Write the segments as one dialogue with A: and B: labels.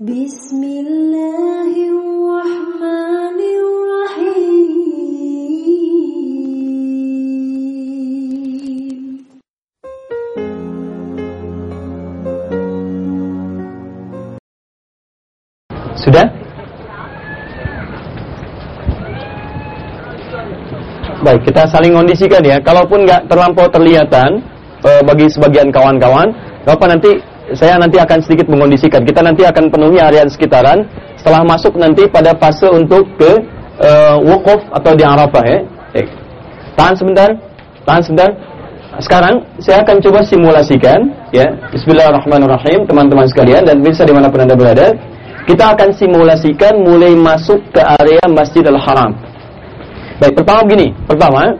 A: بسم الله الرحمن الرحيم
B: Sudah? Baik, kita saling kondisikan ya. Kalaupun nggak terlampau terlihatan eh, bagi sebagian kawan-kawan, apa nanti saya nanti akan sedikit mengondisikan. Kita nanti akan penuhi area sekitaran. Setelah masuk nanti pada fase untuk ke eh, wukuf atau di Arafah ya. Baik. Tahan sebentar, tahan sebentar. Sekarang saya akan coba simulasikan ya. Bismillahirrahmanirrahim teman-teman sekalian dan bisa di mana pun anda berada. Kita akan simulasikan mulai masuk ke area Masjidil Haram. Baik, pertama begini. Pertama,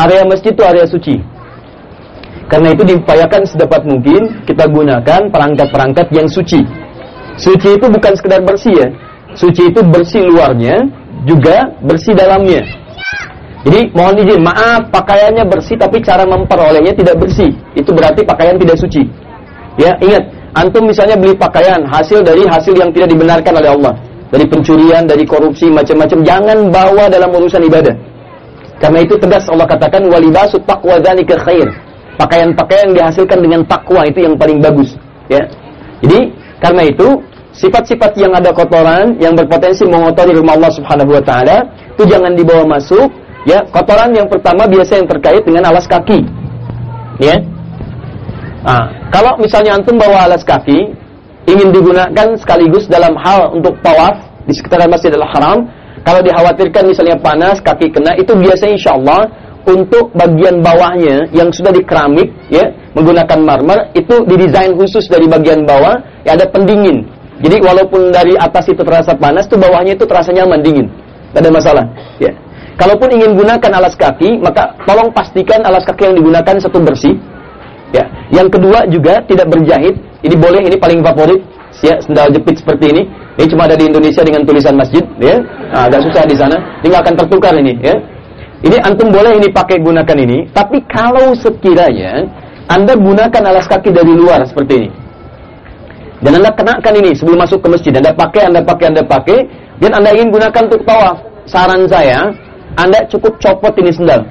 B: area masjid itu area suci. Karena itu diupayakan sedapat mungkin kita gunakan perangkat-perangkat yang suci. Suci itu bukan sekedar bersih ya. Suci itu bersih luarnya, juga bersih dalamnya. Jadi mohon izin, maaf pakaiannya bersih tapi cara memperolehnya tidak bersih. Itu berarti pakaian tidak suci. Ya, ingat, antum misalnya beli pakaian hasil dari hasil yang tidak dibenarkan oleh Allah. Dari pencurian, dari korupsi, macam-macam. Jangan bawa dalam urusan ibadah. Karena itu tegas Allah katakan walibasu taqwa dzalika khair. Pakaian-pakaian yang dihasilkan dengan takwa itu yang paling bagus, ya. Jadi karena itu sifat-sifat yang ada kotoran yang berpotensi mengotori rumah Allah Subhanahu wa taala itu jangan dibawa masuk, ya. Kotoran yang pertama biasa yang terkait dengan alas kaki. Ya. Nah, kalau misalnya antum bawa alas kaki ingin digunakan sekaligus dalam hal untuk tawaf di sekitar Masjidil Haram, kalau dikhawatirkan misalnya panas, kaki kena, itu biasanya insya Allah untuk bagian bawahnya yang sudah di keramik, ya, menggunakan marmer, itu didesain khusus dari bagian bawah, ya ada pendingin. Jadi walaupun dari atas itu terasa panas, tuh bawahnya itu terasa nyaman, dingin. Tidak ada masalah. Ya. Kalaupun ingin gunakan alas kaki, maka tolong pastikan alas kaki yang digunakan satu bersih, Ya. Yang kedua juga tidak berjahit. Ini boleh, ini paling favorit. Ya, sendal jepit seperti ini. Ini cuma ada di Indonesia dengan tulisan masjid, ya. Nah, agak susah di sana. Ini akan tertukar ini, ya. Ini antum boleh ini pakai gunakan ini, tapi kalau sekiranya Anda gunakan alas kaki dari luar seperti ini. Dan Anda kenakan ini sebelum masuk ke masjid. Anda pakai, Anda pakai, Anda pakai, dan Anda ingin gunakan untuk tawaf. Saran saya, Anda cukup copot ini sendal.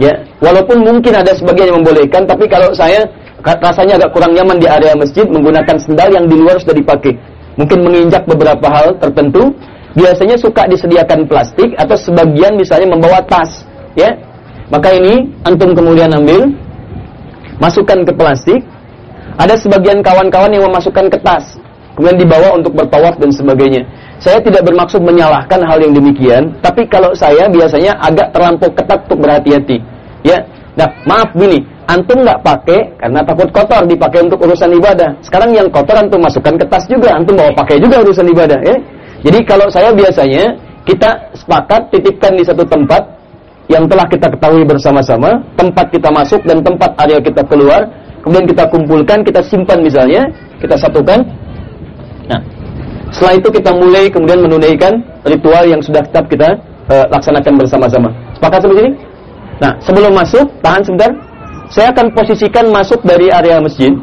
B: Ya, walaupun mungkin ada sebagian yang membolehkan, tapi kalau saya rasanya agak kurang nyaman di area masjid menggunakan sendal yang di luar sudah dipakai. Mungkin menginjak beberapa hal tertentu, biasanya suka disediakan plastik atau sebagian misalnya membawa tas, ya. Maka ini antum kemudian ambil, masukkan ke plastik. Ada sebagian kawan-kawan yang memasukkan ke tas, kemudian dibawa untuk bertawaf dan sebagainya. Saya tidak bermaksud menyalahkan hal yang demikian, tapi kalau saya biasanya agak terlampau ketat untuk berhati-hati. Ya, nah maaf gini, antum nggak pakai karena takut kotor dipakai untuk urusan ibadah. Sekarang yang kotor antum masukkan ke tas juga, antum bawa pakai juga urusan ibadah. Ya, jadi kalau saya biasanya kita sepakat titipkan di satu tempat yang telah kita ketahui bersama-sama, tempat kita masuk dan tempat area kita keluar, kemudian kita kumpulkan, kita simpan misalnya, kita satukan. Nah, setelah itu kita mulai kemudian menunaikan ritual yang sudah tetap kita uh, laksanakan bersama-sama. Sepakat sampai sini? Nah, sebelum masuk, tahan sebentar. Saya akan posisikan masuk dari area masjid.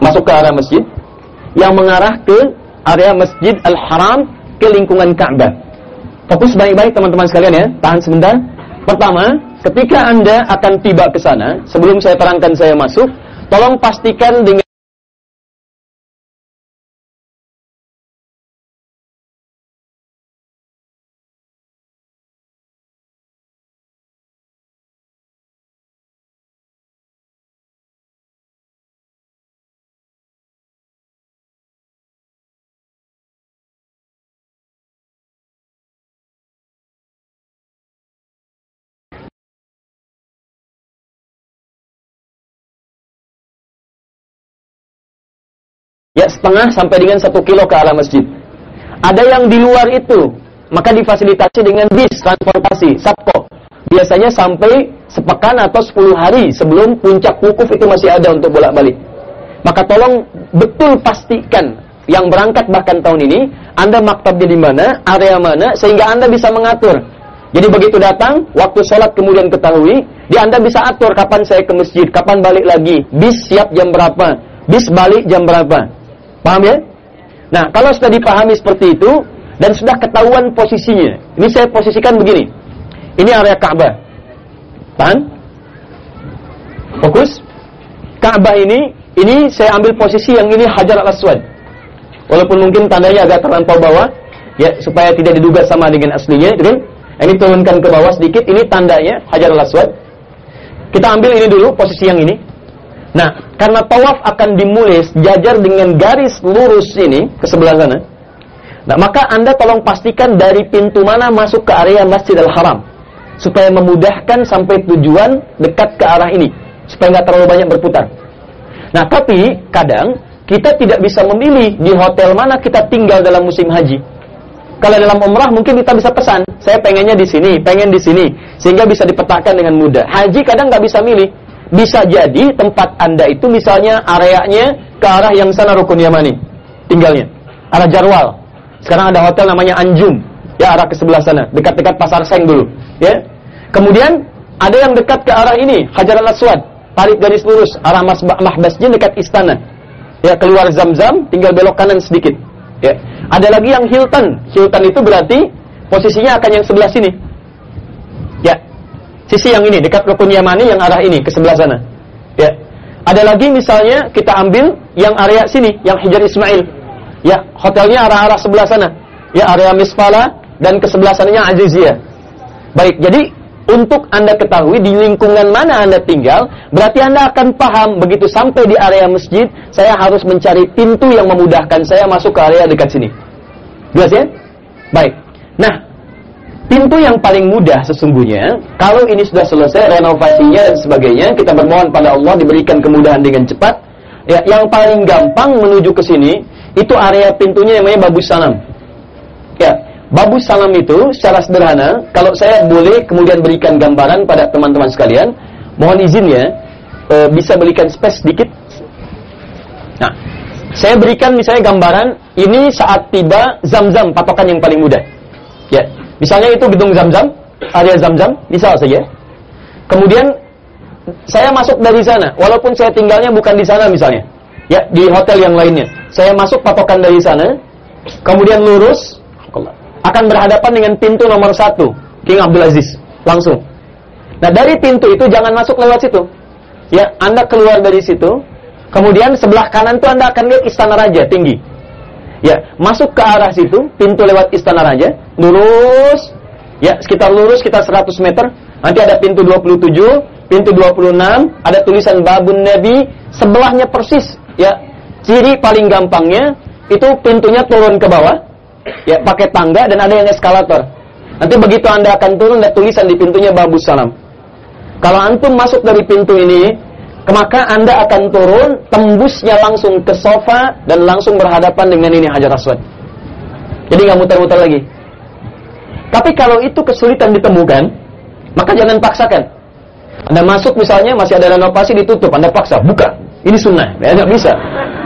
B: Masuk ke area masjid yang mengarah ke area Masjid Al-Haram ke lingkungan Ka'bah. Fokus baik-baik teman-teman sekalian ya. Tahan sebentar. Pertama, ketika Anda akan tiba ke sana, sebelum saya terangkan saya masuk, tolong pastikan dengan ya setengah sampai dengan satu kilo ke arah masjid. Ada yang di luar itu, maka difasilitasi dengan bis transportasi, Sabko. Biasanya sampai sepekan atau 10 hari sebelum puncak wukuf itu masih ada untuk bolak-balik. Maka tolong betul pastikan yang berangkat bahkan tahun ini, Anda maktabnya di mana, area mana, sehingga Anda bisa mengatur. Jadi begitu datang, waktu sholat kemudian ketahui, di Anda bisa atur kapan saya ke masjid, kapan balik lagi, bis siap jam berapa, bis balik jam berapa. Paham ya? Nah, kalau sudah dipahami seperti itu dan sudah ketahuan posisinya. Ini saya posisikan begini. Ini area Ka'bah. Tahan? Fokus. Ka'bah ini, ini saya ambil posisi yang ini Hajar al-Aswad. Walaupun mungkin tandanya agak terlampau bawah, ya supaya tidak diduga sama dengan aslinya, gitu kan? Ini turunkan ke bawah sedikit, ini tandanya Hajar al-Aswad. Kita ambil ini dulu, posisi yang ini. Nah, karena tawaf akan dimulai sejajar dengan garis lurus ini ke sebelah sana. Nah, maka Anda tolong pastikan dari pintu mana masuk ke area Masjidil Haram supaya memudahkan sampai tujuan dekat ke arah ini supaya nggak terlalu banyak berputar. Nah, tapi kadang kita tidak bisa memilih di hotel mana kita tinggal dalam musim haji. Kalau dalam umrah mungkin kita bisa pesan, saya pengennya di sini, pengen di sini, sehingga bisa dipetakan dengan mudah. Haji kadang nggak bisa milih. Bisa jadi tempat Anda itu misalnya areanya ke arah yang sana Rukun Yamani, tinggalnya. Arah Jarwal. Sekarang ada hotel namanya Anjum, ya arah ke sebelah sana, dekat-dekat Pasar Seng dulu, ya. Kemudian ada yang dekat ke arah ini, Hajar al-Aswad, tarik garis lurus arah Mahbasnya dekat istana. Ya, keluar Zam-Zam, tinggal belok kanan sedikit. Ya. Ada lagi yang Hilton. Hilton itu berarti posisinya akan yang sebelah sini. Sisi yang ini dekat Rukun Yamani yang arah ini ke sebelah sana. Ya. Ada lagi misalnya kita ambil yang area sini, yang Hijar Ismail. Ya, hotelnya arah-arah sebelah sana. Ya, area Misfala dan ke sebelah sananya Aziziyah. Baik, jadi untuk Anda ketahui di lingkungan mana Anda tinggal, berarti Anda akan paham begitu sampai di area masjid, saya harus mencari pintu yang memudahkan saya masuk ke area dekat sini. Jelas ya? Baik. Nah, pintu yang paling mudah sesungguhnya, kalau ini sudah selesai renovasinya dan sebagainya, kita bermohon pada Allah diberikan kemudahan dengan cepat. Ya, yang paling gampang menuju ke sini itu area pintunya yang namanya Babus Salam. Ya, Babus salam itu secara sederhana, kalau saya boleh kemudian berikan gambaran pada teman-teman sekalian, mohon izin ya, e, bisa berikan space sedikit. Nah, saya berikan misalnya gambaran, ini saat tiba zam-zam, patokan yang paling mudah. Ya, misalnya itu gedung zam-zam, area zam-zam, misal saja. Kemudian saya masuk dari sana, walaupun saya tinggalnya bukan di sana misalnya, ya di hotel yang lainnya. Saya masuk patokan dari sana, kemudian lurus, akan berhadapan dengan pintu nomor satu, King Abdul Aziz, langsung. Nah dari pintu itu jangan masuk lewat situ. Ya, Anda keluar dari situ, kemudian sebelah kanan tuh Anda akan lihat Istana Raja tinggi. Ya, masuk ke arah situ, pintu lewat Istana Raja, lurus, ya sekitar lurus sekitar 100 meter, nanti ada pintu 27, pintu 26, ada tulisan Babun Nabi, sebelahnya persis, ya. Ciri paling gampangnya itu pintunya turun ke bawah, ya pakai tangga dan ada yang eskalator. Nanti begitu Anda akan turun ada tulisan di pintunya Babus Salam. Kalau antum masuk dari pintu ini, maka Anda akan turun tembusnya langsung ke sofa dan langsung berhadapan dengan ini Hajar Aswad. Jadi nggak muter-muter lagi. Tapi kalau itu kesulitan ditemukan, maka jangan paksakan. Anda masuk misalnya masih ada renovasi ditutup, Anda paksa buka. Ini sunnah, ya nggak bisa.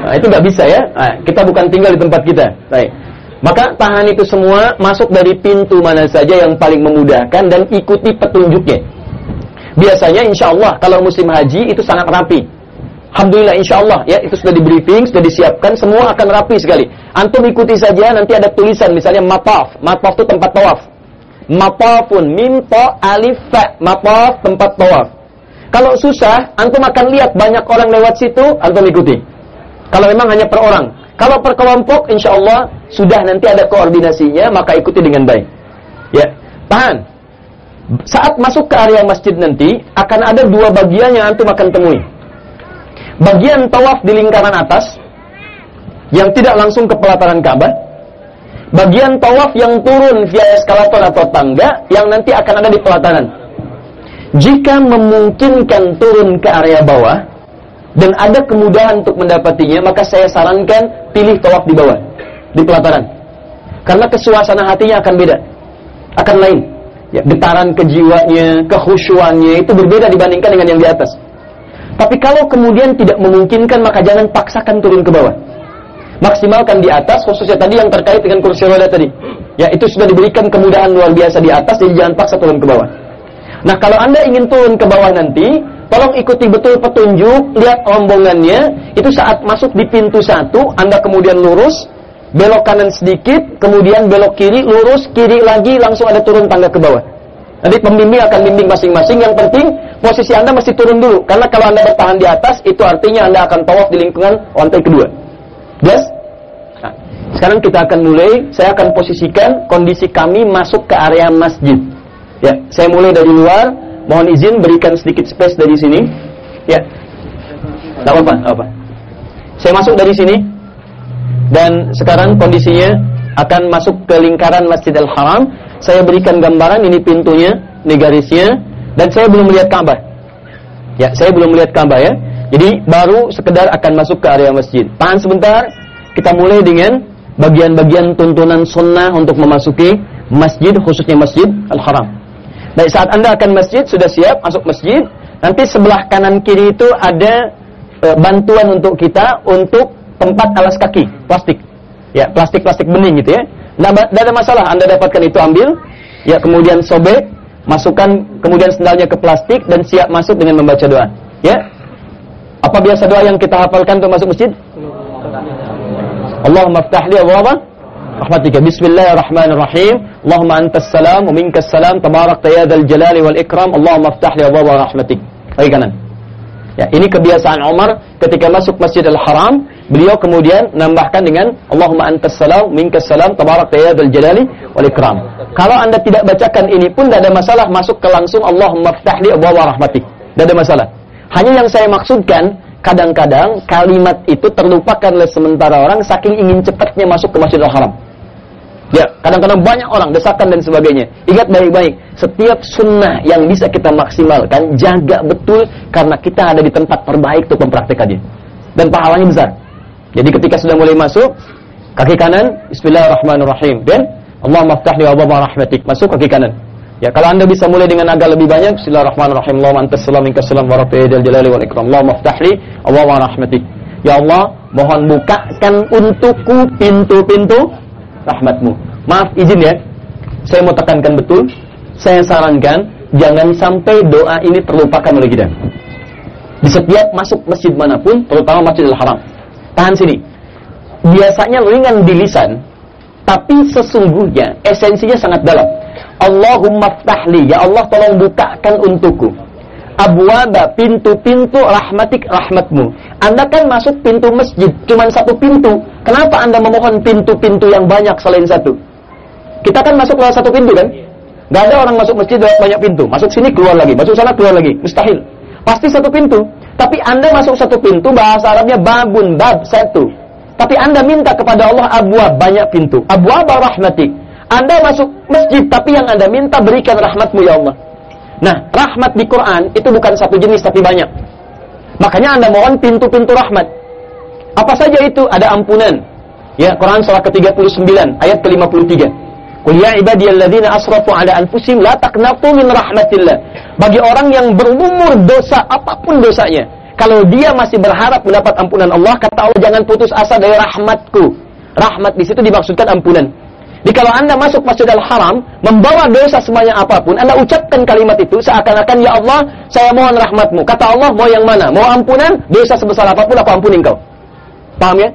B: Nah, itu nggak bisa ya. Nah, kita bukan tinggal di tempat kita. Baik. Maka tahan itu semua masuk dari pintu mana saja yang paling memudahkan dan ikuti petunjuknya. Biasanya insya Allah kalau musim haji itu sangat rapi. Alhamdulillah insya Allah ya itu sudah di briefing, sudah disiapkan, semua akan rapi sekali. Antum ikuti saja nanti ada tulisan misalnya mataf, mataf itu tempat tawaf. Matafun mim ta alif fa, mataf tempat tawaf. Kalau susah, antum akan lihat banyak orang lewat situ, antum ikuti. Kalau memang hanya per orang, kalau per kelompok, insya Allah sudah nanti ada koordinasinya, maka ikuti dengan baik. Ya, tahan. Saat masuk ke area masjid nanti, akan ada dua bagian yang antum akan temui. Bagian tawaf di lingkaran atas, yang tidak langsung ke pelataran Ka'bah. Bagian tawaf yang turun via eskalator atau tangga, yang nanti akan ada di pelataran. Jika memungkinkan turun ke area bawah, dan ada kemudahan untuk mendapatinya, maka saya sarankan pilih tawaf di bawah, di pelataran. Karena kesuasana hatinya akan beda, akan lain. Ya, getaran kejiwanya, kekhusyuannya itu berbeda dibandingkan dengan yang di atas. Tapi kalau kemudian tidak memungkinkan, maka jangan paksakan turun ke bawah. Maksimalkan di atas, khususnya tadi yang terkait dengan kursi roda tadi. Ya, itu sudah diberikan kemudahan luar biasa di atas, jadi jangan paksa turun ke bawah. Nah, kalau Anda ingin turun ke bawah nanti, Tolong ikuti betul petunjuk, lihat rombongannya. Itu saat masuk di pintu satu, Anda kemudian lurus, belok kanan sedikit, kemudian belok kiri, lurus, kiri lagi, langsung ada turun tangga ke bawah. Nanti pembimbing akan bimbing masing-masing. Yang penting posisi Anda mesti turun dulu. Karena kalau Anda bertahan di atas, itu artinya Anda akan tawaf di lingkungan lantai kedua. Yes? Nah, sekarang kita akan mulai. Saya akan posisikan kondisi kami masuk ke area masjid. Ya, saya mulai dari luar. Mohon izin berikan sedikit space dari sini. Ya. Tidak apa-apa. Saya masuk dari sini. Dan sekarang kondisinya akan masuk ke lingkaran Masjid Al-Haram. Saya berikan gambaran ini pintunya, ini garisnya, dan saya belum melihat Ka'bah. Ya, saya belum melihat Ka'bah ya. Jadi baru sekedar akan masuk ke area masjid. Tahan sebentar, kita mulai dengan bagian-bagian tuntunan sunnah untuk memasuki masjid, khususnya Masjid Al-Haram. Baik, saat Anda akan masjid, sudah siap masuk masjid, nanti sebelah kanan kiri itu ada e, bantuan untuk kita untuk tempat alas kaki, plastik. Ya, plastik-plastik bening gitu ya. Tidak ada masalah, Anda dapatkan itu ambil, ya kemudian sobek, masukkan kemudian sendalnya ke plastik dan siap masuk dengan membaca doa. Ya. Apa biasa doa yang kita hafalkan untuk masuk masjid? Allahumma ftah li abwaaba rahmatika. Bismillahirrahmanirrahim. Allahumma antas salam wa minkas salam tabarakta ya dzal jalali wal ikram. Allahumma ftah li abwaaba rahmatik. Kaki kanan. Ya, ini kebiasaan Umar ketika masuk Masjid Al-Haram, beliau kemudian menambahkan dengan Allahumma antas salam, minkas salam, tabarakta ya dzal jalali wal ikram. Kalau Anda tidak bacakan ini pun tidak ada masalah, masuk ke langsung Allahumma ftahli abwaaba rahmatik. Tidak ada masalah. Hanya yang saya maksudkan, kadang-kadang kalimat itu terlupakan oleh sementara orang saking ingin cepatnya masuk ke Masjidil Haram. Ya, kadang-kadang banyak orang desakan dan sebagainya. Ingat baik-baik, setiap sunnah yang bisa kita maksimalkan, jaga betul karena kita ada di tempat terbaik untuk mempraktekannya. Dan pahalanya besar. Jadi ketika sudah mulai masuk, kaki kanan, Bismillahirrahmanirrahim. Dan Allah maftah li wa rahmatik. Masuk kaki kanan. Ya, kalau Anda bisa mulai dengan agak lebih banyak, Bismillahirrahmanirrahim. Allahumma antas salam minkas salam wa rabbiyal jalali wal ikram. Allah maftah li wa rahmatik. Ya Allah, mohon bukakan untukku pintu-pintu rahmatmu. Maaf izin ya, saya mau tekankan betul, saya sarankan jangan sampai doa ini terlupakan oleh kita. Di setiap masuk masjid mana pun, terutama Masjidil Haram. Tahan sini. Biasanya ringan di lisan, tapi sesungguhnya esensinya sangat dalam. Allahumma ftahli, ya Allah tolong bukakan untukku. Abwaba, pintu-pintu rahmatik rahmatmu. Anda kan masuk pintu masjid, cuma satu pintu. Kenapa Anda memohon pintu-pintu yang banyak selain satu? Kita kan masuk lewat satu pintu kan? Gak ada orang masuk masjid lewat banyak pintu. Masuk sini keluar lagi, masuk sana keluar lagi. Mustahil. Pasti satu pintu. Tapi Anda masuk satu pintu, bahasa Arabnya babun, bab, satu. Tapi Anda minta kepada Allah abwab, banyak pintu. Abwab rahmatik. Anda masuk masjid, tapi yang Anda minta berikan rahmatmu ya Allah. Nah, rahmat di Quran itu bukan satu jenis, tapi banyak. Makanya Anda mohon pintu-pintu rahmat. Apa saja itu? Ada ampunan. Ya, Quran surah ke-39, ayat ke-53. Qul ya ibadiyalladzina asrafu ala anfusihim la taqnatu min rahmatillah. Bagi orang yang berumur dosa apa pun dosanya, kalau dia masih berharap mendapat ampunan Allah, kata Allah jangan putus asa dari rahmatku. Rahmat di situ dimaksudkan ampunan. Jadi kalau Anda masuk Masjidil Haram, membawa dosa semuanya apa pun, Anda ucapkan kalimat itu seakan-akan ya Allah, saya mohon rahmatmu. Kata Allah, mau yang mana? Mau ampunan? Dosa sebesar apa pun aku ampuni engkau. Paham ya?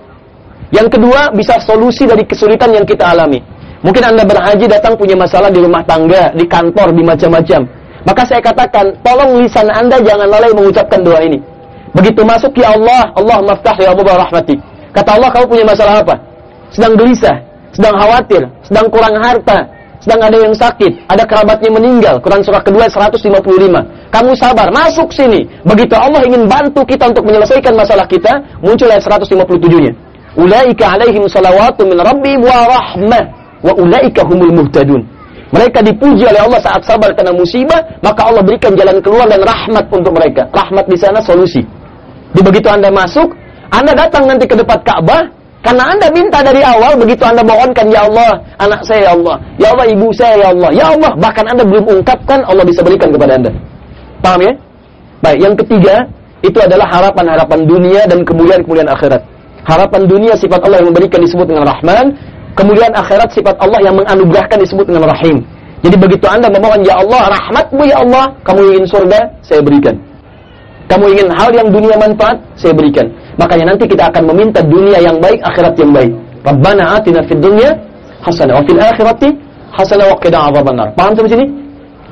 B: Yang kedua, bisa solusi dari kesulitan yang kita alami. Mungkin Anda berhaji datang punya masalah di rumah tangga, di kantor, di macam-macam. Maka saya katakan, tolong lisan Anda jangan lalai mengucapkan doa ini. Begitu masuk, ya Allah, Allah maftah ya Allah rahmati. Kata Allah, kamu punya masalah apa? Sedang gelisah, sedang khawatir, sedang kurang harta, sedang ada yang sakit, ada kerabatnya meninggal. Quran surah kedua 155. Kamu sabar, masuk sini. Begitu Allah ingin bantu kita untuk menyelesaikan masalah kita, muncul ayat 157-nya. Ulaika alaihim salawatu min rabbi wa rahmah wa ulaika humul muhtadun. Mereka dipuji oleh Allah saat sabar karena musibah, maka Allah berikan jalan keluar dan rahmat untuk mereka. Rahmat di sana solusi. Di begitu Anda masuk, Anda datang nanti ke depan Ka'bah, karena Anda minta dari awal, begitu Anda mohonkan, Ya Allah, anak saya Ya Allah, Ya Allah, ibu saya Ya Allah, Ya Allah, bahkan Anda belum ungkapkan, Allah bisa berikan kepada Anda. Paham ya? Baik, yang ketiga, itu adalah harapan-harapan dunia dan kemuliaan-kemuliaan akhirat. Harapan dunia sifat Allah yang memberikan disebut dengan Rahman, kemuliaan akhirat sifat Allah yang menganugerahkan disebut dengan Rahim. Jadi begitu Anda memohon, Ya Allah, rahmatmu Ya Allah, kamu ingin surga, saya berikan. Kamu ingin hal yang dunia manfaat, saya berikan. Makanya nanti kita akan meminta dunia yang baik, akhirat yang baik. Rabbana atina fid dunya hasanah wa fil akhirati hasanah wa qina adzabannar. Paham sampai sini?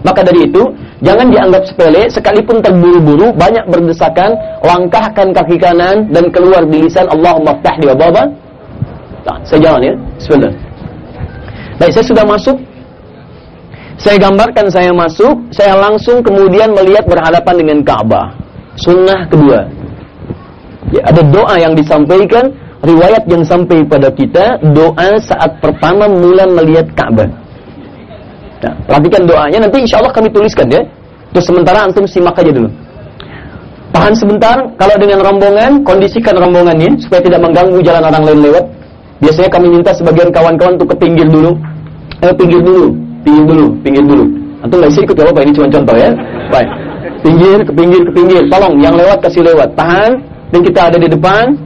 B: Maka dari itu, jangan dianggap sepele, sekalipun terburu-buru, banyak berdesakan, langkahkan kaki kanan dan keluar di lisan Allahumma ftahli wa. Saya jalan ya. Bismillah. Baik, saya sudah masuk. Saya gambarkan saya masuk, saya langsung kemudian melihat berhadapan dengan Ka'bah. Sunnah kedua. Ya, ada doa yang disampaikan, riwayat yang sampai pada kita, doa saat pertama mula melihat Ka'bah. Nah, perhatikan doanya, nanti insya Allah kami tuliskan ya. Terus sementara antum simak aja dulu. Tahan sebentar, kalau dengan rombongan, kondisikan rombongannya supaya tidak mengganggu jalan orang lain lewat. Biasanya kami minta sebagian kawan-kawan untuk ke pinggir dulu. Eh, pinggir dulu, pinggir dulu, pinggir dulu. Antum nggak ikut ya ini cuma contoh ya. Baik. Pinggir, ke pinggir, ke pinggir. Tolong, yang lewat kasih lewat. Tahan, dan kita ada di depan.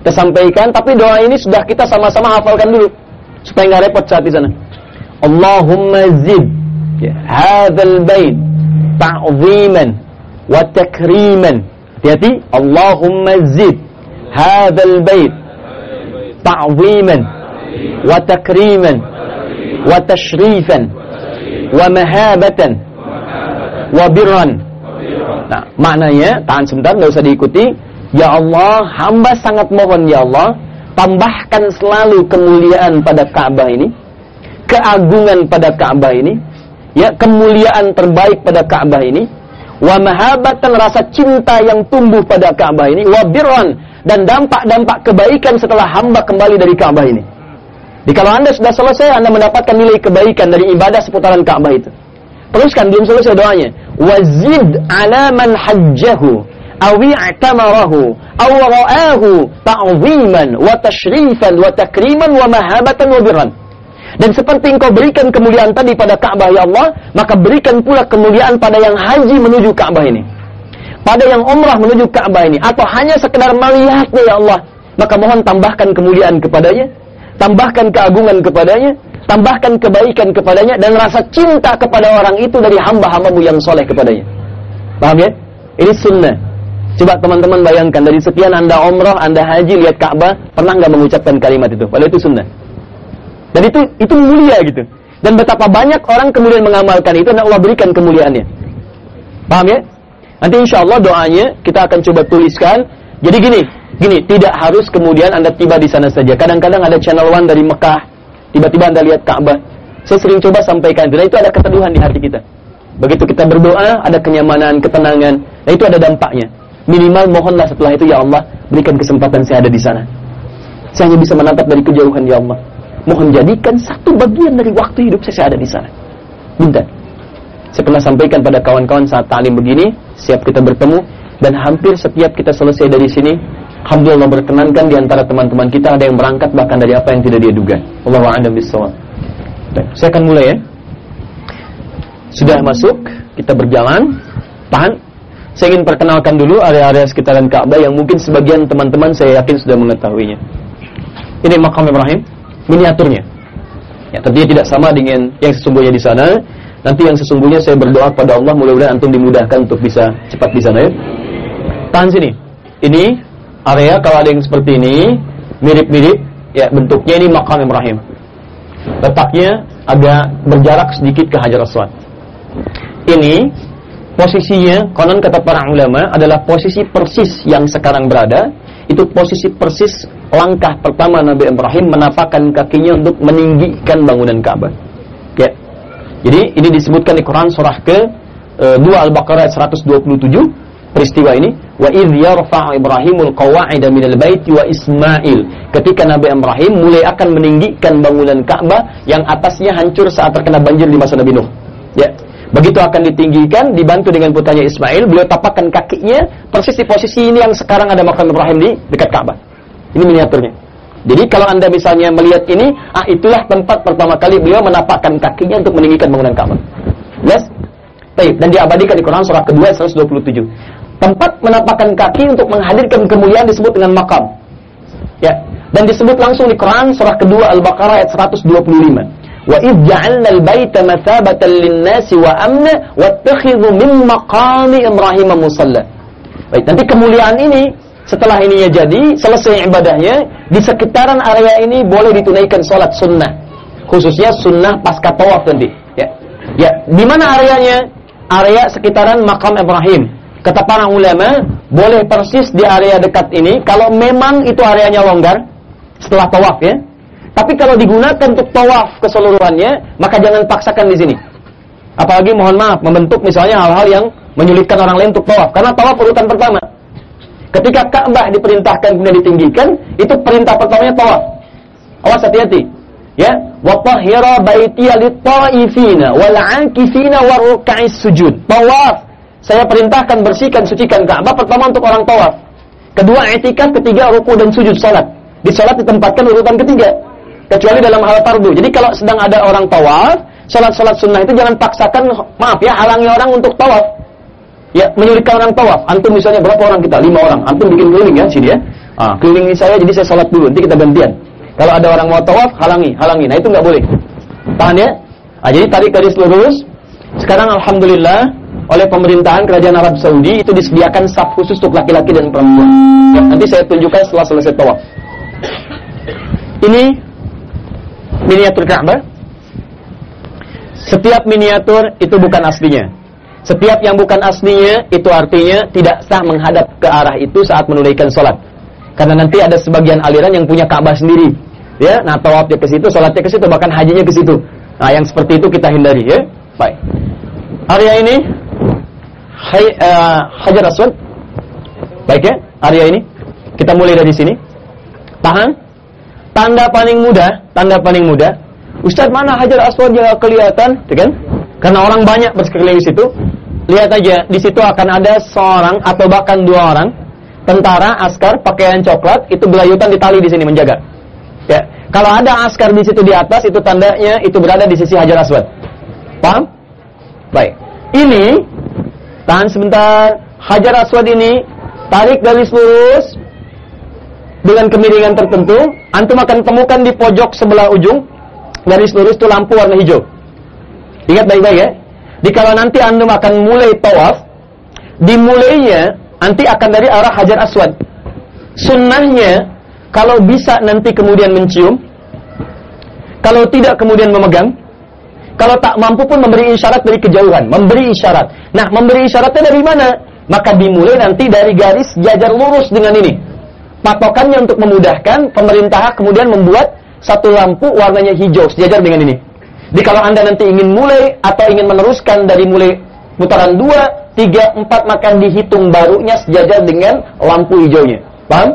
B: Kita sampaikan, tapi doa ini sudah kita sama-sama hafalkan dulu. Supaya nggak repot saat di sana. Allahumma zid ya, hadzal bait ta'ziman wa takriman. Hati-hati, Allahumma zid hadzal bait tashrifan wa mahabatan wa birran. Nah, maknanya tahan sebentar nggak usah diikuti. Ya Allah, hamba sangat mohon ya Allah, tambahkan selalu kemuliaan pada Ka'bah ini keagungan pada Ka'bah ini, ya kemuliaan terbaik pada Ka'bah ini, wa mahabatan rasa cinta yang tumbuh pada Ka'bah ini, wa birran dan dampak-dampak kebaikan setelah hamba kembali dari Ka'bah ini. Jadi kalau Anda sudah selesai, Anda mendapatkan nilai kebaikan dari ibadah seputaran Ka'bah itu. Teruskan belum selesai doanya. Wazid ala man hajjahu awi i'tamarahu aw ra'ahu ta'ziman wa tashrifan wa takriman wa mahabatan wa birran. Dan seperti engkau berikan kemuliaan tadi pada Ka'bah ya Allah, maka berikan pula kemuliaan pada yang haji menuju Ka'bah ini. Pada yang umrah menuju Ka'bah ini atau hanya sekedar melihatnya ya Allah, maka mohon tambahkan kemuliaan kepadanya, tambahkan keagungan kepadanya, tambahkan kebaikan kepadanya dan rasa cinta kepada orang itu dari hamba-hambamu yang soleh kepadanya. Paham ya? Ini sunnah. Coba teman-teman bayangkan dari sekian anda umrah, anda haji, lihat Ka'bah, pernah nggak mengucapkan kalimat itu? Padahal itu sunnah. Dan itu itu mulia gitu. Dan betapa banyak orang kemudian mengamalkan itu dan Allah berikan kemuliaannya. Paham ya? Nanti insya Allah doanya kita akan coba tuliskan. Jadi gini, gini, tidak harus kemudian Anda tiba di sana saja. Kadang-kadang ada channel one dari Mekah, tiba-tiba Anda lihat Ka'bah. Saya sering coba sampaikan, dan itu ada keteduhan di hati kita. Begitu kita berdoa, ada kenyamanan, ketenangan. Nah itu ada dampaknya. Minimal mohonlah setelah itu, Ya Allah, berikan kesempatan saya ada di sana. Saya hanya bisa menatap dari kejauhan, Ya Allah. Mohon jadikan satu bagian dari waktu hidup saya, saya ada di sana. Minta. Saya pernah sampaikan pada kawan-kawan saat ta'lim begini, siap kita bertemu, dan hampir setiap kita selesai dari sini, Alhamdulillah berkenankan di antara teman-teman kita ada yang berangkat bahkan dari apa yang tidak dia duga. Allahu a'lam. Baik, saya akan mulai ya. Sudah masuk, kita berjalan. Tahan. Saya ingin perkenalkan dulu area-area sekitaran Ka'bah yang mungkin sebagian teman-teman saya yakin sudah mengetahuinya. Ini makam Ibrahim, miniaturnya. Ya, tentunya tidak sama dengan yang sesungguhnya di sana. Nanti yang sesungguhnya saya berdoa pada Allah mudah-mudahan antum dimudahkan untuk bisa cepat di sana ya. Tahan sini. Ini area kalau ada yang seperti ini mirip-mirip ya bentuknya ini makam Ibrahim. Letaknya agak berjarak sedikit ke Hajar Aswad. Ini posisinya konon kata para ulama adalah posisi persis yang sekarang berada itu posisi persis langkah pertama Nabi Ibrahim menapakkan kakinya untuk meninggikan bangunan Ka'bah. Ya. Jadi ini disebutkan di Quran surah ke e, 2 Al-Baqarah 127 peristiwa ini wa idh yarfa'u Ibrahimul qawa'ida minal baiti wa Ismail ketika Nabi Ibrahim mulai akan meninggikan bangunan Ka'bah yang atasnya hancur saat terkena banjir di masa Nabi Nuh. Ya. Begitu akan ditinggikan, dibantu dengan putranya Ismail, beliau tapakkan kakinya persis di posisi ini yang sekarang ada makam Ibrahim di dekat Ka'bah. Ini miniaturnya. Jadi kalau anda misalnya melihat ini, ah itulah tempat pertama kali beliau menapakkan kakinya untuk meninggikan bangunan Ka'bah. Yes? Baik, dan diabadikan di Quran surah kedua 127. Tempat menapakkan kaki untuk menghadirkan kemuliaan disebut dengan makam. Ya, dan disebut langsung di Quran surah kedua Al-Baqarah ayat 125. Wa idh ja'alna al-baita mathabatan lin-nasi wa amna wattakhidhu. Baik, nanti kemuliaan ini setelah ininya jadi, selesai ibadahnya, di sekitaran area ini boleh ditunaikan sholat sunnah. Khususnya sunnah pasca tawaf nanti. Ya, ya. di mana areanya? Area sekitaran makam Ibrahim. Kata para ulama, boleh persis di area dekat ini, kalau memang itu areanya longgar, setelah tawaf ya. Tapi kalau digunakan untuk tawaf keseluruhannya, maka jangan paksakan di sini. Apalagi mohon maaf, membentuk misalnya hal-hal yang menyulitkan orang lain untuk tawaf. Karena tawaf urutan pertama. Ketika Ka'bah diperintahkan kemudian ditinggikan, itu perintah pertamanya tawaf. Awas hati-hati. Ya, wa tahhira baitiya lit-ta'ifina wal 'akifina waruk'is sujud. Tawaf. Saya perintahkan bersihkan sucikan Ka'bah pertama untuk orang tawaf. Kedua i'tikaf, ketiga ruku dan sujud salat. Di salat ditempatkan urutan ketiga. Kecuali dalam hal fardu. Jadi kalau sedang ada orang tawaf, salat-salat sunnah itu jangan paksakan, maaf ya, halangi orang untuk tawaf. Ya, menyulitkan orang tawaf. Antum misalnya berapa orang kita? Lima orang. Antum bikin keliling ya sini ya. Ah, keliling ini saya jadi saya sholat dulu. Nanti kita gantian. Kalau ada orang mau tawaf, halangi, halangi. Nah itu nggak boleh. Tahan ya. Ah, jadi tadi garis lurus. Sekarang alhamdulillah oleh pemerintahan kerajaan Arab Saudi itu disediakan saf khusus untuk laki-laki dan perempuan. Nanti saya tunjukkan setelah selesai tawaf. Ini miniatur Ka'bah. Setiap miniatur itu bukan aslinya. Setiap yang bukan aslinya itu artinya tidak sah menghadap ke arah itu saat menunaikan sholat. Karena nanti ada sebagian aliran yang punya Ka'bah sendiri. Ya, nah tawafnya ke situ, sholatnya ke situ, bahkan hajinya ke situ. Nah, yang seperti itu kita hindari ya. Baik. Area ini hai, uh, Hajar Aswad. Baik ya, area ini. Kita mulai dari sini. Tahan. Tanda paling mudah, tanda paling mudah. Ustaz mana Hajar Aswad yang kelihatan, ya kan? Karena orang banyak bersekeliling di situ. Lihat aja, di situ akan ada seorang atau bahkan dua orang tentara askar pakaian coklat itu belayutan di tali di sini menjaga. Ya, kalau ada askar di situ di atas itu tandanya itu berada di sisi Hajar Aswad. Paham? Baik. Ini tahan sebentar. Hajar Aswad ini tarik garis lurus dengan kemiringan tertentu, antum akan temukan di pojok sebelah ujung garis lurus itu lampu warna hijau. Ingat baik-baik ya. Di kalau nanti antum akan mulai tawaf, dimulainya nanti akan dari arah Hajar Aswad. Sunnahnya kalau bisa nanti kemudian mencium, kalau tidak kemudian memegang, kalau tak mampu pun memberi isyarat dari kejauhan, memberi isyarat. Nah, memberi isyaratnya dari mana? Maka dimulai nanti dari garis jajar lurus dengan ini. Patokannya untuk memudahkan, pemerintah kemudian membuat satu lampu warnanya hijau sejajar dengan ini. Jadi kalau Anda nanti ingin mulai atau ingin meneruskan dari mulai putaran 2, 3, 4 maka dihitung barunya sejajar dengan lampu hijaunya. Paham?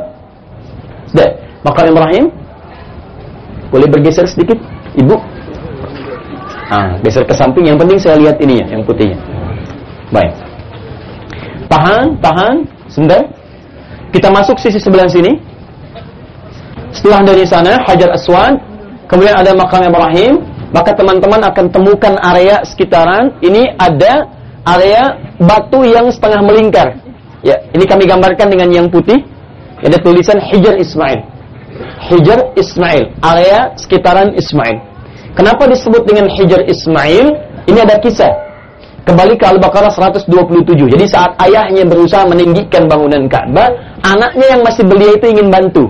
B: Sudah. Maka Ibrahim boleh bergeser sedikit, Ibu. Ah, geser ke samping. Yang penting saya lihat ini ya, yang putihnya. Baik. Tahan, tahan, sebentar. Kita masuk sisi sebelah sini. Setelah dari sana Hajar Aswad, kemudian ada makam Ibrahim, maka teman-teman akan temukan area sekitaran ini ada area batu yang setengah melingkar. Ya, ini kami gambarkan dengan yang putih. Ada tulisan Hijar Ismail. Hijar Ismail, area sekitaran Ismail. Kenapa disebut dengan Hijar Ismail? Ini ada kisah. Kembali ke Al-Baqarah 127. Jadi saat ayahnya berusaha meninggikan bangunan Ka'bah, anaknya yang masih belia itu ingin bantu.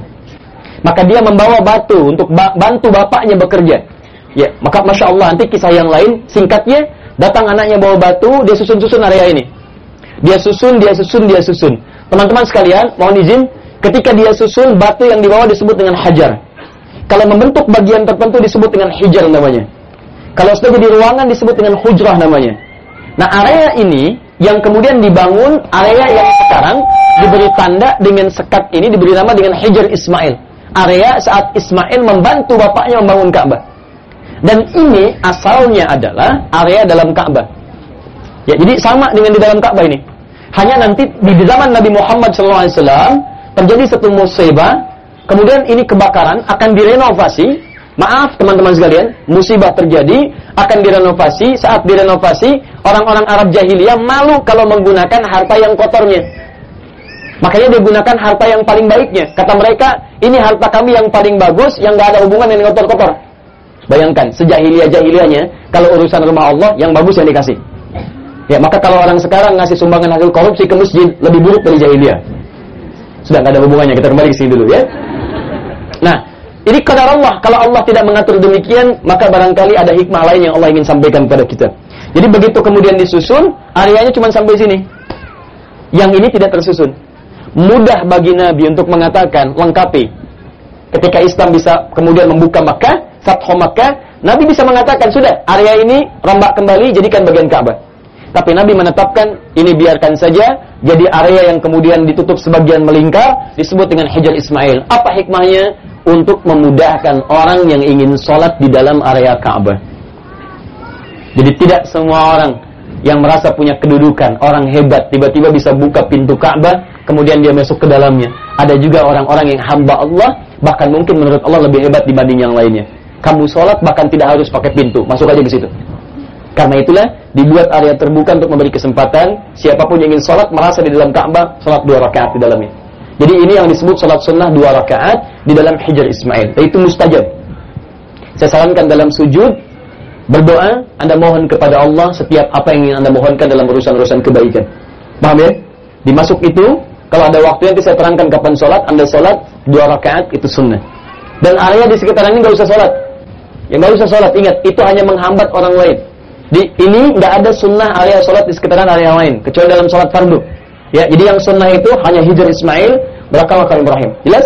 B: Maka dia membawa batu untuk ba bantu bapaknya bekerja. Ya, maka masya Allah nanti kisah yang lain singkatnya datang anaknya bawa batu, dia susun-susun area ini. Dia susun, dia susun, dia susun. Teman-teman sekalian, mohon izin, ketika dia susun batu yang dibawa disebut dengan hajar. Kalau membentuk bagian tertentu disebut dengan hijar namanya. Kalau sudah jadi ruangan disebut dengan hujrah namanya. Nah area ini yang kemudian dibangun area yang sekarang diberi tanda dengan sekat ini diberi nama dengan Hijar Ismail. Area saat Ismail membantu bapaknya membangun Ka'bah. Dan ini asalnya adalah area dalam Ka'bah. Ya, jadi sama dengan di dalam Ka'bah ini. Hanya nanti di zaman Nabi Muhammad SAW terjadi satu musibah, kemudian ini kebakaran akan direnovasi. Maaf teman-teman sekalian, musibah terjadi akan direnovasi. Saat direnovasi, orang-orang Arab jahiliyah malu kalau menggunakan harta yang kotornya. Makanya dia gunakan harta yang paling baiknya. Kata mereka, ini harta kami yang paling bagus, yang gak ada hubungan dengan kotor-kotor. Bayangkan, sejahiliyah-jahiliyahnya, kalau urusan rumah Allah, yang bagus yang dikasih. Ya, maka kalau orang sekarang ngasih sumbangan hasil korupsi ke masjid, lebih buruk dari jahiliyah. Sudah nggak ada hubungannya. Kita kembali ke sini dulu ya. Nah, ini kadar Allah. Kalau Allah tidak mengatur demikian, maka barangkali ada hikmah lain yang Allah ingin sampaikan kepada kita. Jadi begitu kemudian disusun, areanya cuma sampai sini. Yang ini tidak tersusun. Mudah bagi Nabi untuk mengatakan, lengkapi. Ketika Islam bisa kemudian membuka Makkah, Fathu Makkah, Nabi bisa mengatakan, sudah, area ini rombak kembali, jadikan bagian Ka'bah. Tapi Nabi menetapkan, ini biarkan saja, jadi area yang kemudian ditutup sebagian melingkar, disebut dengan Hijr Ismail. Apa hikmahnya? Untuk memudahkan orang yang ingin sholat di dalam area Ka'bah. Jadi tidak semua orang yang merasa punya kedudukan, orang hebat, tiba-tiba bisa buka pintu Ka'bah, kemudian dia masuk ke dalamnya. Ada juga orang-orang yang hamba Allah, bahkan mungkin menurut Allah lebih hebat dibanding yang lainnya. Kamu sholat bahkan tidak harus pakai pintu, masuk aja ke situ. Karena itulah dibuat area terbuka untuk memberi kesempatan siapa pun yang ingin sholat merasa di dalam Ka'bah sholat dua rakaat di dalamnya. Jadi ini yang disebut sholat sunnah dua rakaat di dalam Hijr Ismail. Itu mustajab. Saya sarankan dalam sujud berdoa, Anda mohon kepada Allah setiap apa yang ingin Anda mohonkan dalam urusan-urusan kebaikan. Paham ya? Dimasuk itu, kalau ada waktu nanti saya terangkan kapan sholat, Anda sholat dua rakaat itu sunnah. Dan area di sekitaran ini nggak usah sholat. Yang nggak usah sholat, ingat itu hanya menghambat orang lain. Di ini nggak ada sunnah area sholat di sekitaran area lain, kecuali dalam sholat fardu. Ya, jadi yang sunnah itu hanya hijr Ismail, belakang makam Ibrahim. Jelas?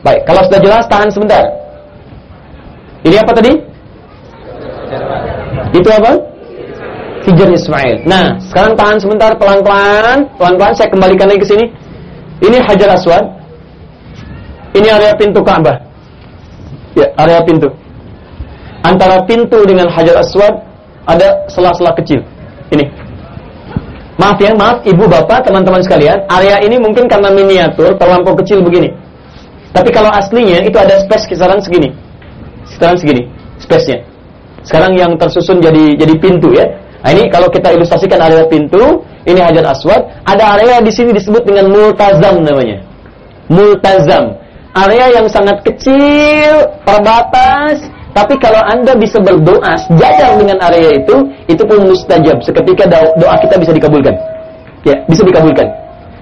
B: Baik, kalau sudah jelas tahan sebentar. Ini apa tadi? Itu apa? Hijr Ismail. Nah, sekarang tahan sebentar pelan-pelan, pelan-pelan saya kembalikan lagi ke sini. Ini Hajar Aswad. Ini area pintu Ka'bah. Ya, area pintu. Antara pintu dengan Hajar Aswad ada sela-sela kecil. Ini. Maaf ya, maaf ibu bapak, teman-teman sekalian, area ini mungkin karena miniatur terlampau kecil begini. Tapi kalau aslinya itu ada space kisaran segini. Kisaran segini, space-nya. Sekarang yang tersusun jadi jadi pintu ya. Nah, ini kalau kita ilustrasikan area pintu, ini Hajar Aswad, ada area di sini disebut dengan multazam namanya. Multazam. Area yang sangat kecil, terbatas, tapi kalau Anda bisa berdoa sejajar dengan area itu, itu pun mustajab. Seketika doa kita bisa dikabulkan. Ya, bisa dikabulkan.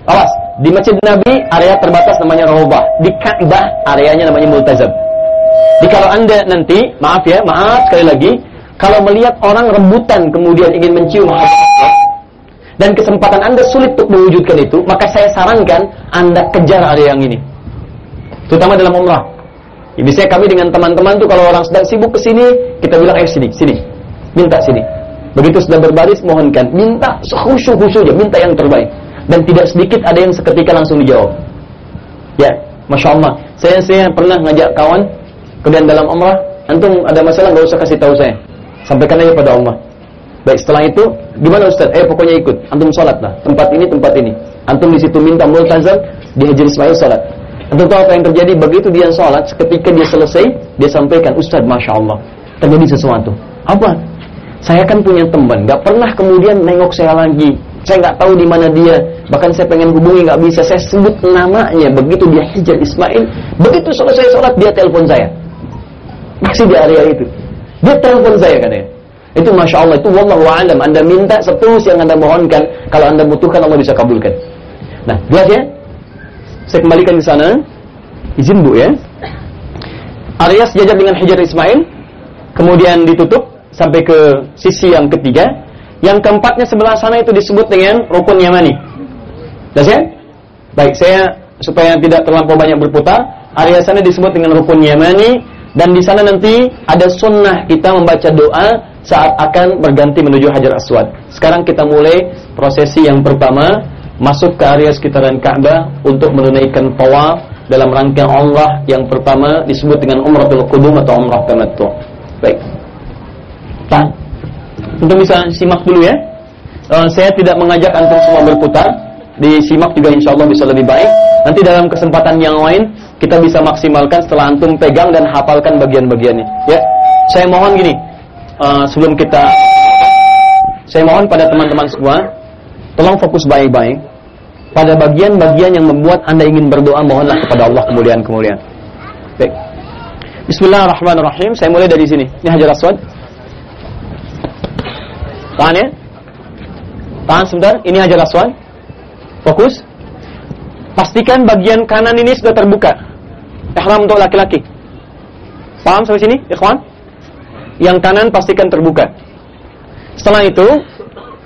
B: Awas, di Masjid Nabi area terbatas namanya Rawbah. Di Ka'bah areanya namanya Multazam. Jadi kalau Anda nanti, maaf ya, maaf sekali lagi, kalau melihat orang rebutan kemudian ingin mencium dan kesempatan Anda sulit untuk mewujudkan itu, maka saya sarankan Anda kejar area yang ini. Terutama dalam umrah. Ya, biasanya kami dengan teman-teman tuh kalau orang sedang sibuk ke sini, kita bilang ayo sini, sini. Minta sini. Begitu sudah berbaris mohonkan, minta khusyuk-khusyuk minta yang terbaik. Dan tidak sedikit ada yang seketika langsung dijawab. Ya, Masya Allah. Saya, saya pernah ngajak kawan, kemudian dalam umrah, antum ada masalah nggak usah kasih tahu saya. Sampaikan aja pada Allah. Baik, setelah itu, gimana Ustaz? Eh, pokoknya ikut. Antum sholat lah. Tempat ini, tempat ini. Antum di situ minta multazam, di Hajar Ismail sholat. Antum tahu apa yang terjadi? Begitu dia sholat, ketika dia selesai, dia sampaikan, Ustaz, Masya Allah, terjadi sesuatu. Apa? Saya kan punya teman, nggak pernah kemudian nengok saya lagi. Saya nggak tahu di mana dia. Bahkan saya pengen hubungi nggak bisa. Saya sebut namanya. Begitu dia hijab Ismail, begitu selesai sholat dia telepon saya. Masih di area itu. Dia telepon saya katanya. Itu masya Allah itu wallahu alam. Anda minta setulus yang anda mohonkan. Kalau anda butuhkan Allah bisa kabulkan. Nah, jelas ya? Saya kembalikan ke sana. Izin bu ya. Area sejajar dengan Hajar Ismail. Kemudian ditutup sampai ke sisi yang ketiga. Yang keempatnya sebelah sana itu disebut dengan rukun Yamani. Jelas ya? Baik, saya supaya tidak terlampau banyak berputar, area sana disebut dengan rukun Yamani dan di sana nanti ada sunnah kita membaca doa saat akan berganti menuju Hajar Aswad. Sekarang kita mulai prosesi yang pertama masuk ke area sekitaran Ka'bah untuk menunaikan tawaf dalam rangkaian umrah yang pertama disebut dengan umratul qudum atau umrah tamattu. Baik. Tahan. Untuk bisa simak dulu ya. Uh, saya tidak mengajak antum semua berputar. Disimak juga insya Allah bisa lebih baik. Nanti dalam kesempatan yang lain kita bisa maksimalkan setelah antum pegang dan hafalkan bagian-bagiannya. Ya, saya mohon gini. Uh, sebelum kita, saya mohon pada teman-teman semua, tolong fokus baik-baik pada bagian-bagian yang membuat anda ingin berdoa mohonlah kepada Allah kemuliaan-kemuliaan. Baik. Bismillahirrahmanirrahim. Saya mulai dari sini. Ini Hajar Aswad. Tahan ya. Tahan sebentar. Ini Hajar Aswad. Fokus. pastikan bagian kanan ini sudah terbuka. Ihram untuk laki-laki. Paham sampai sini, ikhwan? Yang kanan pastikan terbuka. Setelah itu,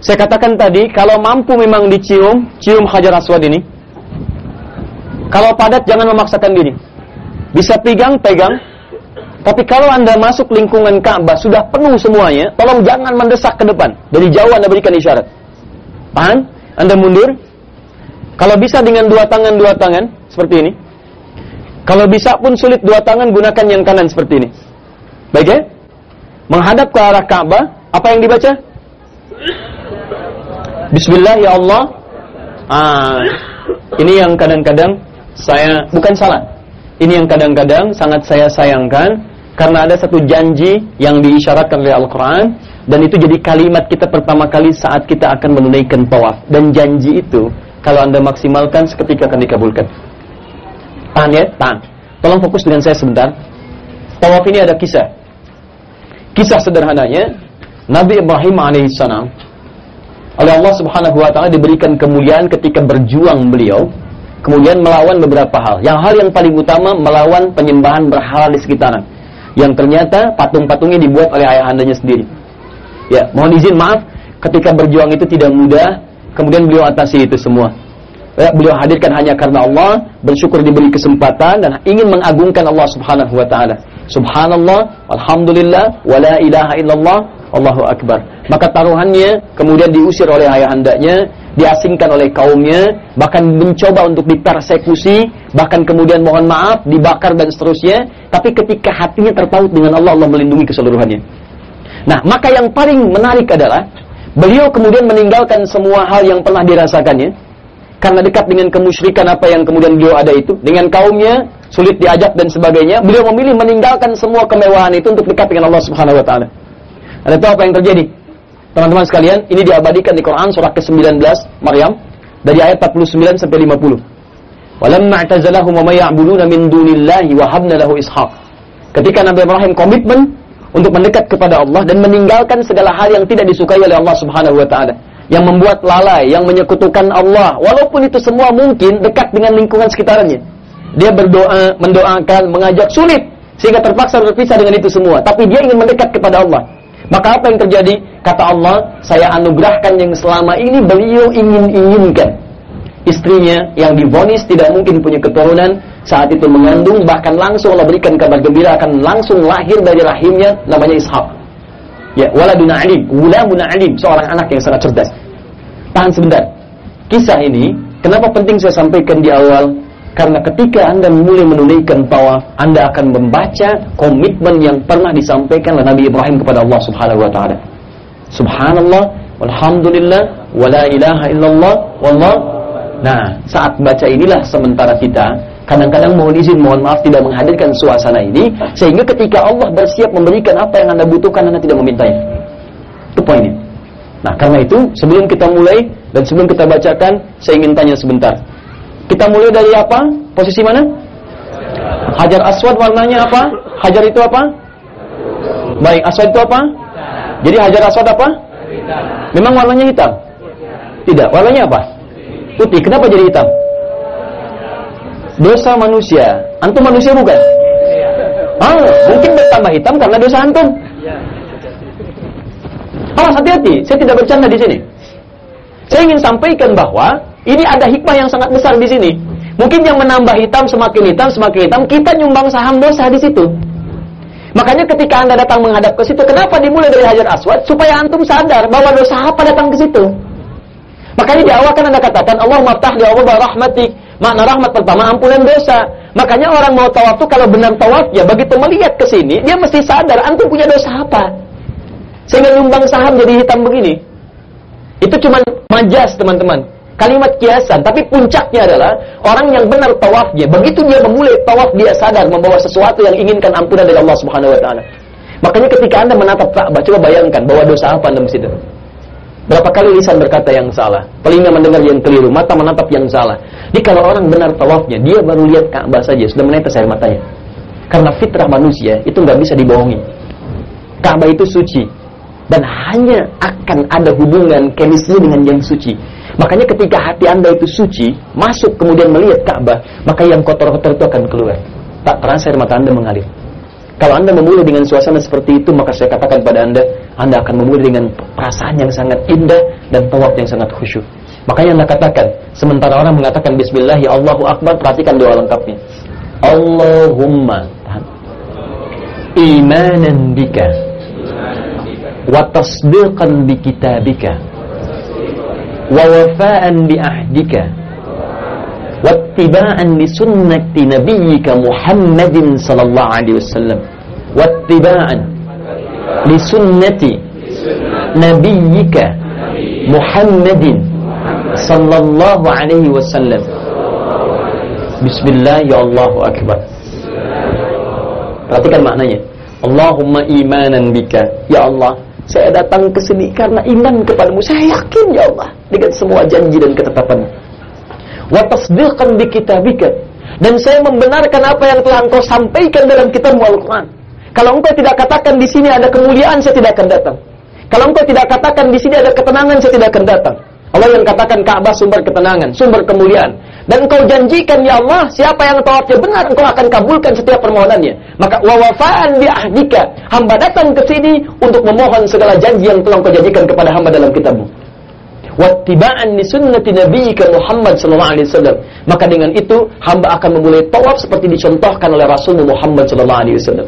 B: saya katakan tadi, kalau mampu memang dicium, cium hajar aswad ini. Kalau padat, jangan memaksakan diri. Bisa pegang, pegang. Tapi kalau anda masuk lingkungan Ka'bah, sudah penuh semuanya, tolong jangan mendesak ke depan. Dari jauh anda berikan isyarat. Paham? Anda mundur. Kalau bisa dengan dua tangan, dua tangan. Seperti ini. Kalau bisa pun sulit dua tangan, gunakan yang kanan seperti ini. Baik ya? Menghadap ke arah Ka'bah, apa yang dibaca? Bismillah ya Allah. Ah, ini yang kadang-kadang saya bukan salah. Ini yang kadang-kadang sangat saya sayangkan karena ada satu janji yang diisyaratkan oleh Al-Qur'an dan itu jadi kalimat kita pertama kali saat kita akan menunaikan tawaf dan janji itu kalau Anda maksimalkan seketika akan dikabulkan. Tahan ya, tahan. Tolong fokus dengan saya sebentar. Tawaf ini ada kisah. Kisah sederhananya, Nabi Ibrahim alaihissalam oleh Allah Subhanahu wa taala diberikan kemuliaan ketika berjuang beliau kemudian melawan beberapa hal. Yang hal yang paling utama melawan penyembahan berhala di sekitaran. Yang ternyata patung-patungnya dibuat oleh ayahandanya sendiri. Ya, mohon izin maaf ketika berjuang itu tidak mudah, kemudian beliau atasi itu semua. Ya, beliau hadirkan hanya karena Allah, bersyukur diberi kesempatan dan ingin mengagungkan Allah Subhanahu wa taala. Subhanallah, alhamdulillah, wala ilaha illallah, Allahu akbar. Maka taruhannya kemudian diusir oleh ayahandanya, diasingkan oleh kaumnya, bahkan mencoba untuk dipersekusi, bahkan kemudian mohon maaf, dibakar dan seterusnya, tapi ketika hatinya terpaut dengan Allah, Allah melindungi keseluruhannya. Nah, maka yang paling menarik adalah beliau kemudian meninggalkan semua hal yang pernah dirasakannya karena dekat dengan kemusyrikan apa yang kemudian beliau ada itu dengan kaumnya sulit diajak dan sebagainya beliau memilih meninggalkan semua kemewahan itu untuk dekat dengan Allah Subhanahu wa taala. Anda tahu apa yang terjadi? Teman-teman sekalian, ini diabadikan di Quran surah ke-19 Maryam dari ayat 49 sampai 50. Walamma i'tazalahum wa may ya'buduna min dunillahi wa habna lahu ishaq. Ketika Nabi Ibrahim komitmen untuk mendekat kepada Allah dan meninggalkan segala hal yang tidak disukai oleh Allah Subhanahu wa taala yang membuat lalai, yang menyekutukan Allah, walaupun itu semua mungkin dekat dengan lingkungan sekitarnya. Dia berdoa, mendoakan, mengajak sulit sehingga terpaksa berpisah dengan itu semua, tapi dia ingin mendekat kepada Allah. Maka apa yang terjadi? Kata Allah, saya anugerahkan yang selama ini beliau ingin-inginkan. Istrinya yang divonis tidak mungkin punya keturunan, saat itu mengandung, bahkan langsung Allah berikan kabar gembira akan langsung lahir dari rahimnya, namanya Ishak. Ya, waladun alim, gulamun alim, seorang anak yang sangat cerdas. Tahan sebentar. Kisah ini, kenapa penting saya sampaikan di awal? Karena ketika Anda mulai menunaikan tawaf, Anda akan membaca komitmen yang pernah disampaikan oleh Nabi Ibrahim kepada Allah Subhanahu wa taala. Subhanallah, walhamdulillah, wala ilaha illallah, wallah. Nah, saat baca inilah sementara kita kadang-kadang mohon izin, mohon maaf tidak menghadirkan suasana ini sehingga ketika Allah bersiap memberikan apa yang Anda butuhkan Anda tidak memintanya. Itu poinnya. Nah, karena itu sebelum kita mulai dan sebelum kita bacakan, saya ingin tanya sebentar. Kita mulai dari apa? Posisi mana? Hajar aswad warnanya apa? Hajar itu apa? Baik, aswad itu apa? Jadi hajar aswad apa? Memang warnanya hitam? Tidak, warnanya apa? Putih. Kenapa jadi hitam? Dosa manusia. Antum manusia bukan? Ah, mungkin bertambah hitam karena dosa antum. Awas hati-hati, saya tidak bercanda di sini. Saya ingin sampaikan bahwa ini ada hikmah yang sangat besar di sini. Mungkin yang menambah hitam semakin hitam semakin hitam, kita nyumbang saham dosa di situ. Makanya ketika anda datang menghadap ke situ, kenapa dimulai dari hajar aswad? Supaya antum sadar bahwa dosa apa datang ke situ. Makanya di awal kan anda katakan Allah maftah di Allah rahmatik. Makna rahmat pertama ampunan dosa. Makanya orang mau tawaf tuh kalau benar tawaf ya begitu melihat ke sini dia mesti sadar antum punya dosa apa. Sehingga nyumbang saham jadi hitam begini. Itu cuma majas teman-teman. Kalimat kiasan, tapi puncaknya adalah orang yang benar tawafnya. Begitu dia memulai tawaf dia sadar membawa sesuatu yang inginkan ampunan dari Allah Subhanahu wa taala. Makanya ketika Anda menatap Ka'bah, coba bayangkan bahwa dosa apa Anda mesti Berapa kali lisan berkata yang salah, telinga mendengar yang keliru, mata menatap yang salah. Jadi kalau orang benar tawafnya, dia baru lihat Ka'bah saja sudah menetes air matanya. Karena fitrah manusia itu nggak bisa dibohongi. Ka'bah itu suci dan hanya akan ada hubungan kemisnya dengan yang suci. Makanya ketika hati anda itu suci, masuk kemudian melihat Ka'bah, maka yang kotor-kotor itu akan keluar. Tak terasa air mata anda mengalir. Kalau anda memulai dengan suasana seperti itu, maka saya katakan pada anda, anda akan memulai dengan perasaan yang sangat indah dan tawaf yang sangat khusyuk. Makanya anda katakan, sementara orang mengatakan Bismillah, ya Allahu Akbar, perhatikan doa lengkapnya. Allahumma imanan bika wa tasdiqan bi kitabika wa wafa'an bi ahdika wa ittiba'an li sunnati nabiyyika Muhammadin sallallahu alaihi wasallam wa ittiba'an li sunnati nabiyyika Muhammadin sallallahu alaihi wasallam Bismillah ya Allahu Akbar Perhatikan maknanya. Allahumma imanan bika. Ya Allah Saya datang ke sini karena iman kepadamu. Saya yakin ya Allah Dengan semua janji dan ketetapan. Wa tasdiqan bi kitabika. Dan saya membenarkan apa yang telah engkau sampaikan dalam kitabmu Al-Quran. Kalau engkau tidak katakan di sini ada kemuliaan Saya tidak akan datang. Kalau engkau tidak katakan di sini ada ketenangan Saya tidak akan datang. Allah yang katakan Ka'bah sumber ketenangan, sumber kemuliaan. Dan engkau janjikan ya Allah, siapa yang tawafnya benar, engkau akan kabulkan setiap permohonannya. Maka wawafaan bi ahdika, hamba datang ke sini untuk memohon segala janji yang telah engkau janjikan kepada hamba dalam kitabmu. Wattiba'an li sunnati nabiyyika Muhammad sallallahu alaihi wasallam. Maka dengan itu hamba akan memulai tawaf seperti dicontohkan oleh Rasul Muhammad sallallahu alaihi wasallam.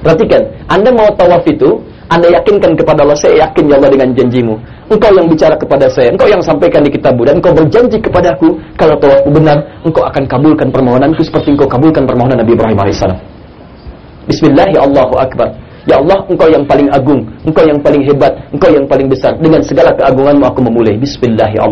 B: Perhatikan, Anda mau tawaf itu, Anda yakinkan kepada Allah, saya yakin ya Allah dengan janjimu. Engkau yang bicara kepada saya, engkau yang sampaikan di kitabmu dan engkau berjanji kepadaku kalau tawafku benar, engkau akan kabulkan permohonanku seperti engkau kabulkan permohonan Nabi Ibrahim alaihissalam. Bismillah ya Allah, engkau yang paling agung, engkau yang paling hebat, engkau yang paling besar. Dengan segala keagunganmu aku memulai. Bismillah ya.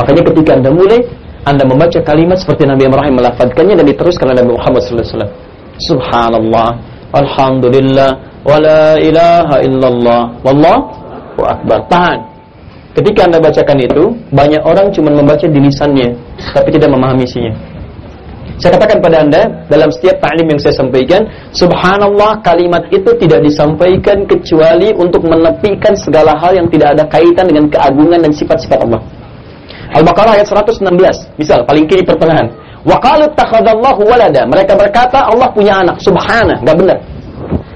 B: Makanya ketika Anda mulai, Anda membaca kalimat seperti Nabi Ibrahim melafadzkannya dan diteruskan oleh Nabi Muhammad wasallam. Subhanallah, alhamdulillah, wala ilaha illallah, wallahu Allahu Akbar. Tahan. Ketika Anda bacakan itu, banyak orang cuma membaca di lisannya, tapi tidak memahami isinya. Saya katakan pada Anda, dalam setiap ta'lim yang saya sampaikan, subhanallah kalimat itu tidak disampaikan kecuali untuk menepikan segala hal yang tidak ada kaitan dengan keagungan dan sifat-sifat Allah. Al-Baqarah ayat 116, misal paling kiri pertengahan. Wa qalu takhadallahu walada. Mereka berkata Allah punya anak. Subhana, enggak benar.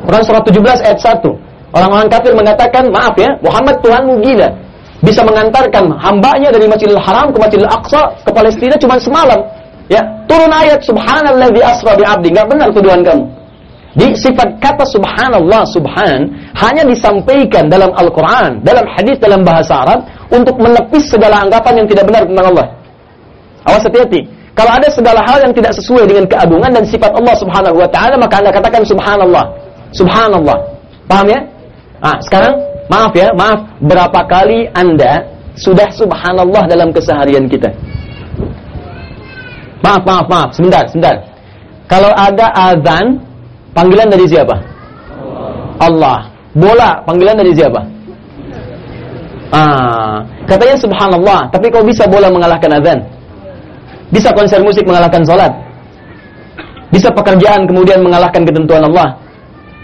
B: Quran surah 17 ayat 1. Orang-orang kafir mengatakan, maaf ya, Muhammad Tuhanmu gila. Bisa mengantarkan hambanya dari Masjidil Haram ke Masjidil Aqsa ke Palestina cuma semalam. Ya, turun ayat subhanalladzi asra bi 'abdi. Enggak benar tuduhan kamu. Di sifat kata subhanallah, subhan hanya disampaikan dalam Al-Qur'an, dalam hadis dalam bahasa Arab untuk menepis segala anggapan yang tidak benar tentang Allah. Awas hati-hati. Kalau ada segala hal yang tidak sesuai dengan keagungan dan sifat Allah Subhanahu wa taala, maka Anda katakan subhanallah. Subhanallah. Paham ya? Ah, sekarang maaf ya, maaf. Berapa kali Anda sudah subhanallah dalam keseharian kita? Maaf, maaf, maaf. Sebentar, sebentar. Kalau ada azan, panggilan dari siapa? Allah. Bola, panggilan dari siapa? Ah, katanya subhanallah, tapi kau bisa bola mengalahkan azan? Bisa konser musik mengalahkan sholat? Bisa pekerjaan kemudian mengalahkan ketentuan Allah?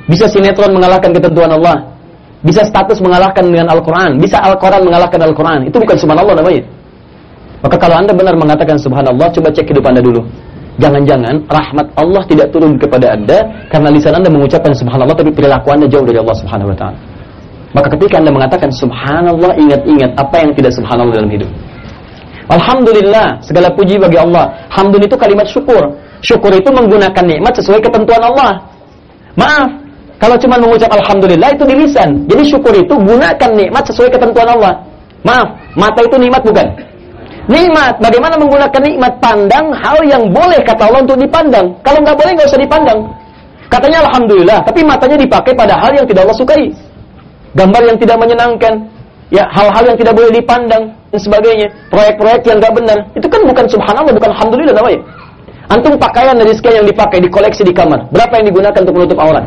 B: Bisa sinetron mengalahkan ketentuan Allah? Bisa status mengalahkan dengan Al-Quran. Bisa Al-Quran mengalahkan Al-Quran. Itu bukan subhanallah namanya. Maka kalau anda benar mengatakan subhanallah, coba cek hidup anda dulu. Jangan-jangan rahmat Allah tidak turun kepada anda karena lisan anda mengucapkan subhanallah tapi perilaku anda jauh dari Allah subhanahu wa ta'ala. Maka ketika anda mengatakan subhanallah, ingat-ingat apa yang tidak subhanallah dalam hidup. Alhamdulillah, segala puji bagi Allah. Hamdun itu kalimat syukur. Syukur itu menggunakan nikmat sesuai ketentuan Allah. Maaf, kalau cuma mengucap Alhamdulillah itu di lisan. Jadi syukur itu gunakan nikmat sesuai ketentuan Allah. Maaf, mata itu nikmat bukan? Nikmat, bagaimana menggunakan nikmat pandang hal yang boleh kata Allah untuk dipandang. Kalau nggak boleh nggak usah dipandang. Katanya Alhamdulillah, tapi matanya dipakai pada hal yang tidak Allah sukai. Gambar yang tidak menyenangkan, ya hal-hal yang tidak boleh dipandang dan sebagainya. Proyek-proyek yang nggak benar, itu kan bukan Subhanallah, bukan Alhamdulillah namanya. Antum pakaian dari sekian yang dipakai, di koleksi di kamar. Berapa yang digunakan untuk menutup aurat?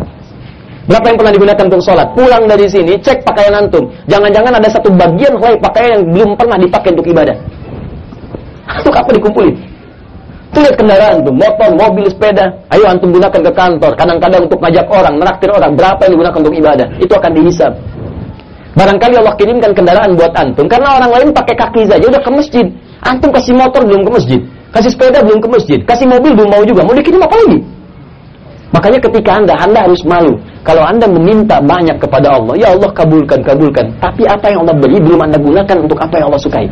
B: Berapa yang pernah digunakan untuk sholat? Pulang dari sini, cek pakaian antum. Jangan-jangan ada satu bagian helai pakaian yang belum pernah dipakai untuk ibadah. Untuk apa dikumpulin? Itu lihat kendaraan tuh, motor, mobil, sepeda. Ayo antum gunakan ke kantor. Kadang-kadang untuk ngajak orang, menaktir orang. Berapa yang digunakan untuk ibadah? Itu akan dihisap. Barangkali Allah kirimkan kendaraan buat antum karena orang lain pakai kaki saja udah ke masjid. Antum kasih motor belum ke masjid, kasih sepeda belum ke masjid, kasih mobil belum mau juga. Mau dikirim apa lagi? Makanya ketika Anda Anda harus malu. Kalau Anda meminta banyak kepada Allah, ya Allah kabulkan, kabulkan. Tapi apa yang Allah beri belum Anda gunakan untuk apa yang Allah sukai.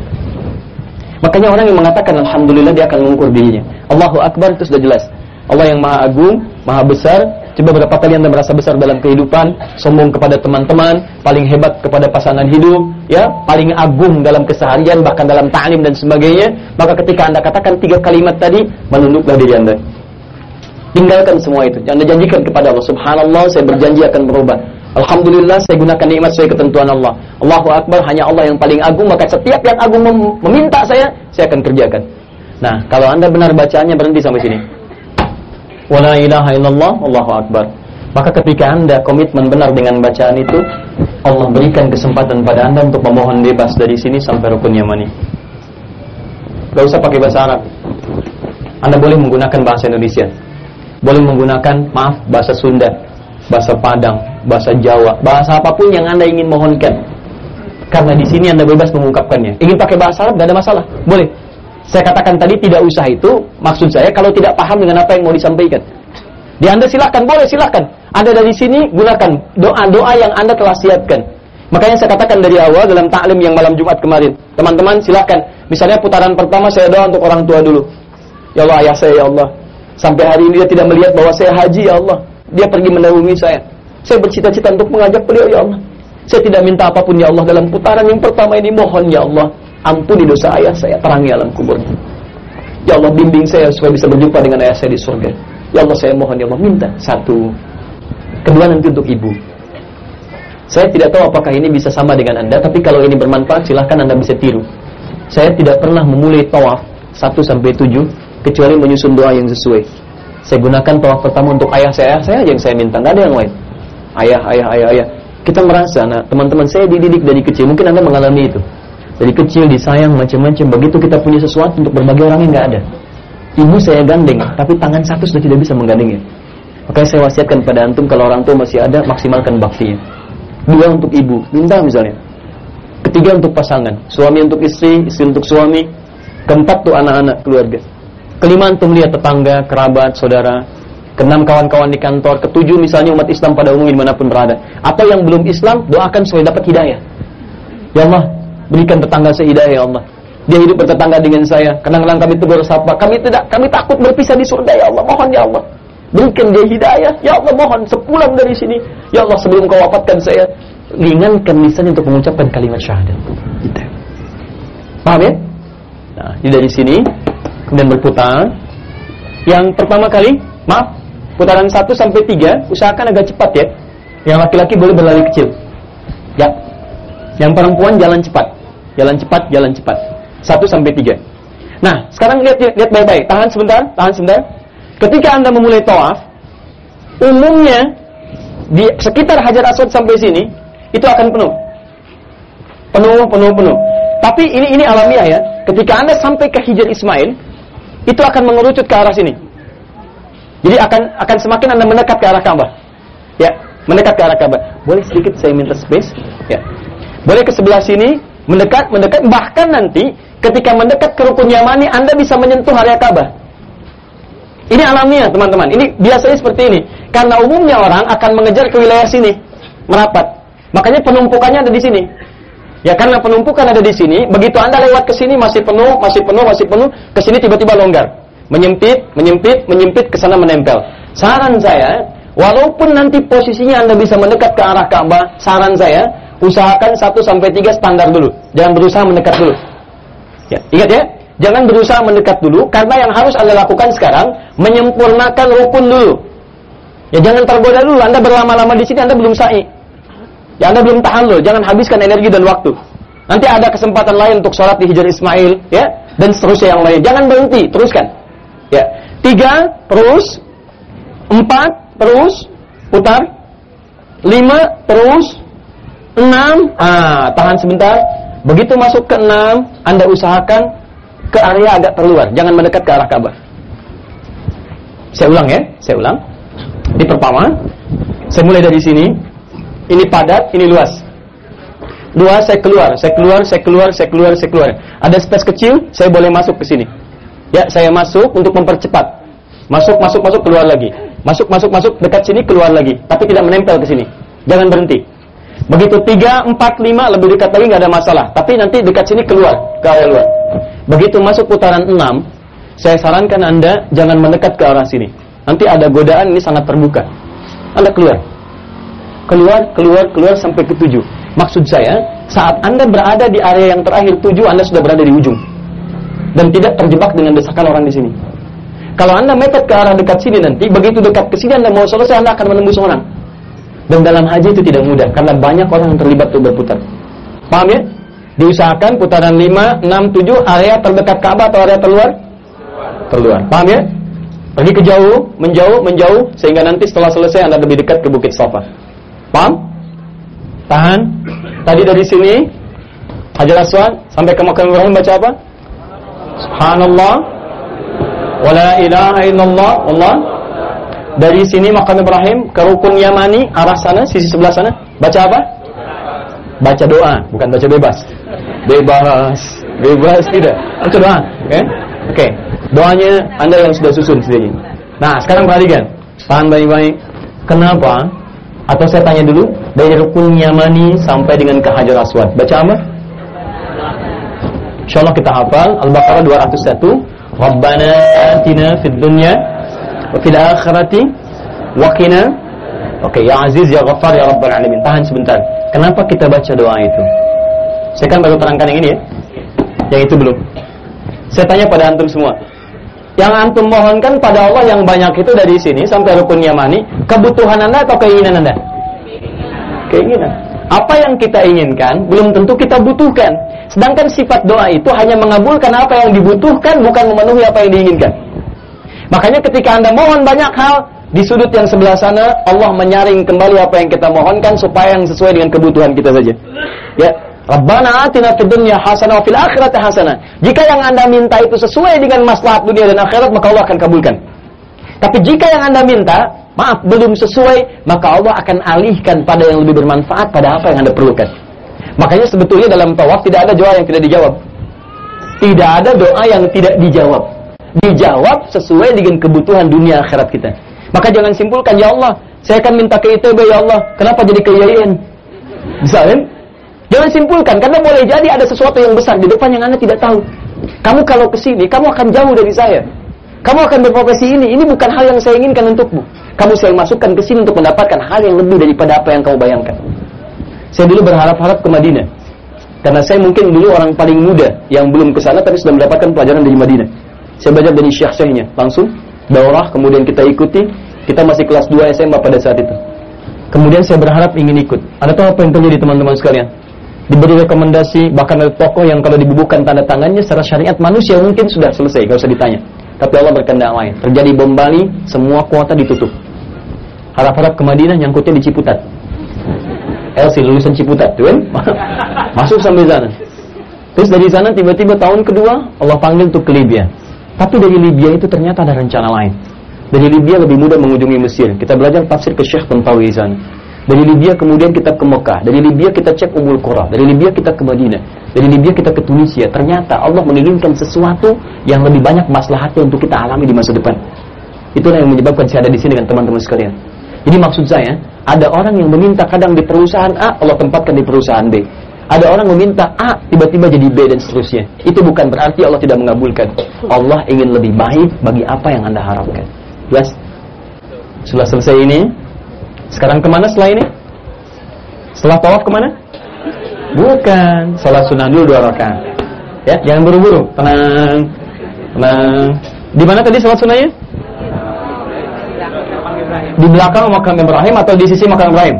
B: Makanya orang yang mengatakan alhamdulillah dia akan mengukur dirinya. Allahu akbar itu sudah jelas. Allah yang Maha Agung, Maha Besar. Coba berapa kali Anda merasa besar dalam kehidupan, sombong kepada teman-teman, paling hebat kepada pasangan hidup, ya, paling agung dalam keseharian, bahkan dalam ta'lim dan sebagainya. Maka ketika Anda katakan tiga kalimat tadi, menunduklah diri Anda. Tinggalkan semua itu. Anda janjikan kepada Allah, Subhanallah, saya berjanji akan berubah. Alhamdulillah, saya gunakan nikmat sesuai ketentuan Allah. Allahu Akbar, hanya Allah yang paling agung, maka setiap yang agung mem- meminta saya, saya akan kerjakan. Nah, kalau Anda benar bacaannya berhenti sampai sini. Wala ilaha illallah, Allahu Akbar. Maka ketika Anda komitmen benar dengan bacaan itu, Allah berikan kesempatan pada Anda untuk memohon bebas dari sini sampai rukun Yamani. Gak usah pakai bahasa Arab. Anda boleh menggunakan bahasa Indonesia. Boleh menggunakan, maaf, bahasa Sunda, bahasa Padang, bahasa Jawa, bahasa apa pun yang Anda ingin mohonkan. Karena di sini Anda bebas mengungkapkannya. Ingin pakai bahasa Arab, gak ada masalah. Boleh. Saya katakan tadi tidak usah itu, maksud saya kalau tidak paham dengan apa yang mau disampaikan. Di Anda silakan, boleh silakan. Anda dari sini gunakan doa-doa yang Anda telah siapkan. Makanya saya katakan dari awal dalam taklim yang malam Jumat kemarin. Teman-teman silakan. Misalnya putaran pertama saya doa untuk orang tua dulu. Ya Allah ayah saya ya Allah. Sampai hari ini dia tidak melihat bahwa saya haji ya Allah. Dia pergi mendahului saya. Saya bercita-cita untuk mengajak beliau ya Allah. Saya tidak minta apa pun ya Allah dalam putaran yang pertama ini mohon ya Allah. Ampuni dosa ayah saya, terangi alam kuburnya. Ya Allah bimbing saya supaya bisa berjumpa dengan ayah saya di surga. Ya Allah saya mohon ya Allah minta satu. Kedua nanti untuk ibu. Saya tidak tahu apakah ini bisa sama dengan Anda, tapi kalau ini bermanfaat silahkan Anda bisa tiru. Saya tidak pernah memulai tawaf 1 sampai 7 kecuali menyusun doa yang sesuai. Saya gunakan tawaf pertama untuk ayah saya, saya yang saya minta, nggak ada yang lain. Ayah, ayah, ayah, ayah. Kita merasa, nah teman-teman saya dididik dari kecil, mungkin Anda mengalami itu. Dari kecil disayang macam-macam, begitu kita punya sesuatu untuk berbagi orang yang nggak ada. Ibu saya gandeng, tapi tangan satu sudah tidak bisa menggandengnya. Makanya saya wasiatkan pada antum kalau orang tua masih ada, maksimalkan baktinya. Dua untuk ibu, minta misalnya. Ketiga untuk pasangan, suami untuk istri, istri untuk suami. Keempat tuh anak-anak keluarga. Kelima untuk melihat tetangga, kerabat, saudara. Keenam kawan-kawan di kantor. Ketujuh misalnya umat Islam pada umumnya di mana pun berada. Atau yang belum Islam, doakan supaya dapat hidayah. Ya Allah, berikan tetangga saya hidayah ya Allah. Dia hidup bertetangga dengan saya. Kadang-kadang kami tegur sapa. Kami tidak, kami takut berpisah di surga ya Allah. Mohon ya Allah. Berikan dia hidayah. Ya Allah mohon sepulang dari sini. Ya Allah sebelum kau wafatkan saya. Ringankan lisan untuk mengucapkan kalimat syahadat. Gitu. Paham ya? Nah, ini dari sini. Kemudian berputar. Yang pertama kali, maaf. Putaran 1 sampai 3. Usahakan agak cepat ya. Yang laki-laki boleh berlari kecil. Ya. Yang perempuan jalan cepat. Jalan cepat, jalan cepat. 1 sampai 3. Nah, sekarang lihat lihat baik-baik. Tahan sebentar, tahan sebentar. Ketika Anda memulai tawaf, umumnya di sekitar Hajar Aswad sampai sini itu akan penuh. Penuh, penuh, penuh. Tapi ini ini alamiah ya. Ketika Anda sampai ke Hijr Ismail, itu akan mengerucut ke arah sini. Jadi akan akan semakin Anda mendekat ke arah Ka'bah. Ya, mendekat ke arah Ka'bah. Boleh sedikit saya minta space? Ya. Boleh ke sebelah sini, mendekat, mendekat bahkan nanti ketika mendekat ke rukun Yamani Anda bisa menyentuh area Ka'bah. Ini alamiah, teman-teman. Ini biasanya seperti ini. Karena umumnya orang akan mengejar ke wilayah sini, merapat. Makanya penumpukannya ada di sini. Ya karena penumpukan ada di sini, begitu Anda lewat ke sini masih penuh, masih penuh, masih penuh, ke sini tiba-tiba longgar. Menyempit, menyempit, menyempit ke sana menempel. Saran saya, walaupun nanti posisinya Anda bisa mendekat ke arah Ka'bah, saran saya, usahakan 1 sampai 3 standar dulu. Jangan berusaha mendekat dulu. Ya, ingat ya, jangan berusaha mendekat dulu karena yang harus Anda lakukan sekarang menyempurnakan rukun dulu. Ya jangan tergoda dulu, Anda berlama-lama di sini Anda belum sa'i. Ya Anda belum tahan loh, jangan habiskan energi dan waktu. Nanti ada kesempatan lain untuk sholat di Hijr Ismail, ya, dan seterusnya yang lain. Jangan berhenti, teruskan. Ya, tiga, terus, empat, terus, putar, lima, terus, enam, ah, tahan sebentar. Begitu masuk ke enam, Anda usahakan ke area agak terluar, jangan mendekat ke arah Ka'bah. Saya ulang ya, saya ulang. Ini pertama, saya mulai dari sini. Ini padat, ini luas. dua, saya keluar, saya keluar, saya keluar, saya keluar, saya keluar. Ada space kecil, saya boleh masuk ke sini. Ya, saya masuk untuk mempercepat. Masuk, masuk, masuk, keluar lagi. Masuk, masuk, masuk, dekat sini, keluar lagi. Tapi tidak menempel ke sini. Jangan berhenti. Begitu tiga, empat, lima, lebih dekat lagi nggak ada masalah. Tapi nanti dekat sini keluar, ke area luar. Begitu masuk putaran enam, saya sarankan Anda jangan mendekat ke arah sini. Nanti ada godaan ini sangat terbuka. Anda keluar. Keluar, keluar, keluar sampai ke tujuh. Maksud saya, saat Anda berada di area yang terakhir tujuh, Anda sudah berada di ujung. Dan tidak terjebak dengan desakan orang di sini. Kalau Anda mepet ke arah dekat sini nanti, begitu dekat ke sini Anda mau selesai, Anda akan menembus orang. Dan dalam haji itu tidak mudah, karena banyak orang yang terlibat untuk berputar. Paham ya? Diusahakan putaran 5, 6, 7, area terdekat Ka'bah atau area terluar? Terluar. Paham ya? Pergi ke jauh, menjauh, menjauh, sehingga nanti setelah selesai Anda lebih dekat ke Bukit Safa. Paham? Tahan. Tadi dari sini Hajar Aswad sampai ke Makam Ibrahim baca apa? Subhanallah wala ilaha illallah Allah dari sini Makam Ibrahim ke Rukun Yamani arah sana sisi sebelah sana baca apa? Baca doa, bukan baca bebas. Bebas, bebas tidak. Baca doa, oke? Okay? Oke. Okay. Doanya Anda yang sudah susun sendiri. Nah, sekarang perhatikan. Tahan baik-baik. Kenapa atau saya tanya dulu, dari rukun Yamani sampai dengan ke Hajar Aswad. Baca apa? Insyaallah kita hafal Al-Baqarah 201. Rabbana atina fid dunya wa fil akhirati wa qina Oke, ya Aziz, ya Ghaffar, ya Rabbal Alamin. Tahan sebentar. Kenapa kita baca doa itu? Saya kan baru terangkan yang ini ya. Yang itu belum. Saya tanya pada antum semua. Yang antum mohonkan pada Allah yang banyak itu dari sini sampai rukun Yamani, kebutuhan Anda atau keinginan Anda? Keinginan. Apa yang kita inginkan belum tentu kita butuhkan. Sedangkan sifat doa itu hanya mengabulkan apa yang dibutuhkan bukan memenuhi apa yang diinginkan. Makanya ketika Anda mohon banyak hal, di sudut yang sebelah sana Allah menyaring kembali apa yang kita mohonkan supaya yang sesuai dengan kebutuhan kita saja. Ya, Rabbana atina fid dunya hasanah wa fil akhirati hasanah. Jika yang Anda minta itu sesuai dengan maslahat dunia dan akhirat, maka Allah akan kabulkan. Tapi jika yang Anda minta, maaf, belum sesuai, maka Allah akan alihkan pada yang lebih bermanfaat pada apa yang Anda perlukan. Makanya sebetulnya dalam tawaf tidak ada doa yang tidak dijawab. Tidak ada doa yang tidak dijawab. Dijawab sesuai dengan kebutuhan dunia akhirat kita. Maka jangan simpulkan, ya Allah, saya akan minta ke ITB, ya Allah, kenapa jadi ke IAIN? Bisa kan? Jangan simpulkan, karena boleh jadi ada sesuatu yang besar di depan yang Anda tidak tahu. Kamu kalau ke sini, kamu akan jauh dari saya. Kamu akan berprofesi ini, ini bukan hal yang saya inginkan untukmu. Kamu saya masukkan ke sini untuk mendapatkan hal yang lebih daripada apa yang kamu bayangkan. Saya dulu berharap-harap ke Madinah. Karena saya mungkin dulu orang paling muda yang belum ke sana tapi sudah mendapatkan pelajaran dari Madinah. Saya belajar dari syekh syekhnya langsung daurah kemudian kita ikuti kita masih kelas 2 SMA pada saat itu kemudian saya berharap ingin ikut ada tahu apa yang terjadi teman-teman sekalian diberi rekomendasi bahkan ada tokoh yang kalau dibubuhkan tanda tangannya secara syariat manusia mungkin sudah selesai gak usah ditanya. Tapi Allah berkehendak lain. Terjadi bom Bali semua kuota ditutup. Harap-harap ke Madinah nyangkutnya di Ciputat. Elsi lulusan Ciputat tuh kan masuk sampai sana. Terus dari sana tiba-tiba tahun kedua Allah panggil untuk ke Libya. Tapi dari Libya itu ternyata ada rencana lain. Dari Libya lebih mudah mengunjungi Mesir. Kita belajar tafsir ke Syekh Tantawi. Dari Libya kemudian kita ke Mekah. Dari Libya kita cek Umul Qura. Dari Libya kita ke Madinah. Dari Libya kita ke Tunisia. Ternyata Allah mengirimkan sesuatu yang lebih banyak maslahatnya untuk kita alami di masa depan. Itulah yang menyebabkan saya ada di sini dengan teman-teman sekalian. Jadi maksud saya, ada orang yang meminta kadang di perusahaan A, Allah tempatkan di perusahaan B. Ada orang meminta A, tiba-tiba jadi B dan seterusnya. Itu bukan berarti Allah tidak mengabulkan. Allah ingin lebih baik bagi apa yang Anda harapkan. Jelas? Setelah selesai ini, sekarang ke mana setelah ini? Setelah tawaf ke mana? Bukan, salat sunnah dulu dua rakaat. Ya, jangan buru-buru, tenang, tenang. Di mana tadi salat sunnahnya? Di belakang makam Ibrahim atau di sisi makam Ibrahim?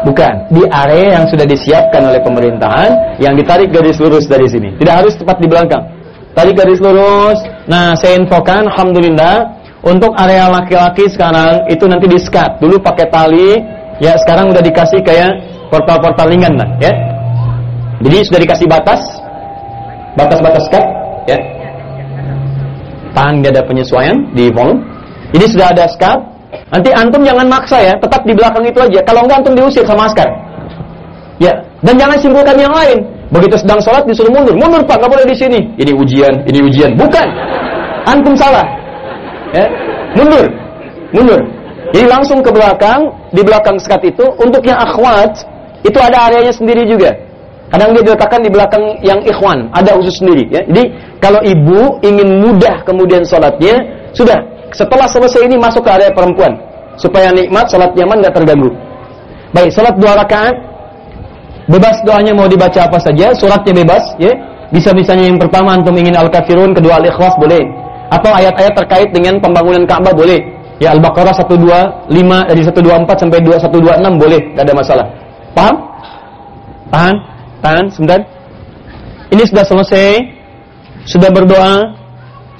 B: Bukan, di area yang sudah disiapkan oleh pemerintahan yang ditarik garis lurus dari sini. Tidak harus tepat di belakang. Tarik garis lurus. Nah, saya infokan alhamdulillah untuk area laki-laki sekarang itu nanti di-skat. Dulu pakai tali, ya sekarang udah dikasih kayak portal-portal ringan lah, ya. Jadi sudah dikasih batas batas-batas skat, ya. Tahan dia ada penyesuaian di volume. Ini sudah ada skat, Nanti antum jangan maksa ya, tetap di belakang itu aja. Kalau enggak antum diusir sama askar. Ya, Dan jangan simpulkan yang lain. Begitu sedang sholat disuruh mundur. Mundur Pak, nggak boleh di sini. Ini ujian, ini ujian. Bukan. Antum salah. Ya. Mundur. Mundur. Jadi langsung ke belakang, di belakang sekat itu untuk yang akhwat itu ada areanya sendiri juga. Kadang dia diletakkan di belakang yang ikhwan, ada khusus sendiri ya. Jadi kalau ibu ingin mudah kemudian sholatnya, sudah setelah selesai ini masuk ke area perempuan supaya nikmat sholat nyaman nggak terganggu. Baik, sholat dua rakaat bebas doanya mau dibaca apa saja, suratnya bebas ya. Bisa misalnya yang pertama antum ingin al-kafirun, kedua al-ikhlas boleh. Atau ayat-ayat terkait dengan pembangunan Ka'bah boleh. Ya Al-Baqarah 125 dari 124 sampai 2126 boleh, tidak ada masalah. Paham? Tahan, tahan sebentar. Ini sudah selesai. Sudah berdoa,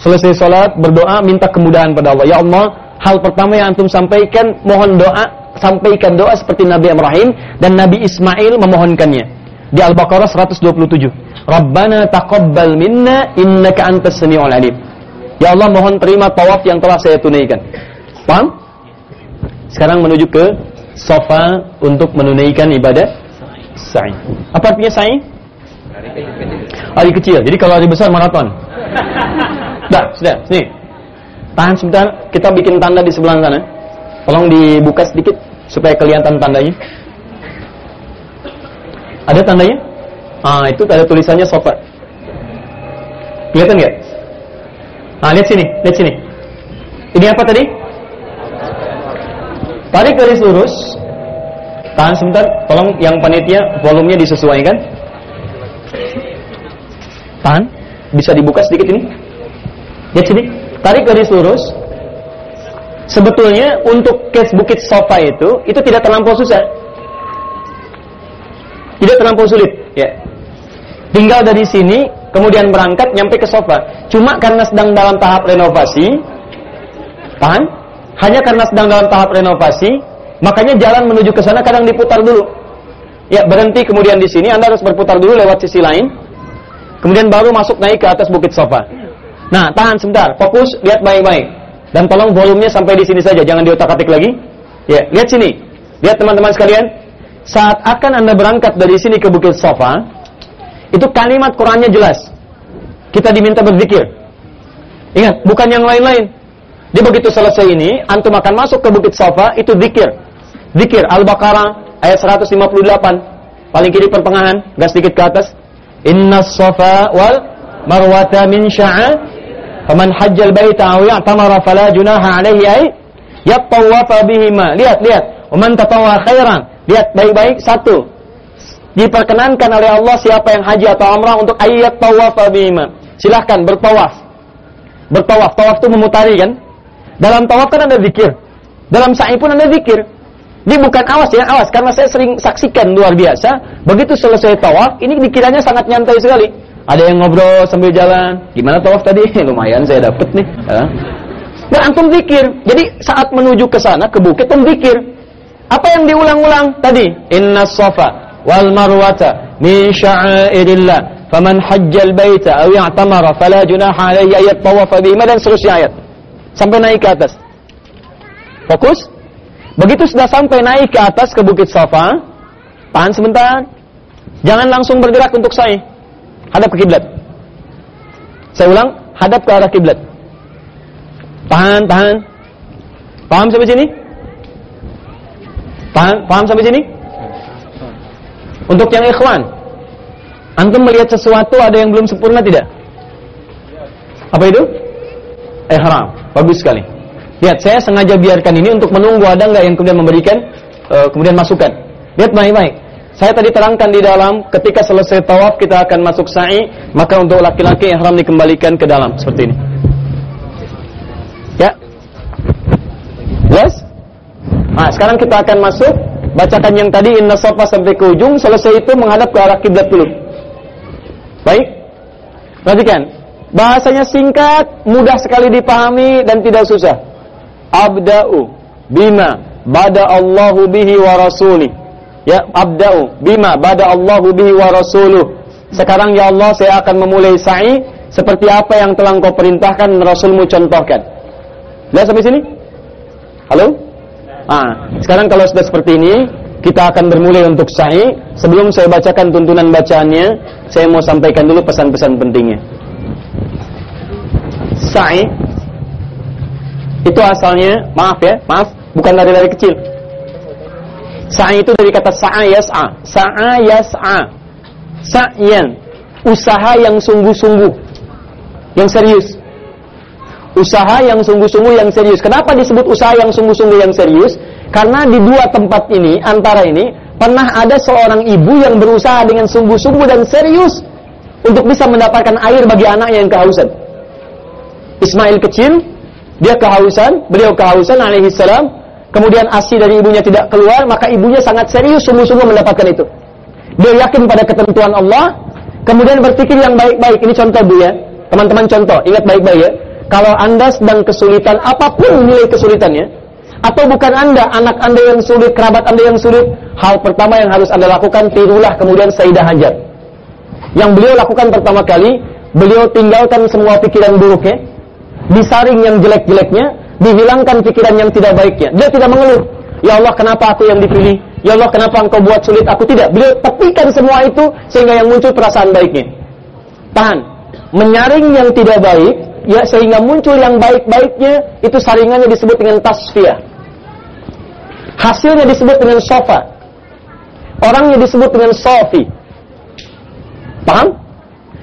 B: selesai sholat, berdoa, minta kemudahan pada Allah. Ya Allah, hal pertama yang antum sampaikan, mohon doa, sampaikan doa seperti Nabi Ibrahim dan Nabi Ismail memohonkannya. Di Al-Baqarah 127. Rabbana taqabbal minna innaka antas samiul alim. Ya Allah mohon terima tawaf yang telah saya tunaikan. Paham? Sekarang menuju ke sofa untuk menunaikan ibadah sa'i. Apa artinya sa'i? Hari kecil. Jadi kalau hari besar maraton. Dah, sudah. Sini. Tahan sebentar. Kita bikin tanda di sebelah sana. Tolong dibuka sedikit supaya kelihatan tandanya. Ada tandanya? Ah, itu ada tulisannya sofa. Kelihatan nggak? Ah, lihat sini, lihat sini. Ini apa tadi? Tarik garis lurus. Tahan sebentar, tolong yang panitia volumenya disesuaikan. Tahan, bisa dibuka sedikit ini. Lihat sini, tarik garis lurus. Sebetulnya untuk case bukit sofa itu, itu tidak terlampau susah. Tidak terlampau sulit, ya. Tinggal dari sini, kemudian berangkat nyampe ke sofa. Cuma karena sedang dalam tahap renovasi, tahan, hanya karena sedang dalam tahap renovasi, makanya jalan menuju ke sana kadang diputar dulu. Ya, berhenti kemudian di sini Anda harus berputar dulu lewat sisi lain. Kemudian baru masuk naik ke atas bukit sofa. Nah, tahan sebentar, fokus, lihat baik-baik. Dan tolong volumenya sampai di sini saja, jangan diotak-atik lagi. Ya, lihat sini. Lihat teman-teman sekalian. Saat akan Anda berangkat dari sini ke bukit sofa, itu kalimat Qurannya jelas. Kita diminta berzikir. Ingat, bukan yang lain-lain. Dia begitu selesai ini, antum akan masuk ke bukit sofa, itu zikir. Zikir Al-Baqarah ayat 158. Paling kiri pertengahan, gas sedikit ke atas. Inna sofa wal marwata min sya'a faman hajjal baita aw ya'tamara fala junaha alaihi ay yattawafa bihima. Lihat, lihat. Waman tatawwa khairan. Lihat baik-baik satu. Diperkenankan oleh Allah siapa yang haji atau umrah untuk ayat tawaf bihima. Silahkan bertawaf. Bertawaf, tawaf itu memutari kan? Dalam tawaf kan ada zikir. Dalam sa'i pun ada zikir. Ini bukan awas ya, awas karena saya sering saksikan luar biasa. Begitu selesai tawaf, ini dikiranya sangat nyantai sekali. Ada yang ngobrol sambil jalan. Gimana tawaf tadi? Lumayan saya dapet nih. Ya. Nah, antum zikir. Jadi saat menuju ke sana ke bukit antum zikir. Apa yang diulang-ulang tadi? Inna safa wal marwata min sya'airillah. Faman hajjal baita aw i'tamara fala junaha alayhi ayat tawafa bihima dan seterusnya ayat. Sampai naik ke atas. Fokus. Begitu sudah sampai naik ke atas ke bukit Safa, tahan sebentar. Jangan langsung bergerak untuk saya. Hadap ke kiblat. Saya ulang, hadap ke arah kiblat. Tahan, tahan. Paham sampai sini? Paham, paham sampai sini? Untuk yang ikhwan, antum melihat sesuatu ada yang belum sempurna tidak? Apa itu? Ihram. Bagus sekali. Lihat, saya sengaja biarkan ini untuk menunggu ada nggak yang kemudian memberikan uh, kemudian masukan. Lihat baik-baik. Saya tadi terangkan di dalam ketika selesai tawaf kita akan masuk sa'i, maka untuk laki-laki ihram dikembalikan ke dalam seperti ini. Ya. Yes? Nah, sekarang kita akan masuk bacakan yang tadi inna safa sampai ke ujung, selesai itu menghadap ke arah kiblat dulu. Baik? Perhatikan, bahasanya singkat, mudah sekali dipahami dan tidak susah. Abda'u bima bada Allahu bihi wa rasuli. Ya, abda'u bima bada Allahu bihi wa rasuluh. Sekarang ya Allah saya akan memulai sa'i seperti apa yang telah engkau perintahkan Rasulmu contohkan. Lihat sampai sini? Halo? Ah, sekarang kalau sudah seperti ini, kita akan bermulai untuk sa'i. Sebelum saya bacakan tuntunan bacaannya, saya mau sampaikan dulu pesan-pesan pentingnya. Sa'i itu asalnya, maaf ya, maaf, bukan dari dari kecil. Sa'i itu dari kata sa'a yas'a. Sa'a yas'a. Sa'yan. Usaha yang sungguh-sungguh. Yang serius. Usaha yang sungguh-sungguh yang serius. Kenapa disebut usaha yang sungguh-sungguh yang serius? Karena di dua tempat ini, antara ini, pernah ada seorang ibu yang berusaha dengan sungguh-sungguh dan serius untuk bisa mendapatkan air bagi anaknya yang kehausan. Ismail kecil, dia kehausan, beliau kehausan alaihi salam, kemudian ASI dari ibunya tidak keluar, maka ibunya sangat serius sungguh-sungguh mendapatkan itu. Dia yakin pada ketentuan Allah, kemudian berpikir yang baik-baik. Ini contoh Bu ya. Teman-teman contoh, ingat baik-baik ya. Kalau Anda sedang kesulitan apa pun nilai kesulitannya, atau bukan Anda, anak Anda yang sulit, kerabat Anda yang sulit, hal pertama yang harus Anda lakukan tirulah kemudian Sayyidah Hajar. Yang beliau lakukan pertama kali, beliau tinggalkan semua pikiran buruknya, disaring yang jelek-jeleknya, dihilangkan pikiran yang tidak baiknya. Dia tidak mengeluh, "Ya Allah, kenapa aku yang dipilih? Ya Allah, kenapa engkau buat sulit aku?" Tidak. Beliau tepikan semua itu sehingga yang muncul perasaan baiknya. Tahan. Menyaring yang tidak baik, ya sehingga muncul yang baik-baiknya, itu saringannya disebut dengan tasfiyah. Hasilnya disebut dengan sofa. Orangnya disebut dengan sofi. Paham?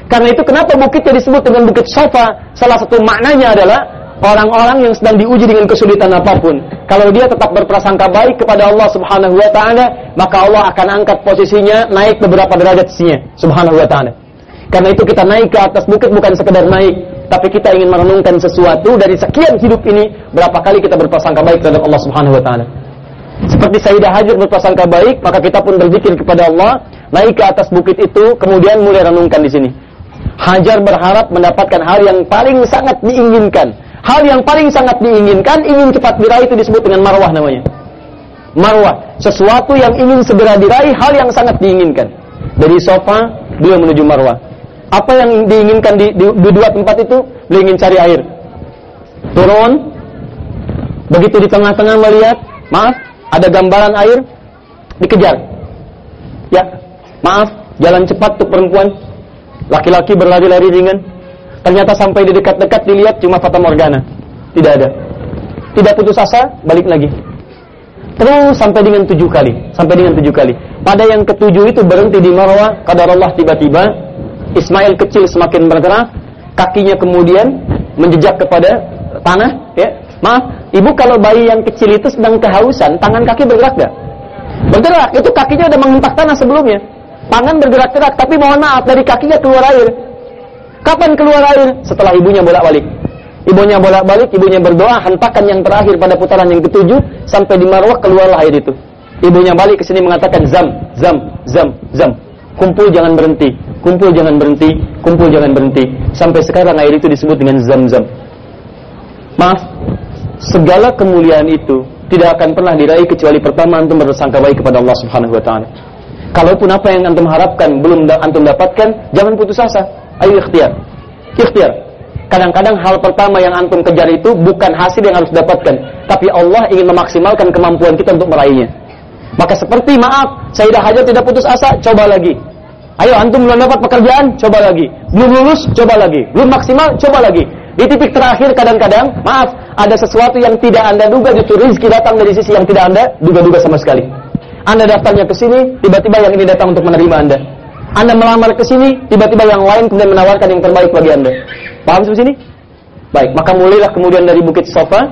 B: Karena itu kenapa bukitnya disebut dengan bukit sofa? Salah satu maknanya adalah orang-orang yang sedang diuji dengan kesulitan apa pun. Kalau dia tetap berprasangka baik kepada Allah Subhanahu wa taala, maka Allah akan angkat posisinya naik beberapa derajat sisinya Subhanahu wa taala. Karena itu kita naik ke atas bukit bukan sekedar naik, tapi kita ingin merenungkan sesuatu dari sekian hidup ini, berapa kali kita berprasangka baik terhadap Allah Subhanahu wa taala. Seperti Sayyidah Hajar berprasangka baik, maka kita pun berzikir kepada Allah, naik ke atas bukit itu, kemudian mulai renungkan di sini. Hajar berharap mendapatkan hal yang paling sangat diinginkan. Hal yang paling sangat diinginkan, ingin cepat diraih itu disebut dengan marwah namanya. Marwah, sesuatu yang ingin segera diraih, hal yang sangat diinginkan. Dari sofa, beliau menuju marwah. Apa yang diinginkan di, di, di dua tempat itu? Beliau ingin cari air. Turun, begitu di tengah-tengah melihat, maaf, ada gambaran air, dikejar. Ya, maaf, jalan cepat tuh perempuan, Laki-laki berlari-lari ringan. Ternyata sampai di dekat-dekat dilihat cuma fata morgana. Tidak ada. Tidak putus asa, balik lagi. Terus sampai dengan tujuh kali. Sampai dengan tujuh kali. Pada yang ketujuh itu berhenti di Marwah. Kadar Allah tiba-tiba. Ismail kecil semakin bergerak. Kakinya kemudian menjejak kepada tanah. Ya, Maaf, ibu kalau bayi yang kecil itu sedang kehausan, tangan kaki bergerak gak? Bergerak, itu kakinya udah mengentak tanah sebelumnya. Tangan bergerak-gerak, tapi mohon maaf dari kakinya keluar air. Kapan keluar air? Setelah ibunya bolak-balik. Ibunya bolak-balik, ibunya berdoa, hentakan yang terakhir pada putaran yang ketujuh, sampai di marwah keluarlah air itu. Ibunya balik ke sini mengatakan zam, zam, zam, zam. Kumpul jangan berhenti, kumpul jangan berhenti, kumpul jangan berhenti. Sampai sekarang air itu disebut dengan zam-zam. Maaf, segala kemuliaan itu tidak akan pernah diraih kecuali pertama antum bersangka baik kepada Allah Subhanahu wa taala. Kalaupun apa yang antum harapkan belum antum dapatkan, jangan putus asa. Ayo ikhtiar. Ikhtiar. Kadang-kadang hal pertama yang antum kejar itu bukan hasil yang harus dapatkan, tapi Allah ingin memaksimalkan kemampuan kita untuk meraihnya. Maka seperti maaf, saya dah Hajar tidak putus asa, coba lagi. Ayo antum belum dapat pekerjaan, coba lagi. Belum lulus, coba lagi. Belum maksimal, coba lagi. Di titik terakhir kadang-kadang, maaf, ada sesuatu yang tidak Anda duga justru rezeki datang dari sisi yang tidak Anda duga-duga sama sekali. Anda daftarnya ke sini, tiba-tiba yang ini datang untuk menerima Anda. Anda melamar ke sini, tiba-tiba yang lain kemudian menawarkan yang terbaik bagi Anda. Paham sampai sini? Baik, maka mulailah kemudian dari Bukit Sofa.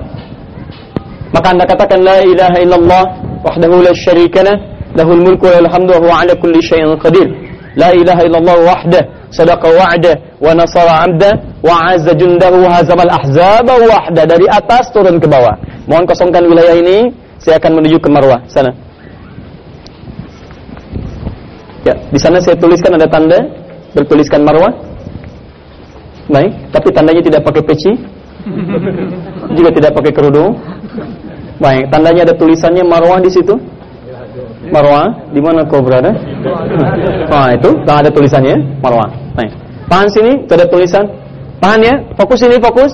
B: Maka Anda katakan la ilaha illallah wahdahu la syarika lah, lahul mulku wa hamdu wa ala kulli syai'in qadir. Illallah wahdah sadaqa wa'da wa nasara 'abda wa 'azza jundahu wa hazamal ahzaba wahda dari atas turun ke bawah. Mohon kosongkan wilayah ini, saya akan menuju ke Marwah sana. Ya, di sana saya tuliskan ada tanda bertuliskan Marwah. Baik, tapi tandanya tidak pakai peci. Juga tidak pakai kerudung. Baik, tandanya ada tulisannya Marwah di situ. Marwah, di mana kau berada? Nah, itu, tak ada tulisannya Marwah. Baik. Tahan sini, ada tulisan. Tahan ya, fokus sini, fokus.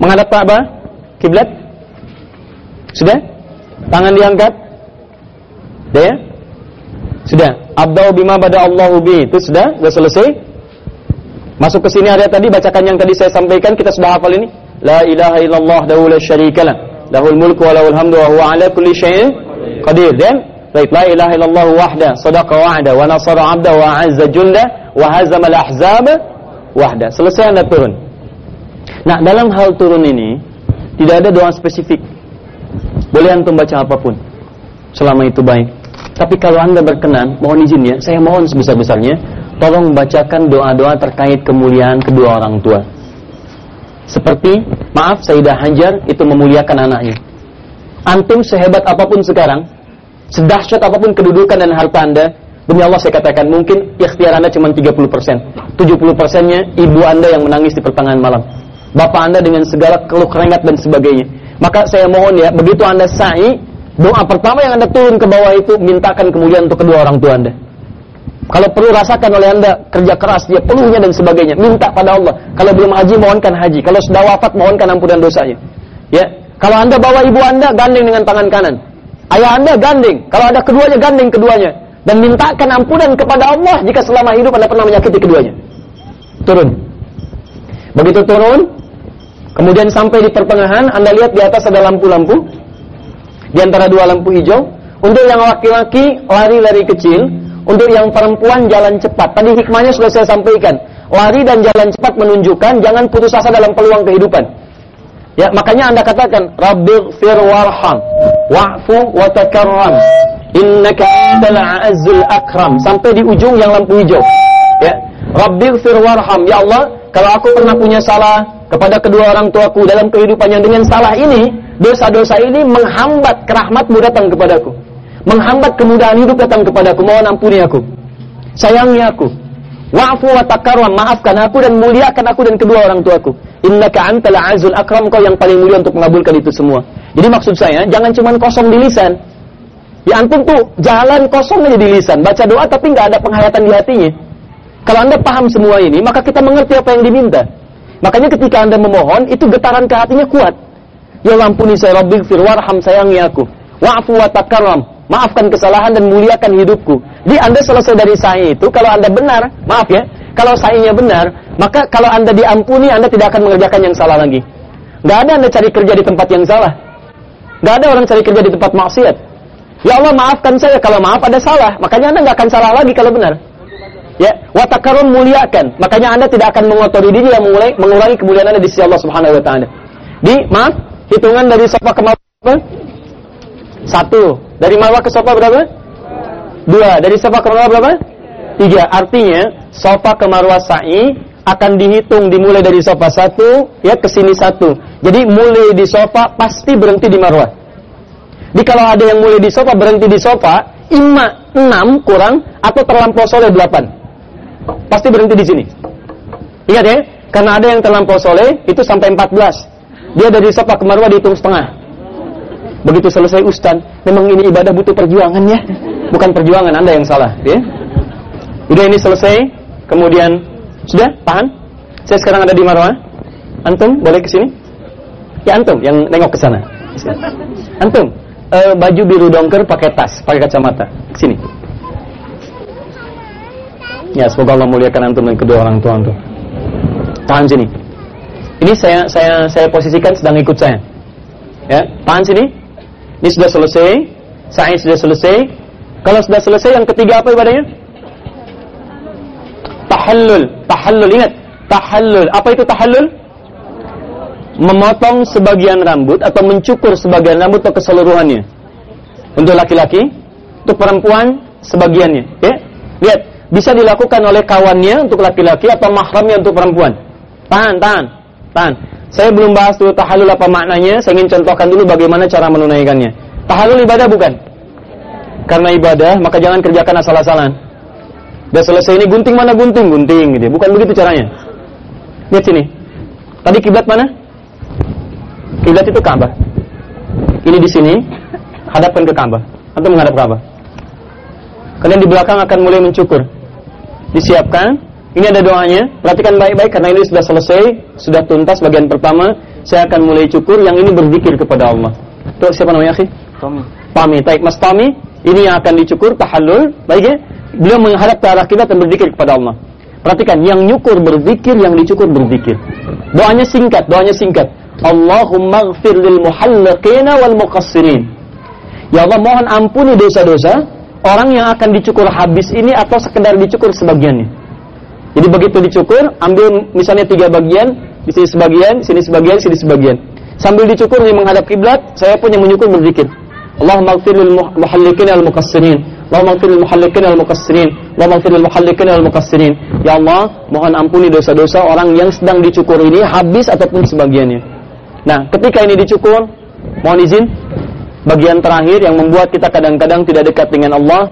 B: Menghadap Ka'bah, kiblat. Sudah? Tangan diangkat. Sudah ya? Sudah. Abdau bima bada Allahu bi. Itu sudah? Sudah selesai? Masuk ke sini ada tadi bacakan yang tadi saya sampaikan kita sudah hafal ini. La ilaha illallah dahu la syarikalah. Lahul mulku wa lahul hamdu wa huwa ala kulli syai'in qadir. Dan baik la ilaha illallah wahda sadaqa wa'da wa nasara 'abda wa 'azza junda wa hazama al-ahzab wahda. Selesai Anda turun. Nah, dalam hal turun ini tidak ada doa spesifik. Boleh antum baca apa pun. Selama itu baik. Tapi kalau Anda berkenan, mohon izin ya, saya mohon sebesar-besarnya tolong bacakan doa-doa terkait kemuliaan kedua orang tua. Seperti, maaf Sayyidah Hajar itu memuliakan anaknya. Antum sehebat apa pun sekarang, sedahsyat apa pun kedudukan dan harta Anda, demi Allah saya katakan mungkin ikhtiar Anda cuma 30%. 70%-nya ibu Anda yang menangis di pertengahan malam. Bapak Anda dengan segala keluh keringat dan sebagainya. Maka saya mohon ya, begitu Anda sa'i, doa pertama yang Anda turun ke bawah itu mintakan kemuliaan untuk kedua orang tua Anda. Kalau perlu rasakan oleh anda kerja keras dia penuhnya dan sebagainya, minta pada Allah. Kalau belum haji mohonkan haji. Kalau sudah wafat mohonkan ampunan dosanya. Ya. Kalau anda bawa ibu anda gandeng dengan tangan kanan. Ayah anda gandeng. Kalau ada keduanya gandeng keduanya dan mintakan ampunan kepada Allah jika selama hidup anda pernah menyakiti keduanya. Turun. Begitu turun, kemudian sampai di pertengahan anda lihat di atas ada lampu-lampu. Di antara dua lampu hijau. Untuk yang laki-laki lari-lari kecil, untuk yang perempuan jalan cepat. Tadi hikmahnya sudah saya sampaikan. Lari dan jalan cepat menunjukkan jangan putus asa dalam peluang kehidupan. Ya, makanya Anda katakan Rabbighfir warham wa'fu wa takarram. Innaka antal a'azzul akram sampai di ujung yang lampu hijau. Ya. Rabbighfir warham. Ya Allah, kalau aku pernah punya salah kepada kedua orang tuaku dalam kehidupan yang dengan salah ini, dosa-dosa ini menghambat kerahmatmu datang kepadaku menghambat kemudahan hidup datang kepadaku, mohon ampuni aku. Sayangi aku. Wa'fu wa takarram, maafkan aku dan muliakan aku dan kedua orang tuaku. Innaka antal azul akram, kau yang paling mulia untuk mengabulkan itu semua. Jadi maksud saya, jangan cuma kosong di lisan. Ya antum tuh jalan kosong aja di lisan, baca doa tapi nggak ada penghayatan di hatinya. Kalau anda paham semua ini, maka kita mengerti apa yang diminta. Makanya ketika anda memohon, itu getaran ke hatinya kuat. Ya ampuni saya, Rabbi firwarham sayangi aku. Wa'fu wa takarram, maafkan kesalahan dan muliakan hidupku. Di Anda selesai dari sa'i itu, kalau Anda benar, maaf ya, kalau sa'inya benar, maka kalau Anda diampuni, Anda tidak akan mengerjakan yang salah lagi. Gak ada Anda cari kerja di tempat yang salah. Gak ada orang cari kerja di tempat maksiat. Ya Allah maafkan saya kalau maaf ada salah, makanya Anda nggak akan salah lagi kalau benar. Ya, watakarun muliakan, makanya Anda tidak akan mengotori diri yang mengulangi, mengurangi kemuliaan Anda di sisi Allah Subhanahu wa taala. Di maaf, hitungan dari sofa ke Satu. Dari Marwah ke Sofa berapa? Dua. Dari Sofa ke Marwah berapa? Tiga. Artinya, Sofa ke Marwah sa'i akan dihitung dimulai dari Sofa satu, ya ke sini satu. Jadi mulai di Sofa pasti berhenti di Marwah. Jadi kalau ada yang mulai di Sofa berhenti di Sofa, ima enam kurang atau terlampau soleh delapan. Pasti berhenti di sini. Ingat ya, karena ada yang terlampau soleh itu sampai empat belas. Dia dari Sofa ke Marwah dihitung setengah. Begitu selesai Ustaz, memang ini ibadah butuh perjuangan ya. Bukan perjuangan Anda yang salah, ya. Udah ini selesai, kemudian sudah tahan. Saya sekarang ada di Marwah. Antum boleh ke sini? Ya antum yang nengok ke sana. Antum, e, baju biru dongker pakai tas, pakai kacamata. Ke sini. Ya, semoga Allah muliakan antum dan kedua orang tua antum. Tahan sini. Ini saya saya saya posisikan sedang ikut saya. Ya, tahan sini. Ini sudah selesai, sa'i sudah selesai. Kalau sudah selesai, yang ketiga apa ibadahnya? Tahallul. Tahallul, ingat. Tahallul. Apa itu tahallul? Memotong sebagian rambut atau mencukur sebagian rambut atau keseluruhannya. Untuk laki-laki, untuk perempuan sebagiannya. Ya? Lihat, bisa dilakukan oleh kawannya untuk laki-laki atau mahramnya untuk perempuan. Tahan, tahan, tahan. Saya belum bahas dulu tahallul apa maknanya, saya ingin contohkan dulu bagaimana cara menunaikannya. Tahallul ibadah bukan? Karena ibadah, maka jangan kerjakan asal-asalan. Sudah selesai ini gunting mana gunting, gunting gitu. Bukan begitu caranya. Lihat sini. Tadi kiblat mana? Kiblat itu Ka'bah. Ini di sini, hadapkan ke Ka'bah. Atau menghadap Ka'bah. Kalian di belakang akan mulai mencukur. Disiapkan, ini ada doanya, perhatikan baik-baik karena ini sudah selesai, sudah tuntas bagian pertama. Saya akan mulai cukur, yang ini berzikir kepada Allah. Itu siapa namanya, akhi?
C: Tommy.
B: Pami. Taik Mas Tommy, Ini yang akan dicukur tahallul, baik ya? Beliau menghadap ke arah kiblat dan berzikir kepada Allah. Perhatikan, yang nyukur berzikir, yang dicukur berzikir. Doanya singkat, doanya singkat. Allahumma gfir lil muhalliqina wal muqassirin. Ya Allah mohon ampuni dosa-dosa orang yang akan dicukur habis ini atau sekedar dicukur sebagiannya. Jadi begitu dicukur, ambil misalnya tiga bagian, di sini sebagian, sini sebagian, sini sebagian. Sambil dicukur ini menghadap kiblat, saya pun yang menyukur berzikir. Allahumma gfir lil muhalliqin al muqassirin. Allahumma gfir lil muhalliqin al muqassirin. Allahumma gfir lil muhalliqin al muqassirin. Ya Allah, mohon ampuni dosa-dosa orang yang sedang dicukur ini habis ataupun sebagiannya. Nah, ketika ini dicukur, mohon izin bagian terakhir yang membuat kita kadang-kadang tidak dekat dengan Allah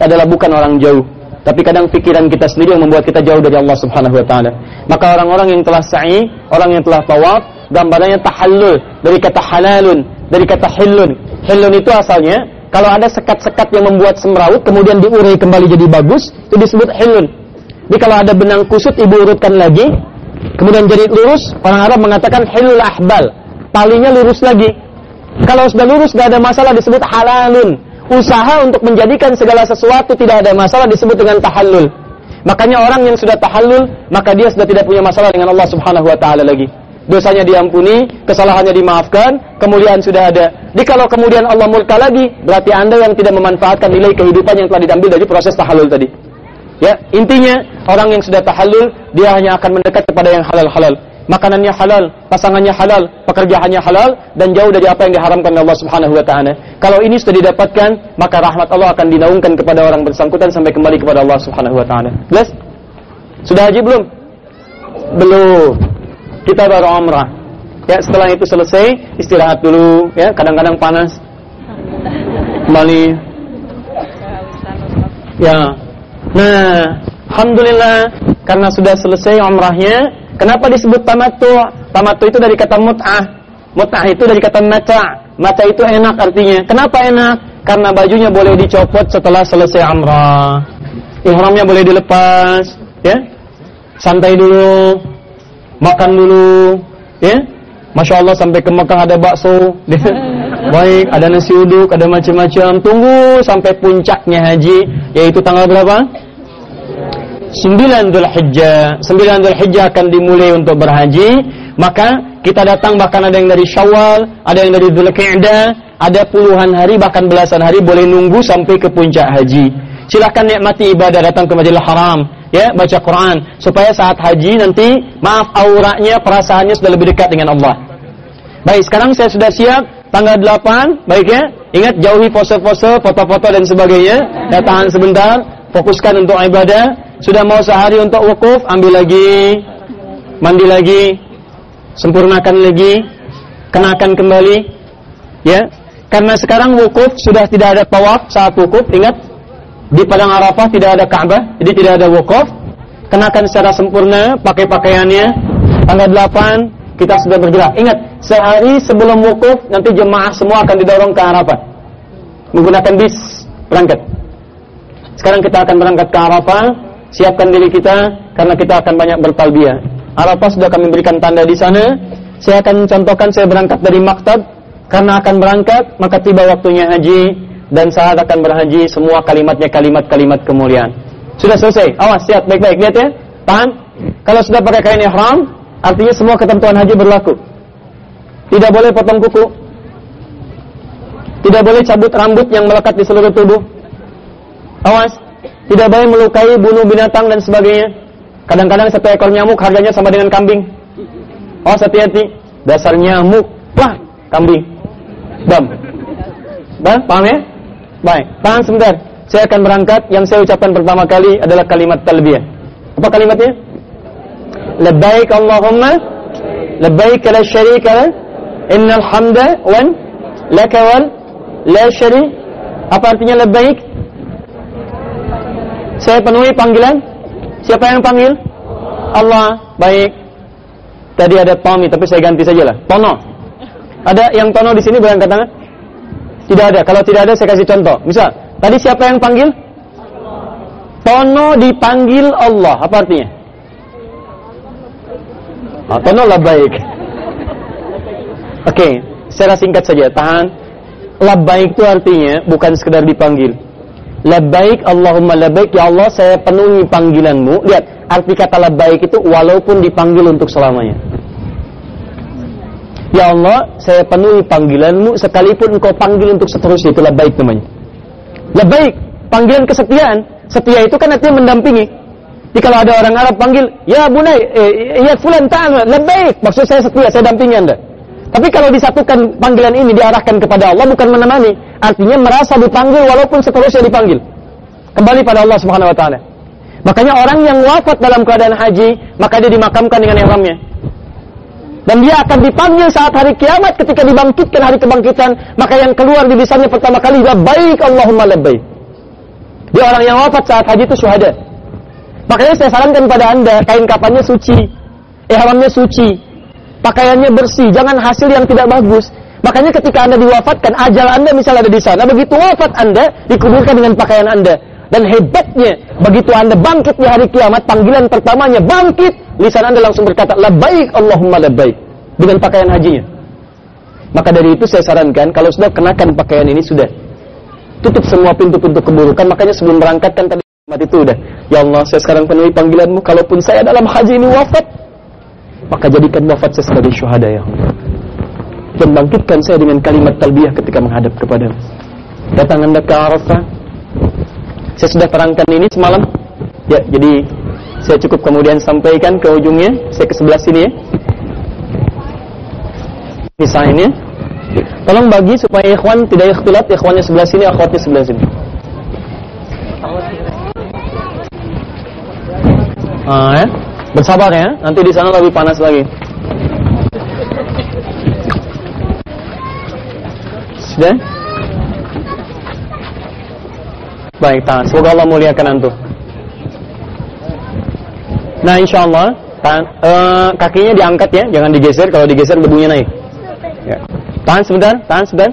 B: adalah bukan orang jauh, tapi kadang pikiran kita sendiri yang membuat kita jauh dari Allah Subhanahu wa taala. Maka orang-orang yang telah sa'i, orang yang telah tawaf, gambarannya tahallul dari kata halalun, dari kata hillun. Hillun itu asalnya kalau ada sekat-sekat yang membuat semrawut kemudian diurai kembali jadi bagus, itu disebut hillun. Jadi kalau ada benang kusut ibu urutkan lagi, kemudian jadi lurus, orang Arab mengatakan hillul ahbal. Talinya lurus lagi. Kalau sudah lurus gak ada masalah disebut halalun. Usaha untuk menjadikan segala sesuatu tidak ada masalah disebut dengan tahallul. Makanya orang yang sudah tahallul, maka dia sudah tidak punya masalah dengan Allah Subhanahu wa taala lagi dosanya diampuni, kesalahannya dimaafkan, kemuliaan sudah ada. Jadi kalau kemudian Allah murka lagi, berarti Anda yang tidak memanfaatkan nilai kehidupan yang telah diambil dari proses tahallul tadi. Ya, intinya orang yang sudah tahallul, dia hanya akan mendekat kepada yang halal-halal. Makanannya halal, pasangannya halal, pekerjaannya halal dan jauh dari apa yang diharamkan oleh Allah Subhanahu wa taala. Kalau ini sudah didapatkan, maka rahmat Allah akan dinaungkan kepada orang bersangkutan sampai kembali kepada Allah Subhanahu wa taala. Jelas? Sudah haji belum? Belum kita baru umrah. Ya, setelah itu selesai, istirahat dulu, ya, kadang-kadang panas. Kembali. Ya. Nah, alhamdulillah karena sudah selesai umrahnya, kenapa disebut tamattu? Tamattu itu dari kata mut'ah. Mut'ah itu dari kata mata. Mata itu enak artinya. Kenapa enak? Karena bajunya boleh dicopot setelah selesai umrah. Ihramnya boleh dilepas, ya. Santai dulu, makan dulu, ya. Masya Allah sampai ke Mekah ada bakso, baik, ada nasi uduk, ada macam-macam. Tunggu sampai puncaknya haji, yaitu tanggal berapa? 9 Dhul Hijjah 9 Dhul Hijjah akan dimulai untuk berhaji Maka kita datang bahkan ada yang dari Syawal Ada yang dari Dhul Qi'dah Ada puluhan hari bahkan belasan hari Boleh nunggu sampai ke puncak haji Silahkan nikmati ibadah datang ke Masjidil Haram ya baca Quran supaya saat haji nanti maaf auranya perasaannya sudah lebih dekat dengan Allah. Baik, sekarang saya sudah siap tanggal 8, baik ya. Ingat jauhi pose-pose, foto-foto dan sebagainya. Ya tahan sebentar, fokuskan untuk ibadah. Sudah mau sehari untuk wukuf, ambil lagi, mandi lagi, sempurnakan lagi, kenakan kembali. Ya. Karena sekarang wukuf sudah tidak ada tawaf saat wukuf, ingat di padang Arafah tidak ada Ka'bah, jadi tidak ada wukuf. Kenakan secara sempurna pakai pakaiannya. Tanggal 8 kita sudah bergerak. Ingat, sehari sebelum wukuf nanti jemaah semua akan didorong ke Arafah. Menggunakan bis berangkat. Sekarang kita akan berangkat ke Arafah, siapkan diri kita karena kita akan banyak bertalbiyah. Arafah sudah kami berikan tanda di sana. Saya akan contohkan saya berangkat dari maktab karena akan berangkat maka tiba waktunya haji dan saat akan berhaji semua kalimatnya kalimat-kalimat kemuliaan. Sudah selesai. Awas, siap baik-baik lihat ya. Tahan. Kalau sudah pakai kain ihram, artinya semua ketentuan haji berlaku. Tidak boleh potong kuku. Tidak boleh cabut rambut yang melekat di seluruh tubuh. Awas. Tidak boleh melukai, bunuh binatang dan sebagainya. Kadang-kadang satu ekor nyamuk harganya sama dengan kambing. Awas hati-hati. Dasar nyamuk. Wah, kambing. Bam. Bang, paham ya? Baik, tahan sebentar. Saya akan berangkat. Yang saya ucapkan pertama kali adalah kalimat talbiyah. Apa kalimatnya? Labbaik Allahumma Labbaik la syarika la Innal hamda wan Laka wal La syari Apa artinya labbaik? Saya penuhi panggilan Siapa yang panggil? Allah Baik Tadi ada Tommy tapi saya ganti sajalah Tono Ada yang Tono di sini berangkat tangan? Tidak ada. Kalau tidak ada saya kasih contoh. Misal, tadi siapa yang panggil? Tono dipanggil Allah. Apa artinya? Oh, tono lah baik. Oke, okay, secara singkat saja. Tahan. labbaik itu artinya bukan sekedar dipanggil. Labbaik Allahumma labbaik ya Allah saya penuhi panggilanmu. Lihat, arti kata labbaik itu walaupun dipanggil untuk selamanya. Ya Allah, saya penuhi panggilanmu sekalipun engkau panggil untuk seterusnya itu labbaik namanya. Labbaik, panggilan kesetiaan. Setia itu kan artinya mendampingi. Jadi kalau ada orang Arab panggil, ya bunai, eh, ya fulan ta'ala, labbaik. Maksud saya setia, saya dampingi anda. Tapi kalau disatukan panggilan ini diarahkan kepada Allah bukan menemani, artinya merasa dipanggil walaupun seterusnya dipanggil. Kembali pada Allah Subhanahu wa taala. Makanya orang yang wafat dalam keadaan haji, maka dia dimakamkan dengan ihramnya. Dan dia akan dipanggil saat hari kiamat ketika dibangkitkan hari kebangkitan, maka yang keluar di lisannya pertama kali baik Allahumma labbaik. Dia orang yang wafat saat haji itu syuhada. Makanya saya sarankan pada Anda kain kapannya suci, ihramnya suci, pakaiannya bersih, jangan hasil yang tidak bagus. Makanya ketika Anda diwafatkan, ajal Anda misalnya ada di sana, begitu wafat Anda dikuburkan dengan pakaian Anda. Dan hebatnya, begitu Anda bangkit di hari kiamat, panggilan pertamanya bangkit, lisan Anda langsung berkata, Labbaik Allahumma labbaik. Dengan pakaian hajinya. Maka dari itu saya sarankan, kalau sudah kenakan pakaian ini, sudah. Tutup semua pintu-pintu keburukan, makanya sebelum berangkat kan tadi mati itu udah. Ya Allah, saya sekarang penuhi panggilanmu, kalaupun saya dalam haji ini wafat, maka jadikan wafat saya sebagai syuhada ya Allah. Dan bangkitkan saya dengan kalimat talbiyah ketika menghadap kepadamu. Datang anda ke Arafah, saya sudah terangkan ini semalam. Ya, jadi saya cukup kemudian sampaikan ke ujungnya. Saya ke sebelah sini ya. Misalnya, tolong bagi supaya ikhwan tidak ikhtilat, ikhwannya sebelah sini, akhwatnya sebelah sini. Ah, ya. Bersabar ya, nanti di sana lebih panas lagi. Sudah? Baik, tahan. Semoga Allah muliakan antum. Nah, insya Allah, tahan, eh, kakinya diangkat ya, jangan digeser. Kalau digeser debunya naik. Ya. Tahan sebentar, tahan sebentar.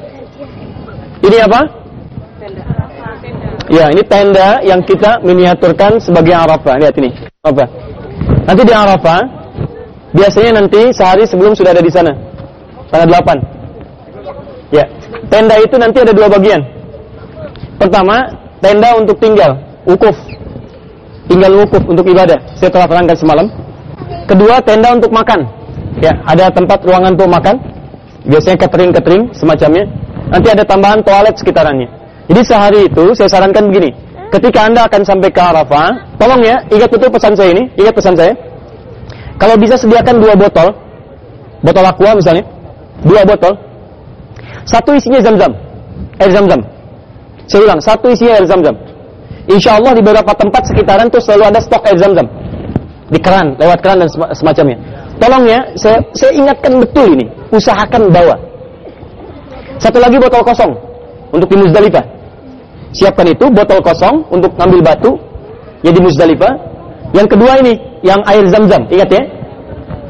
B: Ini apa? Ya, ini tenda yang kita miniaturkan sebagai Arafah. Lihat ini, apa? Nanti di Arafah, biasanya nanti sehari sebelum sudah ada di sana. Tanggal 8. Ya, tenda itu nanti ada dua bagian. Pertama, tenda untuk tinggal, wukuf. Tinggal wukuf untuk ibadah. Saya telah terangkan semalam. Kedua, tenda untuk makan. Ya, ada tempat ruangan untuk makan. Biasanya catering-catering semacamnya. Nanti ada tambahan toilet sekitarannya. Jadi sehari itu saya sarankan begini. Ketika Anda akan sampai ke Arafah, tolong ya, ingat betul pesan saya ini, ingat pesan saya. Kalau bisa sediakan dua botol, botol aqua misalnya, dua botol. Satu isinya zam-zam, air zam-zam. Saya ulang, satu isinya air zam-zam. Insya Allah di beberapa tempat sekitaran tuh selalu ada stok air zam-zam. Di keran, lewat keran dan semacamnya. Tolong ya, saya, saya ingatkan betul ini. Usahakan bawa. Satu lagi botol kosong untuk di Muzdalifah. Siapkan itu botol kosong untuk ngambil batu ya di Muzdalifah. Yang kedua ini yang air zam-zam, ingat ya.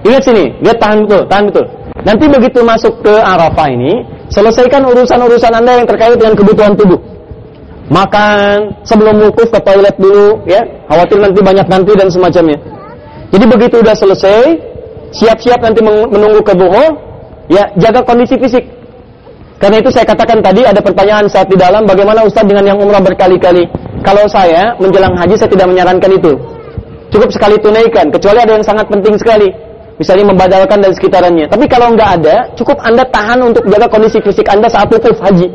B: Ingat sini, lihat tahan betul, tahan betul. Nanti begitu masuk ke Arafah ini, selesaikan urusan-urusan Anda yang terkait dengan kebutuhan tubuh. Makan, sebelum wukuf ke toilet dulu, ya. Khawatir nanti banyak nanti dan semacamnya. Jadi begitu udah selesai, siap-siap nanti menunggu ke Zuhur, ya jaga kondisi fisik. Karena itu saya katakan tadi ada pertanyaan saat di dalam bagaimana Ustaz dengan yang umrah berkali-kali. Kalau saya menjelang haji saya tidak menyarankan itu. Cukup sekali tunaikan, kecuali ada yang sangat penting sekali. Misalnya membadalkan dan sekitarannya. Tapi kalau nggak ada, cukup Anda tahan untuk jaga kondisi fisik Anda saat wukuf haji.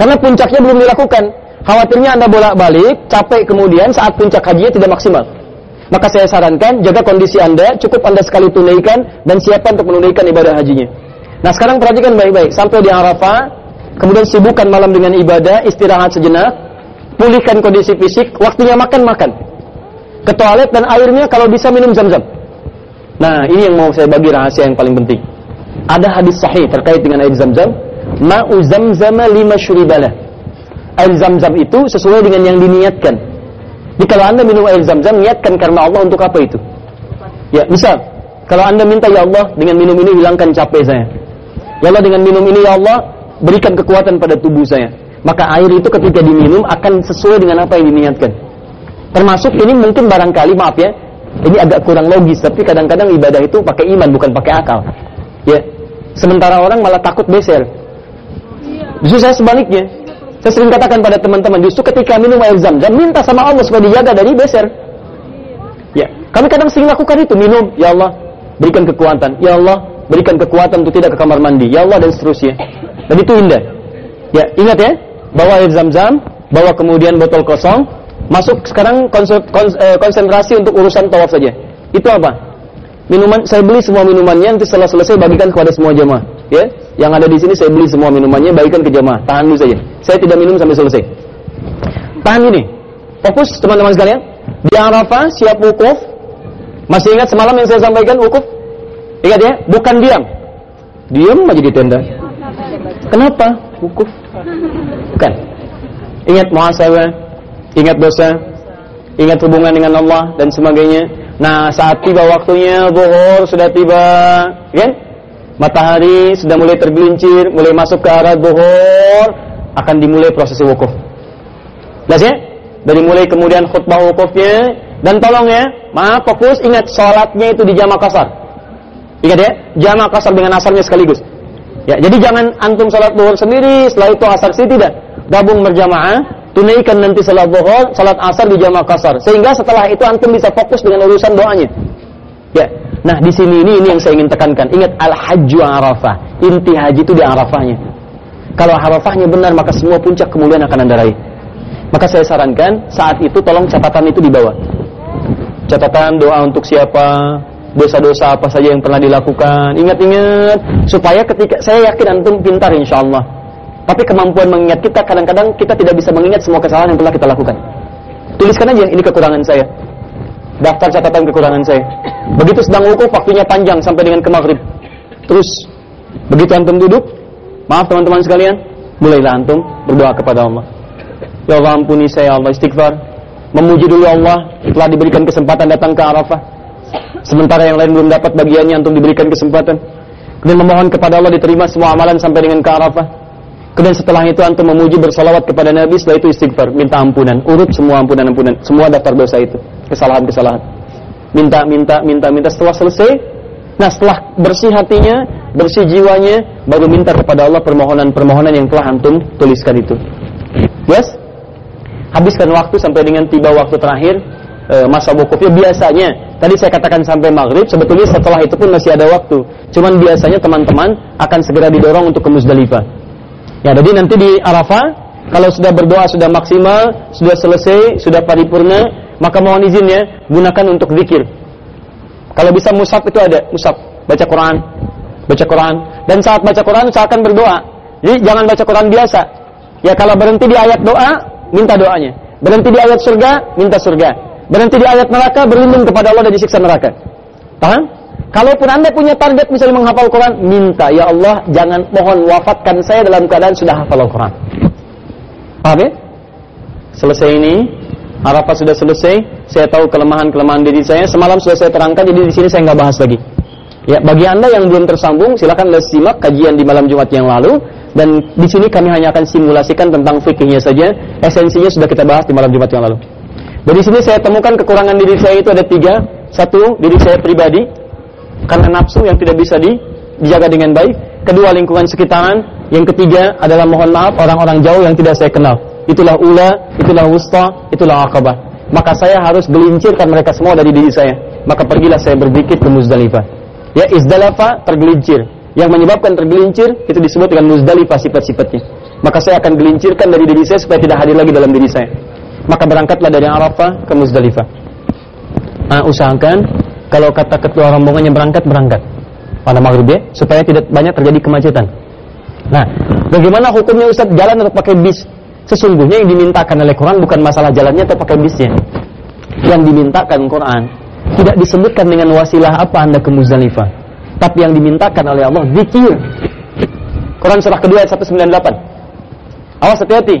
B: Karena puncaknya belum dilakukan. Khawatirnya Anda bolak-balik, capek kemudian saat puncak hajinya tidak maksimal. Maka saya sarankan jaga kondisi Anda, cukup Anda sekali tunaikan dan siapkan untuk menunaikan ibadah hajinya. Nah sekarang perhatikan baik-baik. Sampai di Arafah, kemudian sibukkan malam dengan ibadah, istirahat sejenak, pulihkan kondisi fisik, waktunya makan-makan. Ke toilet dan airnya kalau bisa minum zam-zam. Nah ini yang mau saya bagi rahasia yang paling penting. Ada hadis sahih terkait dengan air zam-zam. Ma'u zamzama lima syuribalah. Air zam-zam itu sesuai dengan yang diniatkan. Jadi kalau anda minum air zam-zam, niatkan karena Allah untuk apa itu? Ya, misal, kalau anda minta ya Allah dengan minum ini hilangkan capek saya. Ya Allah dengan minum ini ya Allah berikan kekuatan pada tubuh saya. Maka air itu ketika diminum akan sesuai dengan apa yang diniatkan. Termasuk ini mungkin barangkali maaf ya, ini agak kurang logis tapi kadang-kadang ibadah itu pakai iman bukan pakai akal. Ya. Sementara orang malah takut beser. Justru saya sebaliknya. Saya sering katakan pada teman-teman, justru ketika minum air zam-zam, minta sama Allah supaya dijaga dari beser. Ya, kami kadang sering lakukan itu, minum, ya Allah, berikan kekuatan. Ya Allah, berikan kekuatan untuk tidak ke kamar mandi. Ya Allah dan seterusnya. Dan itu indah. Ya, ingat ya, bawa air zam-zam, bawa kemudian botol kosong, masuk sekarang eh, konsentrasi untuk urusan tawaf saja. Itu apa? Minuman saya beli semua minumannya nanti setelah selesai bagikan kepada semua jemaah. Ya, yang ada di sini saya beli semua minumannya bagikan ke jemaah. Tahan dulu saja. Saya tidak minum sampai selesai. Tahan ini. Fokus teman-teman sekalian. Di Arafah siap wukuf. Masih ingat semalam yang saya sampaikan wukuf? Ingat ya, bukan diam. Diam aja di tenda. Kenapa? Wukuf. Bukan. Ingat muhasabah, ingat dosa, ingat hubungan dengan Allah dan sebagainya. Nah, saat tiba waktunya zuhur sudah tiba, kan? Matahari sudah mulai tergelincir, mulai masuk ke arah zuhur, akan dimulai prosesi wukuf. Jelas ya? Dari mulai kemudian khutbah wukufnya dan tolong ya, maaf fokus ingat sholatnya itu di jamaah kasar. Ingat ya, jamaah kasar dengan asarnya sekaligus. Ya, jadi jangan antum sholat zuhur sendiri, setelah itu asar sendiri tidak. Gabung berjamaah, tunaikan nanti sholat zuhur, sholat asar di jamaah kasar. Sehingga setelah itu antum bisa fokus dengan urusan doanya. Ya. Nah, di sini ini ini yang saya ingin tekankan. Ingat al-hajju arafah. Inti haji itu di arafahnya. Kalau arafahnya benar, maka semua puncak kemuliaan akan anda raih. Maka saya sarankan saat itu tolong catatan itu dibawa. Catatan doa untuk siapa, dosa-dosa apa saja yang pernah dilakukan. Ingat-ingat supaya ketika saya yakin antum pintar insya Allah. Tapi kemampuan mengingat kita kadang-kadang kita tidak bisa mengingat semua kesalahan yang pernah kita lakukan. Tuliskan aja ini kekurangan saya. Daftar catatan kekurangan saya. Begitu sedang wukuf waktunya panjang sampai dengan ke maghrib. Terus begitu antum duduk, maaf teman-teman sekalian, mulailah antum berdoa kepada Allah. Ya Allah ampuni saya Allah istighfar. Memuji dulu Allah telah diberikan kesempatan datang ke Arafah. Sementara yang lain belum dapat bagiannya untuk diberikan kesempatan. Kemudian memohon kepada Allah diterima semua amalan sampai dengan ke Arafah. Kemudian setelah itu antum memuji bersalawat kepada Nabi, setelah itu istighfar, minta ampunan, urut semua ampunan-ampunan, semua daftar dosa itu, kesalahan-kesalahan. Minta, minta, minta, minta setelah selesai. Nah, setelah bersih hatinya, bersih jiwanya, baru minta kepada Allah permohonan-permohonan yang telah antum tuliskan itu. Yes? Habiskan waktu sampai dengan tiba waktu terakhir e, masa wukufnya biasanya. Tadi saya katakan sampai maghrib, sebetulnya setelah itu pun masih ada waktu. Cuman biasanya teman-teman akan segera didorong untuk ke Musdalifah. Ya, jadi nanti di Arafah kalau sudah berdoa sudah maksimal, sudah selesai, sudah paripurna, maka mohon izin ya, gunakan untuk zikir. Kalau bisa musab itu ada, musab, baca Quran, baca Quran. Dan saat baca Quran usahakan berdoa. Jadi jangan baca Quran biasa. Ya kalau berhenti di ayat doa, minta doanya. Berhenti di ayat surga, minta surga. Berhenti di ayat neraka, berlindung kepada Allah dari siksa neraka. Paham? Kalaupun anda punya target misalnya menghafal Quran, minta ya Allah jangan mohon wafatkan saya dalam keadaan sudah hafal Al-Quran. Paham ya? Selesai ini, Arafah sudah selesai. Saya tahu kelemahan-kelemahan diri saya. Semalam sudah saya terangkan, jadi di sini saya nggak bahas lagi. Ya, bagi anda yang belum tersambung, silakan simak kajian di malam Jumat yang lalu. Dan di sini kami hanya akan simulasikan tentang fikihnya saja. Esensinya sudah kita bahas di malam Jumat yang lalu. Dari sini saya temukan kekurangan diri saya itu ada tiga. Satu, diri saya pribadi karena nafsu yang tidak bisa di, dijaga dengan baik. Kedua, lingkungan sekitaran. Yang ketiga adalah mohon maaf orang-orang jauh yang tidak saya kenal. Itulah ula, itulah wusta, itulah akabah. Maka saya harus gelincirkan mereka semua dari diri saya. Maka pergilah saya berzikir ke Muzdalifah. Ya, izdalafa tergelincir. Yang menyebabkan tergelincir itu disebut dengan Muzdalifah sifat-sifatnya. Maka saya akan gelincirkan dari diri saya supaya tidak hadir lagi dalam diri saya. Maka berangkatlah dari Arafah ke Muzdalifah. Nah, usahakan kalau kata ketua rombongannya berangkat berangkat pada maghrib ya supaya tidak banyak terjadi kemacetan. Nah, bagaimana hukumnya Ustaz jalan atau pakai bis? Sesungguhnya yang dimintakan oleh Quran bukan masalah jalannya atau pakai bisnya. Yang dimintakan Quran tidak disebutkan dengan wasilah apa Anda ke Muzdalifah. Tapi yang dimintakan oleh Allah zikir. Quran surah kedua ayat 198. Awas hati-hati.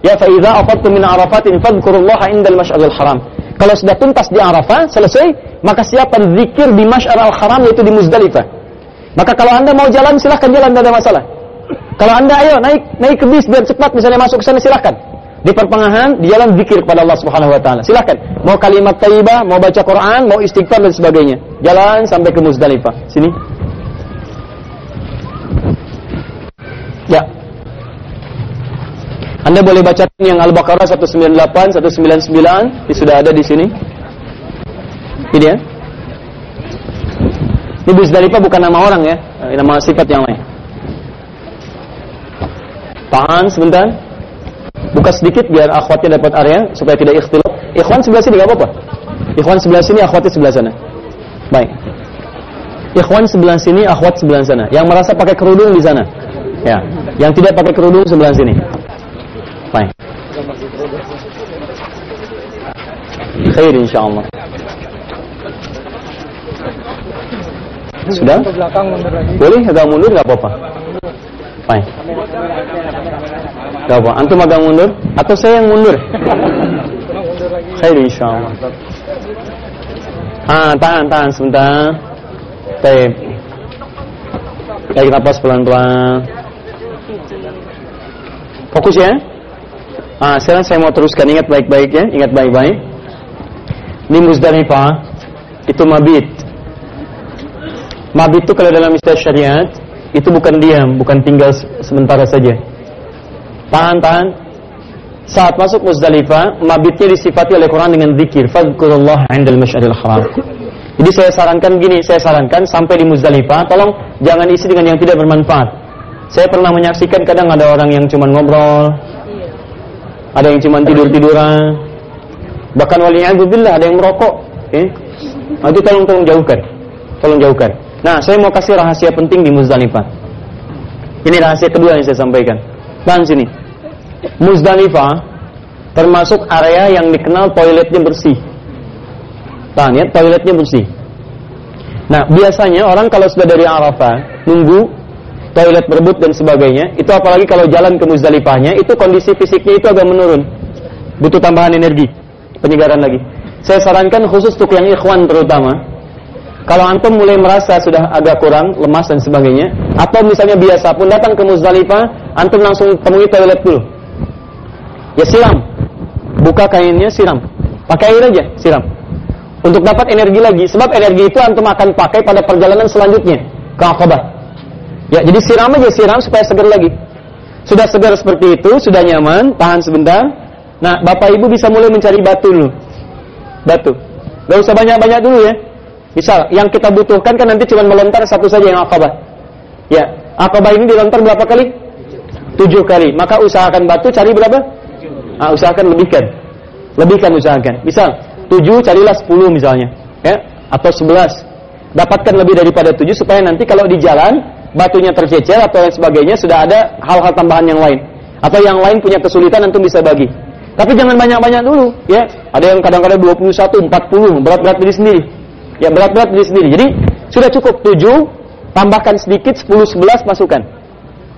B: Ya fa idza afattum min arafatin fadhkurullaha indal masy'aril haram. Kalau sudah tuntas di Arafah, selesai, maka siapkan zikir di Masy'ar al-Haram yaitu di Muzdalifah. Maka kalau Anda mau jalan silahkan jalan tidak ada masalah. Kalau Anda ayo naik naik ke bis biar cepat misalnya masuk ke sana silahkan. Di pertengahan di jalan zikir kepada Allah Subhanahu wa taala. Silahkan. Mau kalimat thayyibah, mau baca Quran, mau istighfar dan sebagainya. Jalan sampai ke Muzdalifah. Sini. Ya. Anda boleh baca yang Al-Baqarah 198, 199, ini sudah ada di sini. Ini ya. Ini Musdalifah bukan nama orang ya, nama sifat yang lain. Tahan sebentar. Buka sedikit biar akhwatnya dapat area supaya tidak ikhtilaf. Ikhwan sebelah sini enggak apa-apa. Ikhwan sebelah sini, akhwatnya sebelah sana. Baik. Ikhwan sebelah sini, akhwat sebelah sana. Yang merasa pakai kerudung di sana. Ya. Yang tidak pakai kerudung sebelah sini. Baik. Khair insyaallah. Sudah? Boleh agak mundur nggak apa-apa. Baik. Apa. Antum agak mundur atau saya yang mundur? Khair insyaallah. Ah, tahan, tahan sebentar. Baik. Tarik nafas pelan-pelan. Fokus ya. Ah, sekarang saya mau teruskan. Ingat baik-baik ya. Ingat baik-baik. Di Muzdalifah itu mabit. Mabit itu kalau dalam istilah syariat itu bukan diam, bukan tinggal sementara saja. Tahan, tahan. Saat masuk Muzdalifah, mabitnya disifati oleh Quran dengan zikir. Fadkurullah indal masyaril haram. Jadi saya sarankan gini, saya sarankan sampai di Muzdalifah, tolong jangan isi dengan yang tidak bermanfaat. Saya pernah menyaksikan kadang ada orang yang cuma ngobrol, ada yang cuma tidur-tiduran, bahkan wali'adzubillah ada yang merokok. Eh? Nah, itu tolong tolong jauhkan, tolong jauhkan. Nah, saya mau kasih rahasia penting di Muzdalifah. Ini rahasia kedua yang saya sampaikan. Dan sini. Muzdalifah termasuk area yang dikenal toiletnya bersih. Tahan ya, toiletnya bersih. Nah, biasanya orang kalau sudah dari Arafah nunggu toilet berebut dan sebagainya, itu apalagi kalau jalan ke Muzdalifahnya, itu kondisi fisiknya itu agak menurun. Butuh tambahan energi, penyegaran lagi. Saya sarankan khusus untuk yang ikhwan terutama, kalau antum mulai merasa sudah agak kurang, lemas dan sebagainya, atau misalnya biasa pun datang ke Muzdalifah, antum langsung temui toilet dulu. Ya siram. Buka kainnya siram. Pakai air aja, siram. Untuk dapat energi lagi, sebab energi itu antum akan pakai pada perjalanan selanjutnya ke Aqabah. Ya, jadi siram aja siram supaya segar lagi. Sudah segar seperti itu, sudah nyaman, tahan sebentar. Nah, Bapak Ibu bisa mulai mencari batu dulu. Batu. Gak usah banyak-banyak dulu ya. Misal, yang kita butuhkan kan nanti cuma melontar satu saja yang Aqabah. Ya, Aqabah ini dilontar berapa kali? Tujuh kali. Maka usahakan batu cari berapa? Nah, usahakan lebihkan. Lebihkan usahakan. Misal, tujuh carilah sepuluh misalnya. Ya, atau sebelas. Dapatkan lebih daripada tujuh supaya nanti kalau di jalan batunya tercecer atau lain sebagainya sudah ada hal-hal tambahan yang lain. Atau yang lain punya kesulitan nanti bisa bagi. Tapi jangan banyak-banyak dulu, ya. Ada yang kadang-kadang 21, 40, berat-berat diri sendiri. Ya, berat-berat diri sendiri. Jadi, sudah cukup 7, tambahkan sedikit 10, 11 masukkan.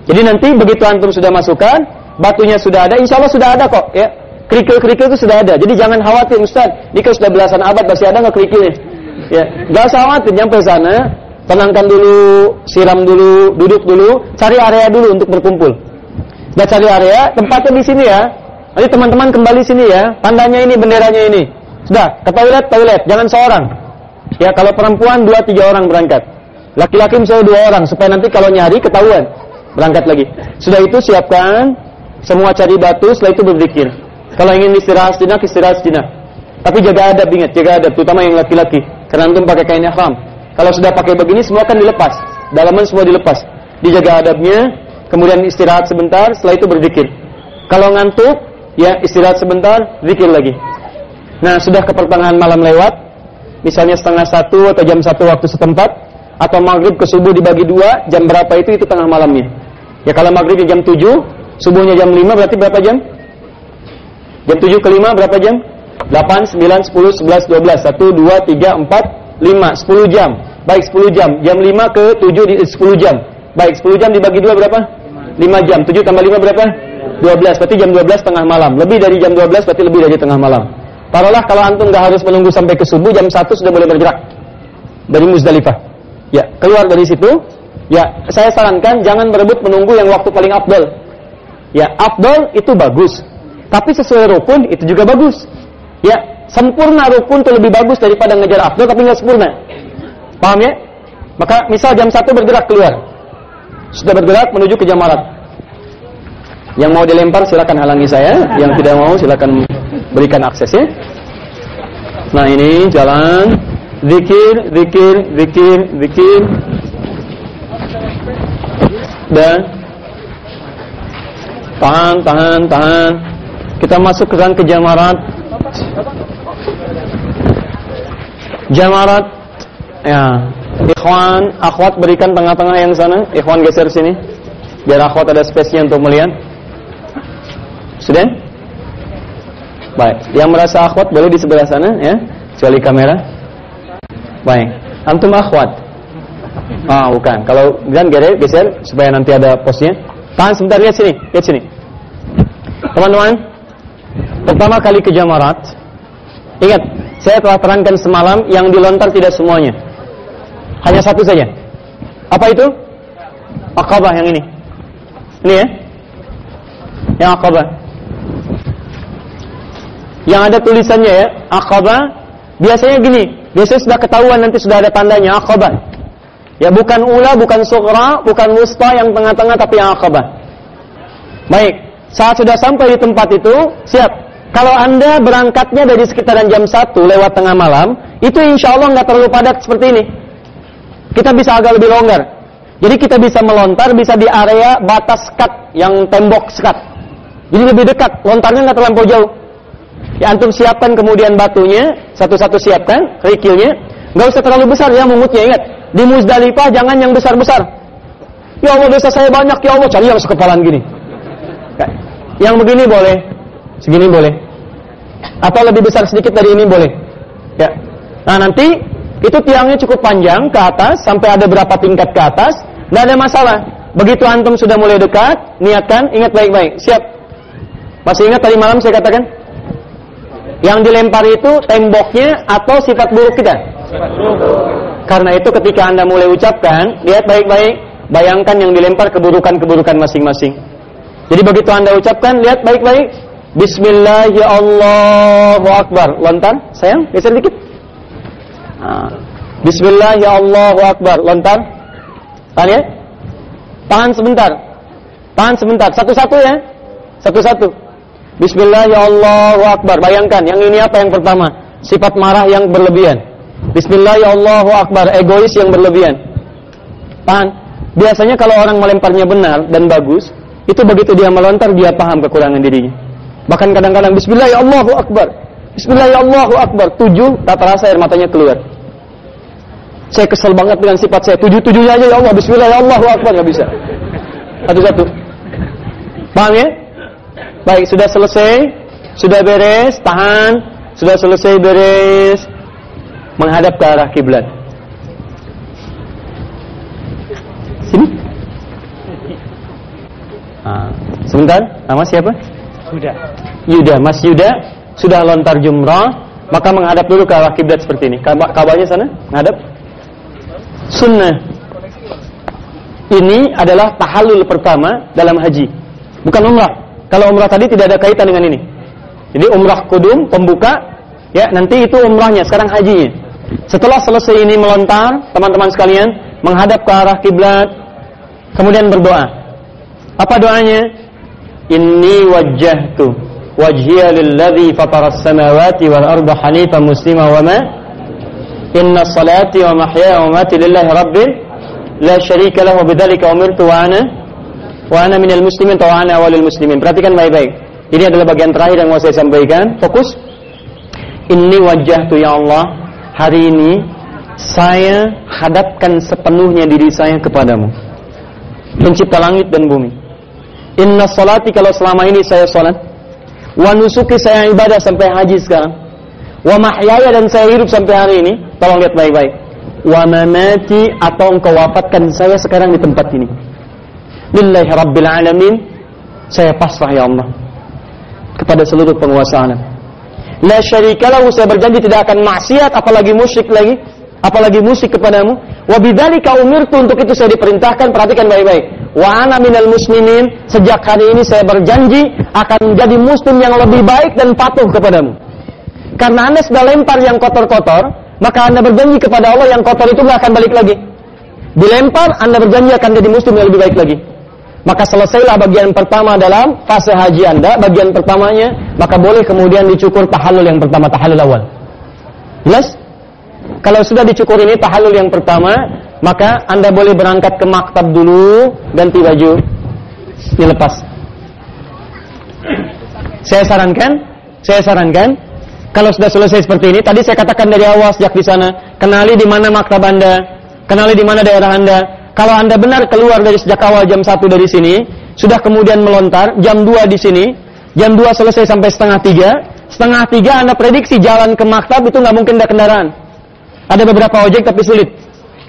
B: Jadi nanti begitu antum sudah masukkan, batunya sudah ada, insya Allah sudah ada kok, ya. Kerikil-kerikil itu sudah ada. Jadi jangan khawatir Ustaz, ini kan sudah belasan abad masih ada nggak kerikilnya? Ya, nggak usah khawatir, nyampe sana, tenangkan dulu, siram dulu, duduk dulu, cari area dulu untuk berkumpul. Sudah cari area, tempatnya di sini ya. Nanti teman-teman kembali sini ya, tandanya ini, benderanya ini. Sudah, ke toilet, toilet, jangan seorang. Ya, kalau perempuan dua tiga orang berangkat. Laki-laki misalnya dua orang, supaya nanti kalau nyari ketahuan. Berangkat lagi. Sudah itu siapkan, semua cari batu, setelah itu berzikir. Kalau ingin istirahat sejenak, istirahat sejenak. Tapi jaga adab, ingat, jaga adab, terutama yang laki-laki. Karena antum pakai kain ihram. Kalau sudah pakai begini, semua kan dilepas. Dalaman semua dilepas. Dijaga adabnya, kemudian istirahat sebentar, setelah itu berzikir. Kalau ngantuk, ya istirahat sebentar, zikir lagi. Nah, sudah ke pertengahan malam lewat, misalnya setengah satu atau jam satu waktu setempat, atau maghrib ke subuh dibagi dua, jam berapa itu, itu tengah malamnya. Ya kalau maghribnya jam tujuh, subuhnya jam lima, berarti berapa jam? Jam 7 ke 5 berapa jam? 8, 9, 10, 11, 12 1, 2, 3, 4, 5 10 jam. Baik 10 jam. Jam 5 ke 7 di, 10 jam. Baik 10 jam dibagi 2 berapa? 5 jam. 7 tambah 5 berapa? 12 Berarti jam 12 tengah malam. Lebih dari jam 12 berarti lebih dari tengah malam. Taruhlah kalau antum gak harus menunggu sampai ke subuh Jam 1 sudah boleh bergerak. Dari Muzdalifah. Ya keluar dari situ. Ya saya sarankan jangan berebut menunggu yang waktu paling afdol Ya afdol itu bagus tapi sesuai rukun itu juga bagus. Ya, sempurna rukun itu lebih bagus daripada ngejar afdal tapi nggak sempurna. Paham ya? Maka misal jam 1 bergerak keluar. Sudah bergerak menuju ke jamarat. Yang mau dilempar silakan halangi saya, yang tidak mau silakan berikan akses ya. Nah ini jalan zikir, zikir, zikir, zikir dan tahan, tahan, tahan. Kita masuk ke ke jamarat. Jamarat, ya. Ikhwan, akhwat berikan tengah-tengah yang sana. Ikhwan geser sini, biar akhwat ada space-nya untuk melihat. Sudah? Baik. Yang merasa akhwat boleh di sebelah sana ya, kecuali kamera. Baik. Antum akhwat. Ah, bukan. Kalau dan geser, geser supaya nanti ada posnya. Tahan sebentar lihat sini, lihat sini. Teman-teman, pertama kali ke Jamarat. Ingat, saya telah terangkan semalam yang dilontar tidak semuanya. Hanya satu saja. Apa itu? Aqabah yang ini. Ini ya. Yang Aqabah yang ada tulisannya ya, akabah. Biasanya gini, biasanya sudah ketahuan nanti sudah ada tandanya akabah. Ya bukan ula, bukan sugra, bukan musta yang tengah-tengah tapi yang akabah. Baik, saat sudah sampai di tempat itu, siap. Kalau anda berangkatnya dari sekitaran jam 1 lewat tengah malam, itu insya Allah nggak terlalu padat seperti ini. Kita bisa agak lebih longgar. Jadi kita bisa melontar, bisa di area batas sekat yang tembok sekat. Jadi lebih dekat, lontarnya nggak terlalu jauh. Ya antum siapkan kemudian batunya, satu-satu siapkan, kerikilnya. Nggak usah terlalu besar ya mumutnya, ingat. Di Muzdalifah jangan yang besar-besar. Ya Allah dosa saya banyak, ya Allah cari yang sekepalan gini. Ya. Yang begini boleh, segini boleh. Atau lebih besar sedikit dari ini boleh. Ya. Nah nanti itu tiangnya cukup panjang ke atas sampai ada berapa tingkat ke atas, nggak ada masalah. Begitu antum sudah mulai dekat, niatkan, ingat baik-baik. Siap. Masih ingat tadi malam saya katakan? Yang dilempar itu temboknya atau sifat buruk kita? Karena itu ketika Anda mulai ucapkan, lihat baik-baik, bayangkan yang dilempar keburukan-keburukan masing-masing. Jadi begitu Anda ucapkan, lihat baik-baik. Bismillahirrahmanirrahim. Lontar, sayang, geser dikit. Bismillahirrahmanirrahim. Lontar. Tahan ya? Tahan sebentar. Tahan sebentar. Satu-satu ya. Satu-satu. Bismillahirrahmanirrahim. Bayangkan, yang ini apa yang pertama? Sifat marah yang berlebihan. Bismillahirrahmanirrahim. Egois yang berlebihan. Tahan. Biasanya kalau orang melemparnya benar dan bagus, itu begitu dia melontar dia paham kekurangan dirinya. Bahkan kadang-kadang Bismillahirrahmanirrahim. Bismillahirrahmanirrahim. Tujuh, tak terasa air matanya keluar. Saya kesel banget dengan sifat saya. Tujuh-tujuhnya aja ya Allah. Bismillahirrahmanirrahim. Gak bisa. Satu-satu. Paham ya? Baik, sudah selesai, sudah beres, tahan, sudah selesai beres, menghadap ke arah kiblat. Sini. Nah, sebentar, nama siapa?
C: Yuda.
B: Yuda, Mas Yuda sudah lontar jumrah, maka menghadap dulu ke arah kiblat seperti ini. Kabarnya sana, menghadap. Sunnah. Ini adalah tahallul pertama dalam haji, bukan umrah. Kalau umrah tadi tidak ada kaitan dengan ini. Jadi umrah kudum, pembuka, ya nanti itu umrahnya, sekarang hajinya. Setelah selesai ini melontar, teman-teman sekalian, menghadap ke arah kiblat, kemudian berdoa. Apa doanya? Inni wajjahtu wajhiya lilladzi fatara as-samawati wal arda hanifan muslima wa ma inna salati wa mahyaya wa mamati lillahi rabbil la syarika lahu bidzalika umirtu wa ana Wa ana minal muslimin wa ana awalul muslimin. Perhatikan baik-baik. Ini adalah bagian terakhir yang mau saya sampaikan. Fokus. Ini wajah tu ya Allah. Hari ini saya hadapkan sepenuhnya diri saya kepadamu. Pencipta langit dan bumi. Inna salati kalau selama ini saya salat. Wa nusuki saya ibadah sampai haji sekarang. Wa mahyaya dan saya hidup sampai hari ini. Tolong lihat baik-baik. Wa mamati atau engkau wafatkan saya sekarang di tempat ini lillahi rabbil alamin saya pasrah ya Allah kepada seluruh penguasa alam la syarika lahu saya berjanji tidak akan maksiat apalagi musyrik lagi apalagi musyrik kepadamu wa bidzalika umirtu untuk itu saya diperintahkan perhatikan baik-baik wa ana minal muslimin sejak hari ini saya berjanji akan menjadi muslim yang lebih baik dan patuh kepadamu karena anda sudah lempar yang kotor-kotor maka anda berjanji kepada Allah yang kotor itu nggak akan balik lagi dilempar anda berjanji akan jadi muslim yang lebih baik lagi maka selesailah bagian pertama dalam fase haji Anda, bagian pertamanya, maka boleh kemudian dicukur tahallul yang pertama, tahallul awal. Jelas? Kalau sudah dicukur ini tahallul yang pertama, maka Anda boleh berangkat ke maktab dulu, ganti baju, dilepas. Saya sarankan, saya sarankan, kalau sudah selesai seperti ini, tadi saya katakan dari awal sejak di sana, kenali di mana maktab Anda, kenali di mana daerah Anda, kalau Anda benar keluar dari sejak awal jam 1 dari sini, sudah kemudian melontar, jam 2 di sini, jam 2 selesai sampai setengah 3, setengah 3 Anda prediksi jalan ke maktab itu nggak mungkin ada kendaraan. Ada beberapa ojek tapi sulit.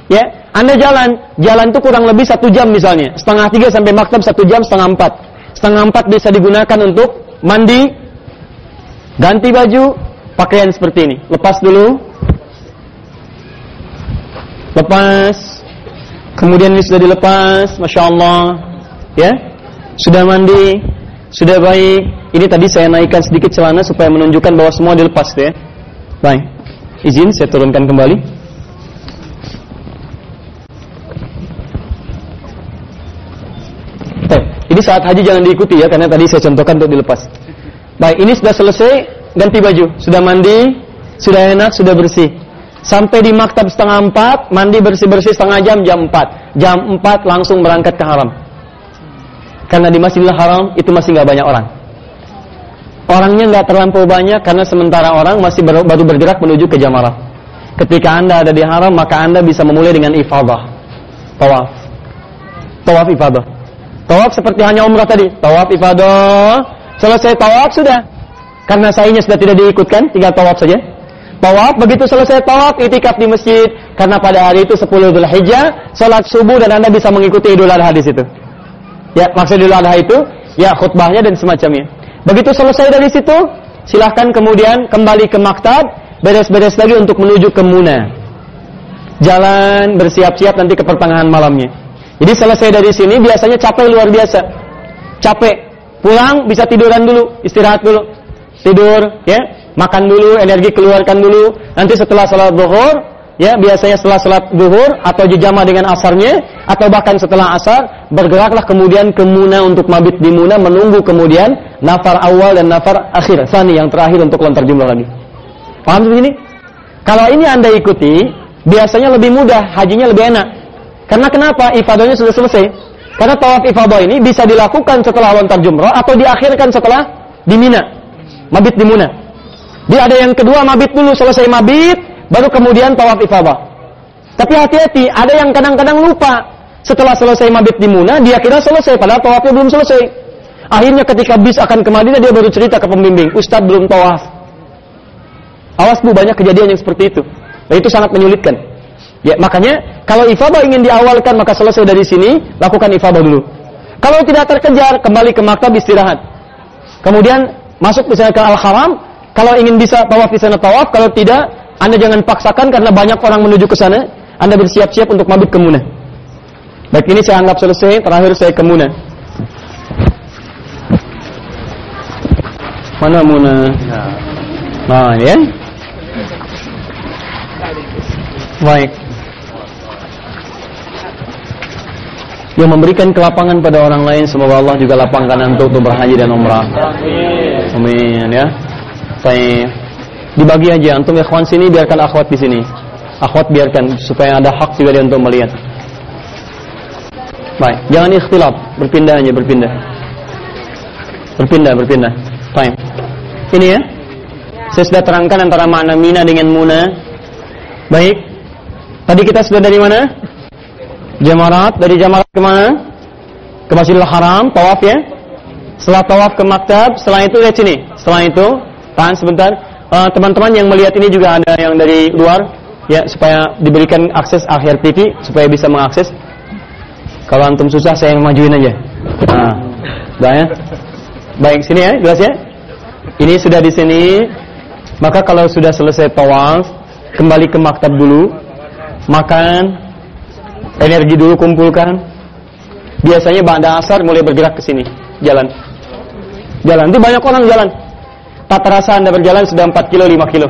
B: Ya, Anda jalan, jalan itu kurang lebih satu jam misalnya, setengah 3 sampai maktab satu jam setengah 4. Setengah 4 bisa digunakan untuk mandi, ganti baju, pakaian seperti ini. Lepas dulu. Lepas Kemudian ini sudah dilepas, masya Allah, ya, sudah mandi, sudah baik. Ini tadi saya naikkan sedikit celana supaya menunjukkan bahwa semua dilepas, ya. Baik, izin saya turunkan kembali. Ini saat haji jangan diikuti ya, karena tadi saya contohkan untuk dilepas. Baik, ini sudah selesai, ganti baju, sudah mandi, sudah enak, sudah bersih. Sampai di maktab setengah empat, mandi bersih-bersih setengah jam, jam empat. Jam empat langsung berangkat ke haram. Karena di Masjidil Haram itu masih nggak banyak orang. Orangnya nggak terlampau banyak karena sementara orang masih baru, baru bergerak menuju ke Jamarah. Ketika anda ada di haram, maka anda bisa memulai dengan ifadah. Tawaf. Tawaf ifadah. Tawaf seperti hanya umrah tadi. Tawaf ifadah. Selesai tawaf sudah. Karena sainya sudah tidak diikutkan, tinggal tawaf saja tawaf, begitu selesai tawaf, itikaf di masjid. Karena pada hari itu 10 Dhul Hijjah, sholat subuh dan Anda bisa mengikuti Idul Adha di situ. Ya, maksud Idul Adha itu, ya khutbahnya dan semacamnya. Begitu selesai dari situ, silahkan kemudian kembali ke maktab, beres-beres lagi untuk menuju ke Muna. Jalan, bersiap-siap nanti ke pertengahan malamnya. Jadi selesai dari sini biasanya capek luar biasa. Capek. Pulang bisa tiduran dulu, istirahat dulu. Tidur, ya, makan dulu, energi keluarkan dulu. Nanti setelah sholat zuhur, ya biasanya setelah sholat zuhur atau dijama dengan asarnya, atau bahkan setelah asar, bergeraklah kemudian ke Muna untuk mabit di Muna, menunggu kemudian nafar awal dan nafar akhir, sani yang terakhir untuk lontar jumlah lagi. Paham begini? Kalau ini anda ikuti, biasanya lebih mudah, hajinya lebih enak. Karena kenapa? Ifadahnya sudah selesai. Karena tawaf ifadah ini bisa dilakukan setelah lontar jumrah atau diakhirkan setelah di Mina. Mabit di Muna. Dia ada yang kedua mabit dulu selesai mabit, baru kemudian tawaf ifadah. Tapi hati-hati, ada yang kadang-kadang lupa. Setelah selesai mabit di Muna, dia kira selesai, padahal tawafnya belum selesai. Akhirnya ketika bis akan ke Madinah, dia baru cerita ke pembimbing, Ustadz belum tawaf. Awas bu, banyak kejadian yang seperti itu. Dan itu sangat menyulitkan. Ya, makanya kalau ifadah ingin diawalkan, maka selesai dari sini, lakukan ifadah dulu. Kalau tidak terkejar, kembali ke maktab istirahat. Kemudian masuk misalnya ke Al-Haram, kalau ingin bisa tawaf di sana tawaf, kalau tidak, Anda jangan paksakan karena banyak orang menuju ke sana. Anda bersiap-siap untuk mabit ke Muna. Baik, ini saya anggap selesai. Terakhir saya ke Muna. Mana Muna? Nah, ini ya. Baik. Yang memberikan kelapangan pada orang lain, semoga Allah juga lapangkan untuk berhaji dan umrah. Amin ya. Baik. Dibagi aja antum ikhwan sini biarkan akhwat di sini. Akhwat biarkan supaya ada hak juga dia untuk melihat. Baik, jangan ikhtilaf, berpindah aja, berpindah. Berpindah, berpindah. Baik. Ini ya. Saya sudah terangkan antara makna Mina dengan Muna. Baik. Tadi kita sudah dari mana? Jamarat, dari Jamarat ke mana? Ke Masjidil Haram, tawaf ya. Setelah tawaf ke maktab, setelah itu lihat sini. Setelah itu Tahan sebentar. Eh, teman-teman uh, yang melihat ini juga ada yang dari luar, ya supaya diberikan akses akhir TV supaya bisa mengakses. Kalau antum susah saya yang majuin aja. Nah, ya. Baik, sini ya, jelas ya. Ini sudah di sini. Maka kalau sudah selesai tawaf, kembali ke maktab dulu, makan, energi dulu kumpulkan. Biasanya ba'da asar mulai bergerak ke sini, jalan. Jalan, itu banyak orang jalan. Tak terasa Anda berjalan sudah 4 kilo, 5 kilo.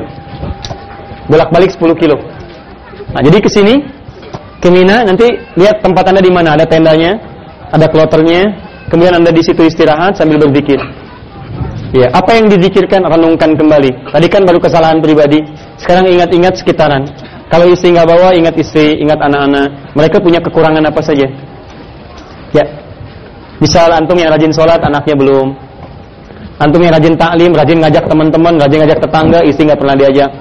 B: Bolak-balik 10 kilo. Nah, jadi ke sini, ke Mina, nanti lihat tempat Anda di mana. Ada tendanya, ada kloternya, kemudian Anda di situ istirahat sambil berzikir. Ya, apa yang dizikirkan renungkan kembali. Tadi kan baru kesalahan pribadi, sekarang ingat-ingat sekitaran. Kalau istri nggak bawa, ingat istri, ingat anak-anak. Mereka punya kekurangan apa saja? Ya, misal antum yang rajin sholat, anaknya belum. Antum yang rajin taklim, rajin ngajak teman-teman, rajin ngajak tetangga, istri nggak pernah diajak,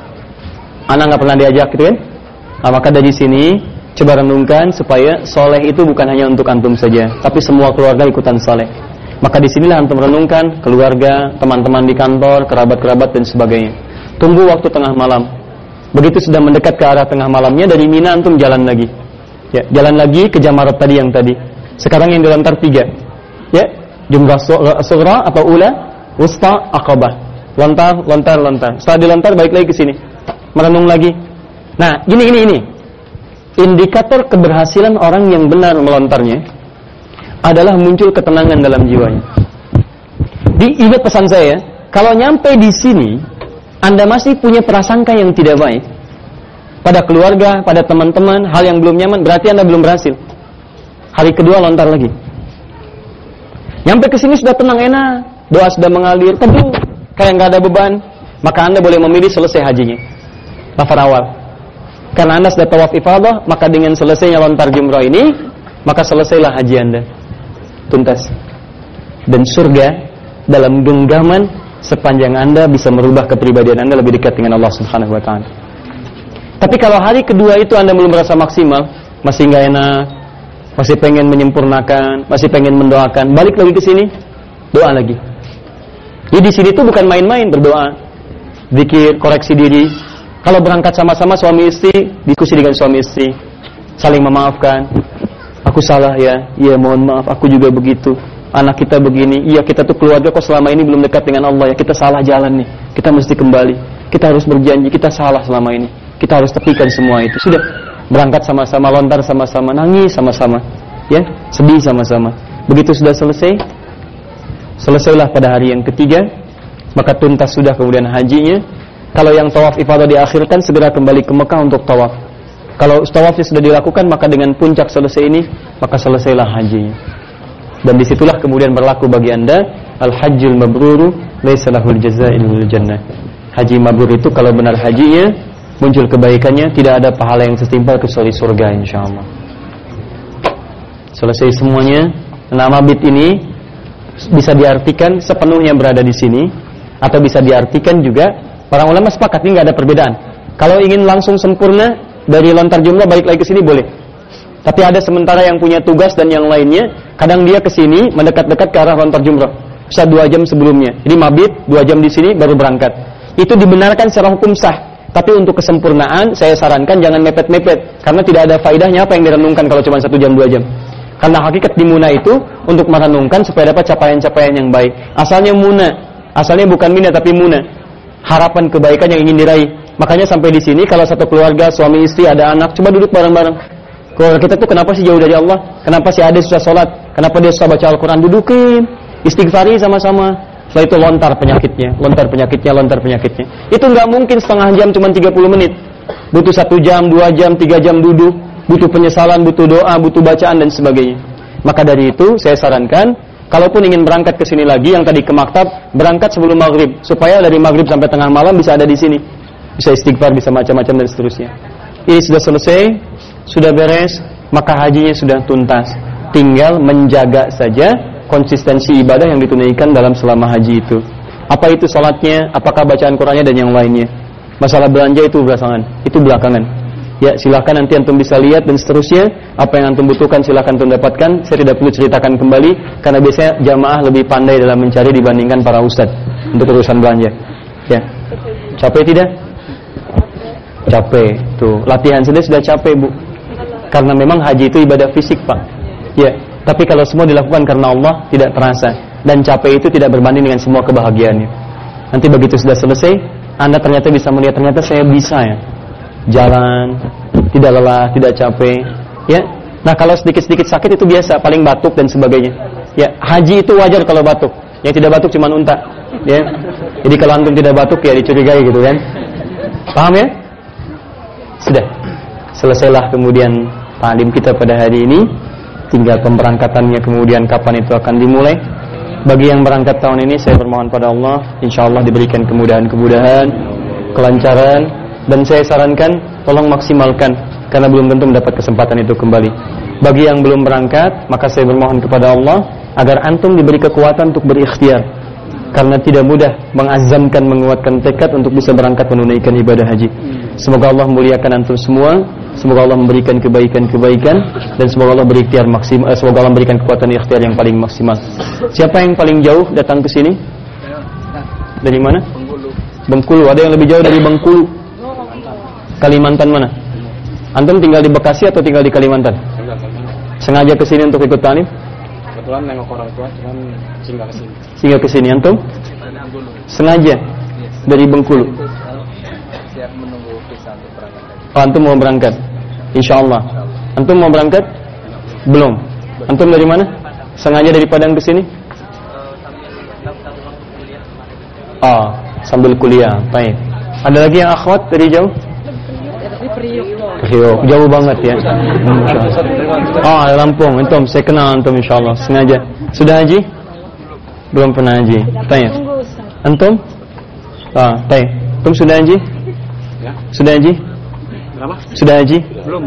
B: anak nggak pernah diajak, gitu kan? Nah, maka dari sini coba renungkan supaya soleh itu bukan hanya untuk antum saja, tapi semua keluarga ikutan soleh. Maka di sinilah antum renungkan keluarga, teman-teman di kantor, kerabat-kerabat dan sebagainya. Tunggu waktu tengah malam. Begitu sudah mendekat ke arah tengah malamnya dari Mina antum jalan lagi. Ya, jalan lagi ke Jamarat tadi yang tadi. Sekarang yang dilontar tiga. Ya, jumlah sugra atau ula, wusta, akobah. Lontar, lontar, lontar. Setelah dilontar balik lagi ke sini. Merenung lagi. Nah, ini ini ini. Indikator keberhasilan orang yang benar melontarnya adalah muncul ketenangan dalam jiwanya. Diingat pesan saya, kalau nyampe di sini anda masih punya prasangka yang tidak baik pada keluarga, pada teman-teman, hal yang belum nyaman, berarti Anda belum berhasil. Hari kedua lontar lagi. Nyampe ke sini sudah tenang enak, doa sudah mengalir, teduh, kayak nggak ada beban, maka Anda boleh memilih selesai hajinya. Lafar awal. Karena Anda sudah tawaf ifadah, maka dengan selesainya lontar jumrah ini, maka selesailah haji Anda. Tuntas. Dan surga dalam genggaman sepanjang Anda bisa merubah kepribadian Anda lebih dekat dengan Allah Subhanahu wa taala. Tapi kalau hari kedua itu Anda belum merasa maksimal, masih nggak enak, masih pengen menyempurnakan, masih pengen mendoakan, balik lagi ke sini, doa lagi. Jadi di sini tuh bukan main-main berdoa, zikir, koreksi diri. Kalau berangkat sama-sama suami istri, diskusi dengan suami istri, saling memaafkan. Aku salah ya, iya mohon maaf, aku juga begitu anak kita begini, iya kita tuh keluarga kok selama ini belum dekat dengan Allah ya, kita salah jalan nih, kita mesti kembali, kita harus berjanji, kita salah selama ini, kita harus tepikan semua itu, sudah berangkat sama-sama, lontar sama-sama, nangis sama-sama, ya, sedih sama-sama, begitu sudah selesai, selesailah pada hari yang ketiga, maka tuntas sudah kemudian hajinya, kalau yang tawaf ifadah diakhirkan segera kembali ke Mekah untuk tawaf. Kalau tawafnya sudah dilakukan maka dengan puncak selesai ini maka selesailah hajinya. Dan di situlah kemudian berlaku bagi anda Al-hajjul mabruru Laisa lahul jazailul jannah. Haji mabrur itu kalau benar hajinya Muncul kebaikannya Tidak ada pahala yang setimpal kecuali surga insyaAllah. Selesai semuanya Nama bit ini Bisa diartikan sepenuhnya berada di sini Atau bisa diartikan juga Para ulama sepakat ini nggak ada perbedaan. Kalau ingin langsung sempurna Dari lontar jumlah balik lagi ke sini boleh tapi ada sementara yang punya tugas dan yang lainnya, kadang dia ke sini mendekat-dekat ke arah lontar jumrah. Bisa dua jam sebelumnya. Jadi mabit dua jam di sini baru berangkat. Itu dibenarkan secara hukum sah. Tapi untuk kesempurnaan saya sarankan jangan mepet-mepet karena tidak ada faedahnya apa yang direnungkan kalau cuma satu jam dua jam. Karena hakikat di Muna itu untuk merenungkan supaya dapat capaian-capaian yang baik. Asalnya Muna, asalnya bukan Mina tapi Muna. Harapan kebaikan yang ingin diraih. Makanya sampai di sini kalau satu keluarga suami istri ada anak coba duduk bareng-bareng Keluarga kita tuh kenapa sih jauh dari Allah? Kenapa sih ada susah sholat? Kenapa dia susah baca Al-Quran? Dudukin, istighfari sama-sama. Setelah itu lontar penyakitnya, lontar penyakitnya, lontar penyakitnya. Itu nggak mungkin setengah jam, cuma 30 menit. Butuh satu jam, dua jam, tiga jam duduk. Butuh penyesalan, butuh doa, butuh bacaan dan sebagainya. Maka dari itu saya sarankan, kalaupun ingin berangkat ke sini lagi, yang tadi ke maktab, berangkat sebelum maghrib. Supaya dari maghrib sampai tengah malam bisa ada di sini. Bisa istighfar, bisa macam-macam dan seterusnya. Ini sudah selesai, sudah beres, maka hajinya sudah tuntas. Tinggal menjaga saja konsistensi ibadah yang ditunaikan dalam selama haji itu. Apa itu salatnya, apakah bacaan Qur'annya dan yang lainnya. Masalah belanja itu belakangan, itu belakangan. Ya, silakan nanti antum bisa lihat dan seterusnya. Apa yang antum butuhkan silakan antum dapatkan. Saya tidak perlu ceritakan kembali karena biasanya jamaah lebih pandai dalam mencari dibandingkan para ustadz untuk urusan belanja. Ya. Capek tidak? Capek. Tuh, latihan saja sudah capek, Bu. Karena memang haji itu ibadah fisik, Pak. Ya, tapi kalau semua dilakukan karena Allah tidak terasa dan capek itu tidak berbanding dengan semua kebahagiaannya. Nanti begitu sudah selesai, Anda ternyata bisa melihat ternyata saya bisa ya. Jalan, tidak lelah, tidak capek, ya. Nah, kalau sedikit-sedikit sakit itu biasa, paling batuk dan sebagainya. Ya, haji itu wajar kalau batuk. Yang tidak batuk cuma unta, ya. Jadi kalau antum tidak batuk ya dicurigai gitu kan. Paham ya? Sudah. Selesailah kemudian talim kita pada hari ini tinggal pemberangkatannya kemudian kapan itu akan dimulai. Bagi yang berangkat tahun ini saya bermohon pada Allah, insya Allah diberikan kemudahan-kemudahan, kelancaran, dan saya sarankan tolong maksimalkan karena belum tentu mendapat kesempatan itu kembali. Bagi yang belum berangkat, maka saya bermohon kepada Allah agar antum diberi kekuatan untuk berikhtiar karena tidak mudah mengazamkan menguatkan tekad untuk bisa berangkat menunaikan ibadah haji. Semoga Allah memuliakan antum semua, semoga Allah memberikan kebaikan-kebaikan dan semoga Allah berikhtiar maksimal, eh, semoga Allah memberikan kekuatan ikhtiar yang paling maksimal. Siapa yang paling jauh datang ke sini? Dari mana? Bengkulu. Bengkulu. Ada yang lebih jauh dari Bengkulu? Kalimantan mana? Antum tinggal di Bekasi atau tinggal di Kalimantan? Sengaja ke sini untuk ikut talim?
D: Kebetulan nengok orang tua, cuman singgah ke sini.
B: Sehingga ke sini antum? Sengaja dari Bengkulu.
D: Siap menunggu visa untuk berangkat haji.
B: Oh, antum mau berangkat? Insya Allah. Antum mau berangkat? Belum. Antum dari mana? Sengaja dari Padang ke sini? Oh, sambil kuliah. Baik. Ada lagi yang akhwat dari jauh? Priok. Jauh banget ya. Oh, Lampung. Antum, saya kenal antum insya Allah. Sengaja. Sudah haji? Belum pernah haji. Tanya. Antum? Ah, tanya. Antum sudah haji?
D: Ya.
B: Sudah haji?
D: Berapa?
B: Sudah haji?
D: Belum.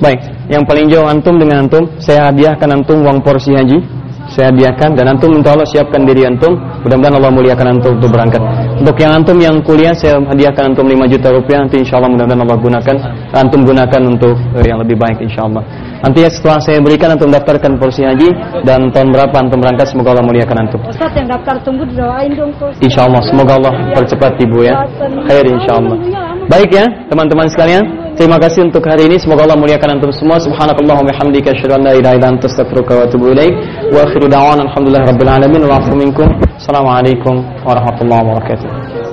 B: Baik, yang paling jauh antum dengan antum, saya hadiahkan antum uang porsi haji. Saya hadiahkan dan antum insya Allah siapkan diri antum. Mudah-mudahan Allah muliakan antum untuk berangkat. Untuk yang antum yang kuliah, saya hadiahkan antum 5 juta rupiah. Nanti insya Allah mudah-mudahan Allah gunakan. Antum gunakan untuk eh, yang lebih baik insya Allah. Nanti ya setelah saya berikan antum daftarkan porsi haji dan tahun berapa antum berangkat, semoga Allah muliakan antum.
E: Ustaz yang daftar tunggu didoain dong Ustaz.
B: Insya Allah, semoga Allah percepat ibu ya. Khair insya Allah. Baik ya, teman-teman sekalian. Terima kasih untuk hari ini. Semoga Allah muliakan antum semua. Subhanakallah wa bihamdika asyhadu an la ilaha illa anta astaghfiruka wa atubu ilaik. Wa akhiru da'wana alhamdulillahi rabbil alamin wa afu minkum. Assalamualaikum warahmatullahi wabarakatuh.